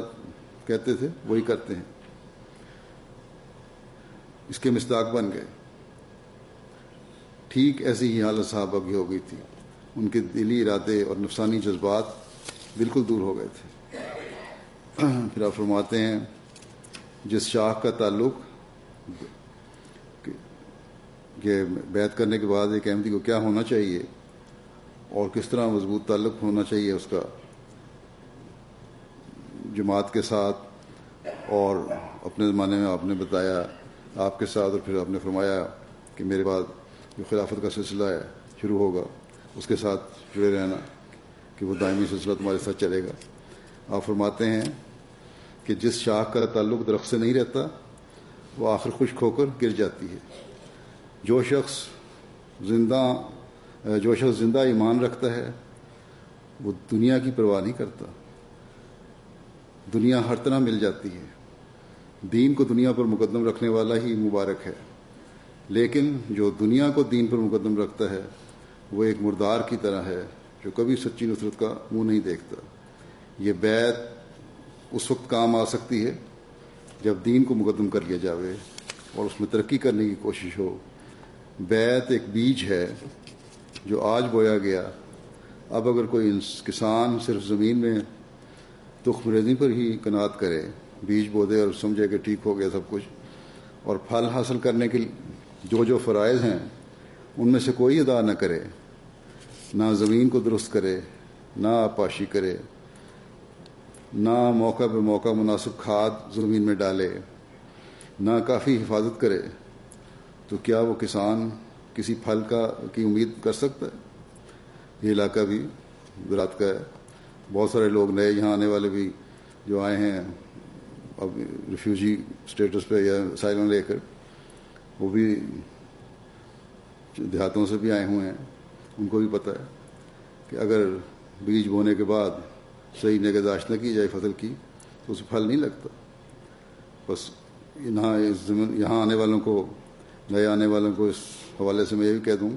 کہتے تھے، وہی کرتے ہیں۔ اس کے مستاق بن گئے۔ ٹھیک ایسی ہی حالت صحابہ کی ہو گئی تھی۔ ان کے دلی ارادے اور نفسانی جذبات بالکل دور ہو گئے تھے۔ پھر آپ فرماتے ہیں، جس شاخ کا تعلق کہ بیت کرنے کے بعد ایک احمدی کو کیا ہونا چاہیے اور کس طرح مضبوط تعلق ہونا چاہیے اس کا جماعت کے ساتھ اور اپنے زمانے میں آپ نے بتایا آپ کے ساتھ اور پھر آپ نے فرمایا کہ میرے بعد جو خلافت کا سلسلہ ہے، شروع ہوگا، اس کے ساتھ جڑے رہنا کہ وہ دائمی سلسلہ تمہارے ساتھ چلے گا۔ آپ فرماتے ہیں کہ جس شاخ کا تعلق درخت سے نہیں رہتا، وہ آخر خشک ہو کر گر جاتی ہے۔ جو شخص زندہ، جو شخص زندہ ایمان رکھتا ہے، وہ دنیا کی پرواہ نہیں کرتا۔ دنیا ہر طرح مل جاتی ہے۔ دین کو دنیا پر مقدم رکھنے والا ہی مبارک ہے۔ لیکن جو دنیا کو دین پر مقدم رکھتا ہے، وہ ایک مردار کی طرح ہے جو کبھی سچی نصرت کا منہ نہیں دیکھتا۔ یہ بیت اس وقت کام آ سکتی ہے جب دین کو مقدم کر لیا جاوے اور اس میں ترقی کرنے کی کوشش ہو۔ بیت ایک بیج ہے جو آج بویا گیا۔ اب اگر کوئی کسان صرف زمین میں تخم ریزی پر ہی کنات کرے بیج بو دے اور سمجھے کہ ٹھیک ہو گیا سب کچھ۔ اور پھل حاصل کرنے کے جو جو فرائض ہیں، ان میں سے کوئی ادا نہ کرے، نہ زمین کو درست کرے، نہ آپاشی کرے، نہ موقع پہ موقع مناسب کھاد زمین میں ڈالے، نہ کافی حفاظت کرے، تو کیا وہ کسان کسی پھل کا کی امید کر سکتا ہے؟ یہ علاقہ بھی زراعت کا ہے۔ بہت سارے لوگ نئے یہاں آنے والے بھی جو آئے ہیں اب ریفیوجی اسٹیٹس پہ یا سائلن لے کر، وہ بھی دیہاتوں سے بھی آئے ہوئے ہیں۔ ان کو بھی پتہ ہے کہ اگر بیج بونے کے بعد صحیح نگہداشت نہ کی جائے فصل کی، تو اسے پھل نہیں لگتا۔ بس یہاں یہاں آنے والوں کو، نئے آنے والوں کو اس حوالے سے میں یہ بھی کہہ دوں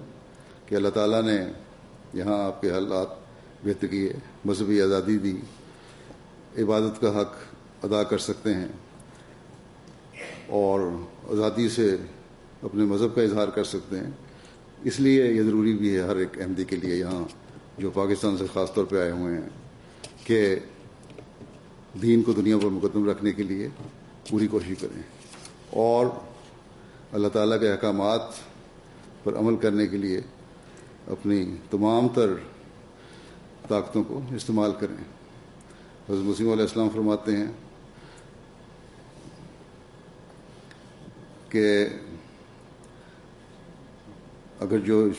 کہ اللہ تعالیٰ نے یہاں آپ کے حالات بہتر کیے، مذہبی آزادی دی، عبادت کا حق ادا کر سکتے ہیں اور آزادی سے اپنے مذہب کا اظہار کر سکتے ہیں۔ اس لیے یہ ضروری بھی ہے ہر ایک احمدی کے لیے یہاں جو پاکستان سے خاص طور پہ آئے ہوئے ہیں کہ دین کو دنیا پر مقدم رکھنے کے لیے پوری کوشش کریں۔ اور اللہ تعالیٰ کے احکامات پر عمل کرنے کے لیے اپنی تمام تر طاقتوں کو استعمال کریں۔ حضرت مسیم علیہ السلام فرماتے ہیں کہ اگر جو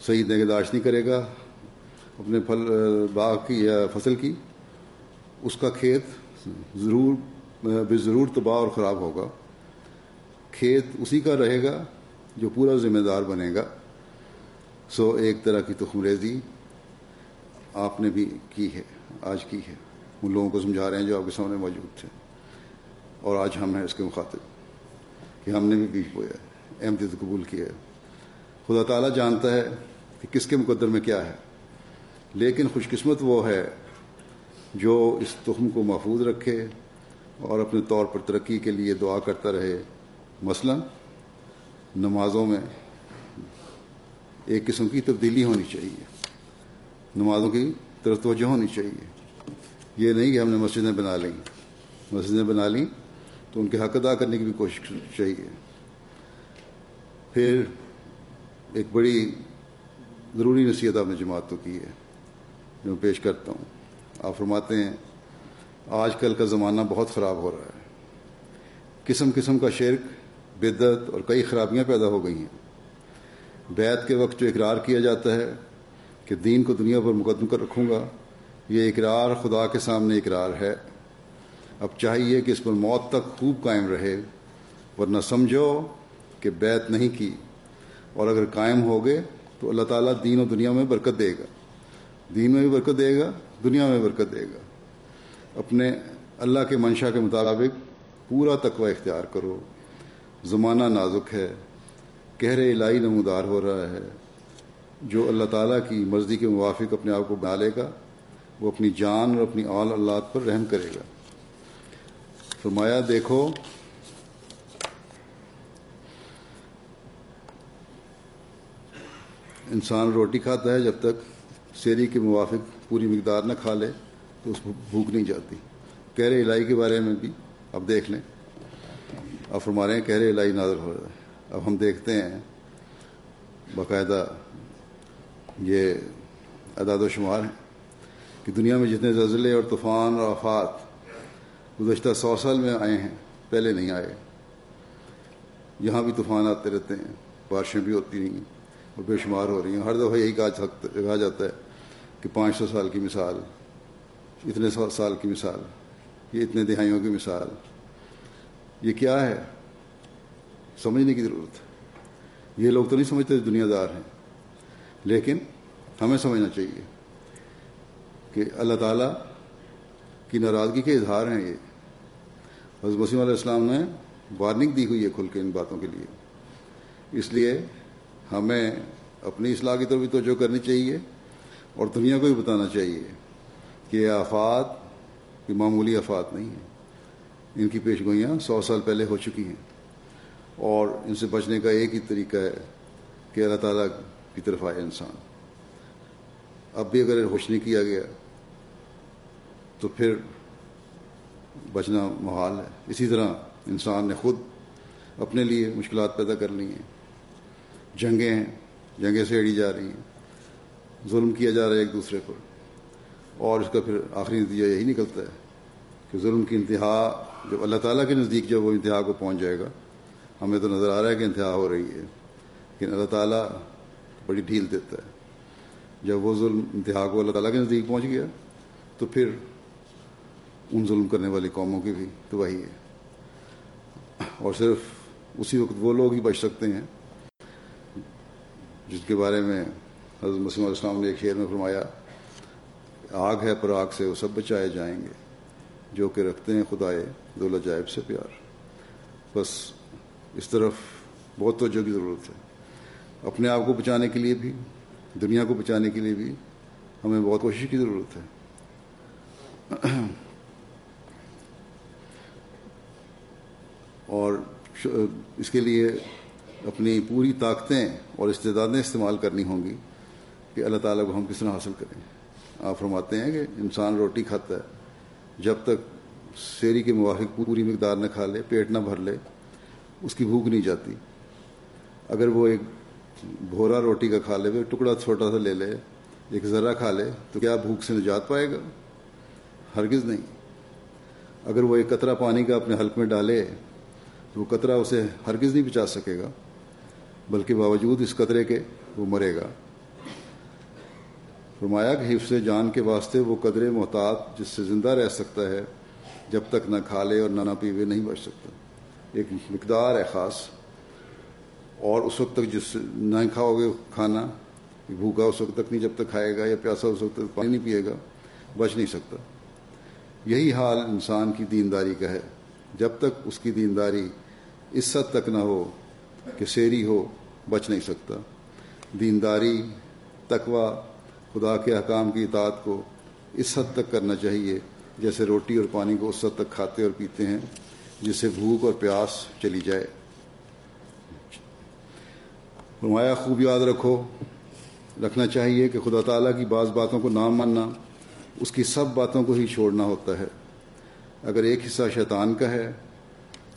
صحیح نگہداشت نہیں کرے گا، اپنے پھل، باغ کی یا فصل کی، اس کا کھیت ضرور، بے ضرور تباہ اور خراب ہوگا۔ کھیت اسی کا رہے گا جو پورا ذمہ دار بنے گا۔ سو ایک طرح کی تخم ریزی آپ نے بھی کی ہے، آج کی ہے۔ ان لوگوں کو سمجھا رہے ہیں جو آپ کے سامنے موجود تھے۔ اور آج ہم ہیں اس کے مخاطب۔ کہ ہم نے بھی بیج بویا ہے قبول کیا ہے۔ خدا تعالیٰ جانتا ہے کہ کس کے مقدر میں کیا ہے، لیکن خوش قسمت وہ ہے جو اس تخم کو محفوظ رکھے اور اپنے طور پر ترقی کے لیے دعا کرتا رہے۔ مثلا، نمازوں میں ایک قسم کی تبدیلی ہونی چاہیے، نمازوں کی طرف توجہ ہونی چاہیے۔ یہ نہیں کہ ہم نے مسجدیں بنا لیں۔ مسجدیں بنا لیں تو ان کے حق ادا کرنے کی بھی کوشش چاہیے۔ پھر ایک بڑی ضروری نصیحت آپ نے جماعت تو کی ہے، جو میں پیش کرتا ہوں۔ آپ فرماتے ہیں، آج کل کا زمانہ بہت خراب ہو رہا ہے۔ قسم قسم کا شرک بدت اور کئی خرابیاں پیدا ہو گئی ہیں۔ بیت کے وقت جو اقرار کیا جاتا ہے کہ دین کو دنیا پر مقدم کر رکھوں گا، یہ اقرار خدا کے سامنے اقرار ہے۔ اب چاہیے کہ اس پر موت تک خوب قائم رہے، ورنہ سمجھو کہ بیت نہیں کی۔ اور اگر قائم ہو گئے تو اللہ تعالیٰ دین و دنیا میں برکت دے گا۔ دین میں بھی برکت دے گا، دنیا میں برکت دے گا۔ اپنے اللہ کے منشا کے مطابق پورا تقوی اختیار کرو۔ زمانہ نازک ہے کہر الہی نمودار ہو رہا ہے۔ جو اللہ تعالیٰ کی مرضی کے موافق اپنے آپ کو بنا لے گا، وہ اپنی جان اور اپنی اول اللہ پر رحم کرے گا۔ فرمایا، دیکھو، انسان روٹی کھاتا ہے، جب تک سیری کے موافق پوری مقدار نہ کھا لے، تو اس کو بھوک نہیں جاتی۔ کہہ رہے الہی کے بارے میں بھی اب دیکھ لیں۔ اب فرما رہے ہیں، کہہ رہے الہی نازل ہو رہا ہے۔ اب ہم دیکھتے ہیں، باقاعدہ یہ اعداد و شمار ہیں کہ دنیا میں جتنے زلزلے اور طوفان اور آفات گزشتہ سو سال میں آئے ہیں، پہلے نہیں آئے۔ یہاں بھی طوفان آتے رہتے ہیں، بارشیں بھی ہوتی نہیں اور بے شمار ہو رہی ہیں۔ ہر دفعہ یہی کہا جاتا ہے کہ پانچ سو سال کی مثال، اتنے سو سال کی مثال، یہ اتنے دہائیوں کی مثال۔ یہ کیا ہے؟ سمجھنے کی ضرورت۔ ہے یہ لوگ تو نہیں سمجھتے دنیا دار ہیں، لیکن ہمیں سمجھنا چاہیے کہ اللہ تعالیٰ کی ناراضگی کے اظہار ہیں یہ۔ حضرت وسیم علیہ السلام نے وارننگ دی ہوئی ہے کھل کے ان باتوں کے لیے۔ اس لیے ہمیں اپنی اصلاح کی طرف بھی توجہ کرنی چاہیے اور دنیا کو بھی بتانا چاہیے کہ یہ آفات یہ معمولی آفات نہیں ہیں۔ ان کی پیش گوئیاں سو سال پہلے ہو چکی ہیں اور ان سے بچنے کا ایک ہی طریقہ ہے کہ اللہ تعالیٰ کی طرف آئے انسان۔ اب بھی اگر ہوش نہیں کیا گیا تو پھر بچنا محال ہے۔ اسی طرح انسان نے خود اپنے لیے مشکلات پیدا کر لی ہیں۔ جنگیں ہیں، جنگیں سیڑی جا رہی ہیں۔ ظلم کیا جا رہا ہے ایک دوسرے پر۔ اور اس کا پھر آخری نتیجہ یہی نکلتا ہے کہ ظلم کی انتہا، جب اللہ تعالیٰ کے نزدیک جب وہ انتہا کو پہنچ جائے گا، ہمیں تو نظر آ رہا ہے کہ انتہا ہو رہی ہے۔ لیکن اللہ تعالیٰ بڑی ڈھیل دیتا ہے۔ جب وہ ظلم، انتہا کو اللہ تعالیٰ کے نزدیک پہنچ گیا، تو پھر ان ظلم کرنے والی قوموں کی بھی تباہی ہے۔ اور صرف اسی وقت وہ لوگ ہی بچ سکتے ہیں جس کے بارے میں حضرت مسلم علیہ السلام نے ایک شعر میں فرمایا، آگ ہے پر آگ سے وہ سب بچائے جائیں گے، جو کہ رکھتے ہیں خدائے دولت جائب سے پیار۔ بس اس طرف بہت توجہ کی ضرورت ہے۔ اپنے آپ کو بچانے کے لیے بھی، دنیا کو بچانے کے لیے بھی ہمیں بہت کوشش کی ضرورت ہے۔ اور اس کے لیے اپنی پوری طاقتیں اور استعدادیں استعمال کرنی ہوں گی کہ اللہ تعالیٰ کو ہم کس طرح حاصل کریں۔ آپ فرماتے ہیں کہ انسان روٹی کھاتا ہے، جب تک سیری کے موافق پوری مقدار نہ کھا لے، پیٹ نہ بھر لے، اس کی بھوک نہیں جاتی۔ اگر وہ ایک بھورا روٹی کا کھا لے، وہ ٹکڑا چھوٹا سا لے لے، ایک ذرہ کھا لے، تو کیا بھوک سے نجات پائے گا؟ ہرگز نہیں۔ اگر وہ ایک قطرہ پانی کا اپنے حلق میں ڈالے وہ قطرہ اسے ہرگز نہیں بچا سکے گا، بلکہ باوجود اس قطرے کے وہ مرے گا۔ فرمایا کہ حفظ جان کے واسطے وہ قدرے محتاط جس سے زندہ رہ سکتا ہے، جب تک نہ کھا لے اور نہ نہ پیوے نہیں بچ سکتا۔ ایک مقدار ہے خاص۔ اور اس وقت تک جس نہ کھاؤ گے کھانا بھوکا اس وقت تک نہیں جب تک کھائے گا یا پیاسا اس وقت تک پانی نہیں پیے گا، بچ نہیں سکتا۔ یہی حال انسان کی دینداری کا ہے۔ جب تک اس کی دینداری اس حد تک نہ ہو کہ سیری ہو، بچ نہیں سکتا۔ دینداری تقوا خدا کے حکام کی اطاعت کو اس حد تک کرنا چاہیے جیسے روٹی اور پانی کو اس حد تک کھاتے اور پیتے ہیں جس سے بھوک اور پیاس چلی جائے۔ فرمایا، خوب یاد رکھو، رکھنا چاہیے کہ خدا تعالیٰ کی بعض باتوں کو نہ ماننا، اس کی سب باتوں کو ہی چھوڑنا ہوتا ہے۔ اگر ایک حصہ شیطان کا ہے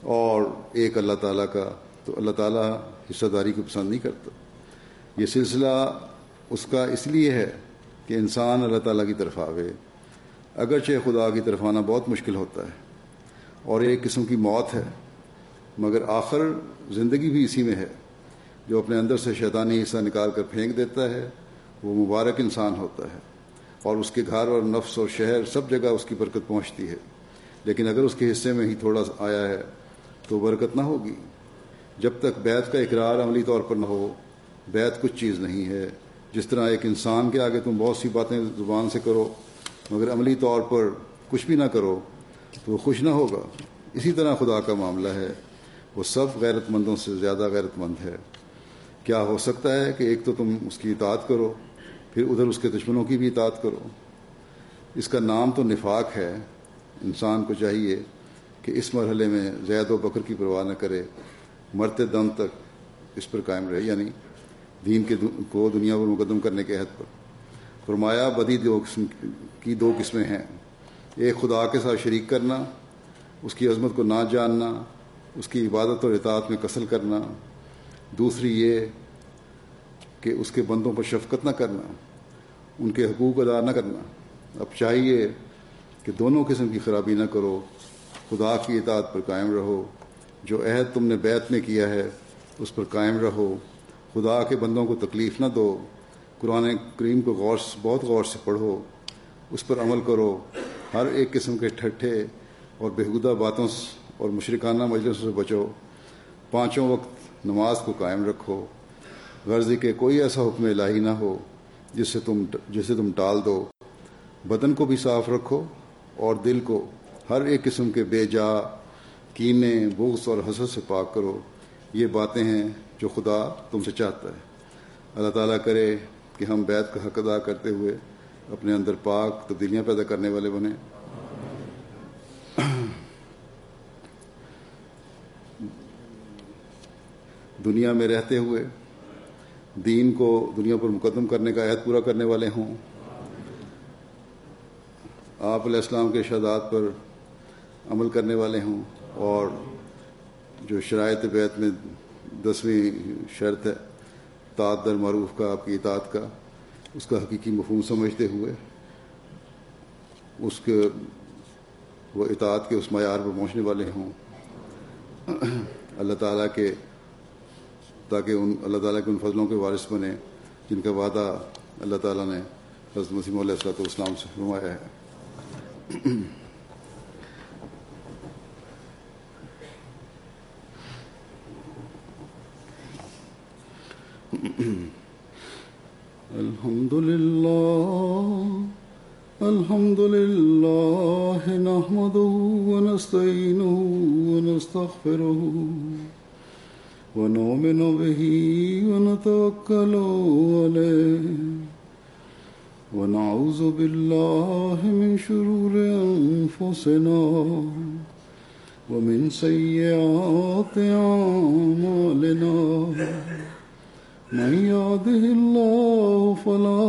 اور ایک اللہ تعالیٰ کا تو اللہ تعالیٰ حصہ داری کو پسند نہیں کرتا۔ یہ سلسلہ اس کا اس لیے ہے کہ انسان اللہ تعالیٰ کی طرف آوے۔ اگرچہ خدا کی طرف آنا بہت مشکل ہوتا ہے اور ایک قسم کی موت ہے، مگر آخر زندگی بھی اسی میں ہے۔ جو اپنے اندر سے شیطانی حصہ نکال کر پھینک دیتا ہے، وہ مبارک انسان ہوتا ہے۔ اور اس کے گھر اور نفس اور شہر سب جگہ اس کی برکت پہنچتی ہے۔ لیکن اگر اس کے حصے میں ہی تھوڑا سا آیا ہے تو برکت نہ ہوگی۔ جب تک بیت کا اقرار عملی طور پر نہ ہو بیت کچھ چیز نہیں ہے۔ جس طرح ایک انسان کے آگے تم بہت سی باتیں زبان سے کرو، مگر عملی طور پر کچھ بھی نہ کرو، تو وہ خوش نہ ہوگا۔ اسی طرح خدا کا معاملہ ہے۔ وہ سب غیرت مندوں سے زیادہ غیرت مند ہے۔ کیا ہو سکتا ہے کہ ایک تو تم اس کی اطاعت کرو، پھر ادھر اس کے دشمنوں کی بھی اطاعت کرو۔ اس کا نام تو نفاق ہے۔ انسان کو چاہیے کہ اس مرحلے میں زید و بکر کی پرواہ نہ کرے مرتے دم تک اس پر قائم رہے یعنی دین کے کو دنیا پر مقدم کرنے کے عہد پر۔ فرمایا، بدی دو قسم کی دو قسمیں ہیں۔ ایک خدا کے ساتھ شریک کرنا، اس کی عظمت کو نہ جاننا، اس کی عبادت اور اطاعت میں قسل کرنا۔ دوسری یہ کہ اس کے بندوں پر شفقت نہ کرنا، ان کے حقوق ادا نہ کرنا۔ اب چاہیے کہ دونوں قسم کی خرابی نہ کرو خدا کی اطاعت پر قائم رہو۔ جو عہد تم نے بیت میں کیا ہے، اس پر قائم رہو۔ خدا کے بندوں کو تکلیف نہ دو۔ قرآن کریم کو غور بہت غور سے پڑھو۔ اس پر عمل کرو۔ ہر ایک قسم کے ٹھٹھے اور بےحودہ باتوں اور مشرکانہ مجلسوں سے بچو۔ پانچوں وقت نماز کو قائم رکھو۔ غرضی کے کوئی ایسا حکم الہی نہ ہو جس سے تم، جسے تم ٹال دو۔ بدن کو بھی صاف رکھو اور دل کو ہر ایک قسم کے بے جا کینے، بغض اور حسد سے پاک کرو۔ یہ باتیں ہیں جو خدا تم سے چاہتا ہے۔ اللہ تعالیٰ کرے کہ ہم بیت کا حق ادا کرتے ہوئے اپنے اندر پاک تبدیلیاں پیدا کرنے والے بنے دنیا میں رہتے ہوئے دین کو دنیا پر مقدم کرنے کا عہد پورا کرنے والے ہوں۔ آپ علیہ السلام کے شہادات پر عمل کرنے والے ہوں اور جو شرائط بیت میں دسویں شرط ہے، اطاعت در معروف کا، آپ کی اطاعت کا، اس کا حقیقی مفہوم سمجھتے ہوئے اس کے وہ اطاعت کے اس معیار پر پہنچنے والے ہوں۔ اللہ تعالیٰ کے، تاکہ ان، اللہ تعالیٰ کے ان فضلوں کے وارث بنے، جن کا وعدہ اللہ تعالیٰ نے حضرت مسیم علیہ السلۃ والسلام سے فرمایا ہے۔ الحمد لله الحمد لله نحمده ونستعينه ونستغفره ونؤمن به ونتوكل عليه ونعوذ بالله من شرور أنفسنا ومن سيئات أعمالنا من يهده الله فلا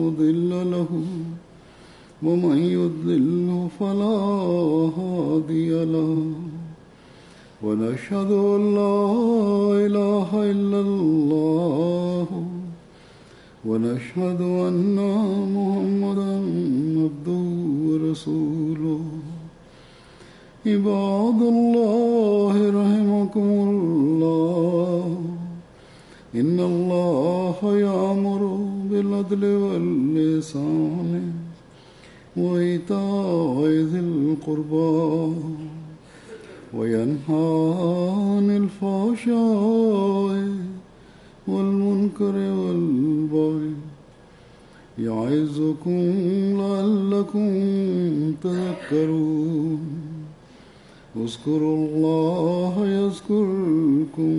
مضل له، ومن يضلل فلا هادي له. ونشهد ان لا اله الا الله، ونشهد ان محمدا عبده ورسوله. عباد الله رحمكم الله. إن الله يأمر بالعدل واللسان وإيتاء ذي القربى وينهى عن الفحشاء والمنكر والبغي يعظكم لعلكم تذكرون اذكروا الله يذكركم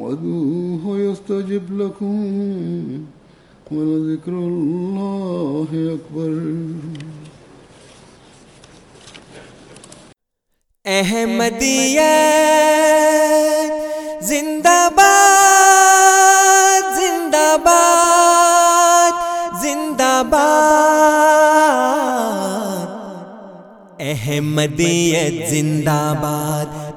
وادوه يستجب لكم ولذكر الله أكبر احمدیت زندہ باد زندہ باد زندہ باد۔ احمدیت زندہ باد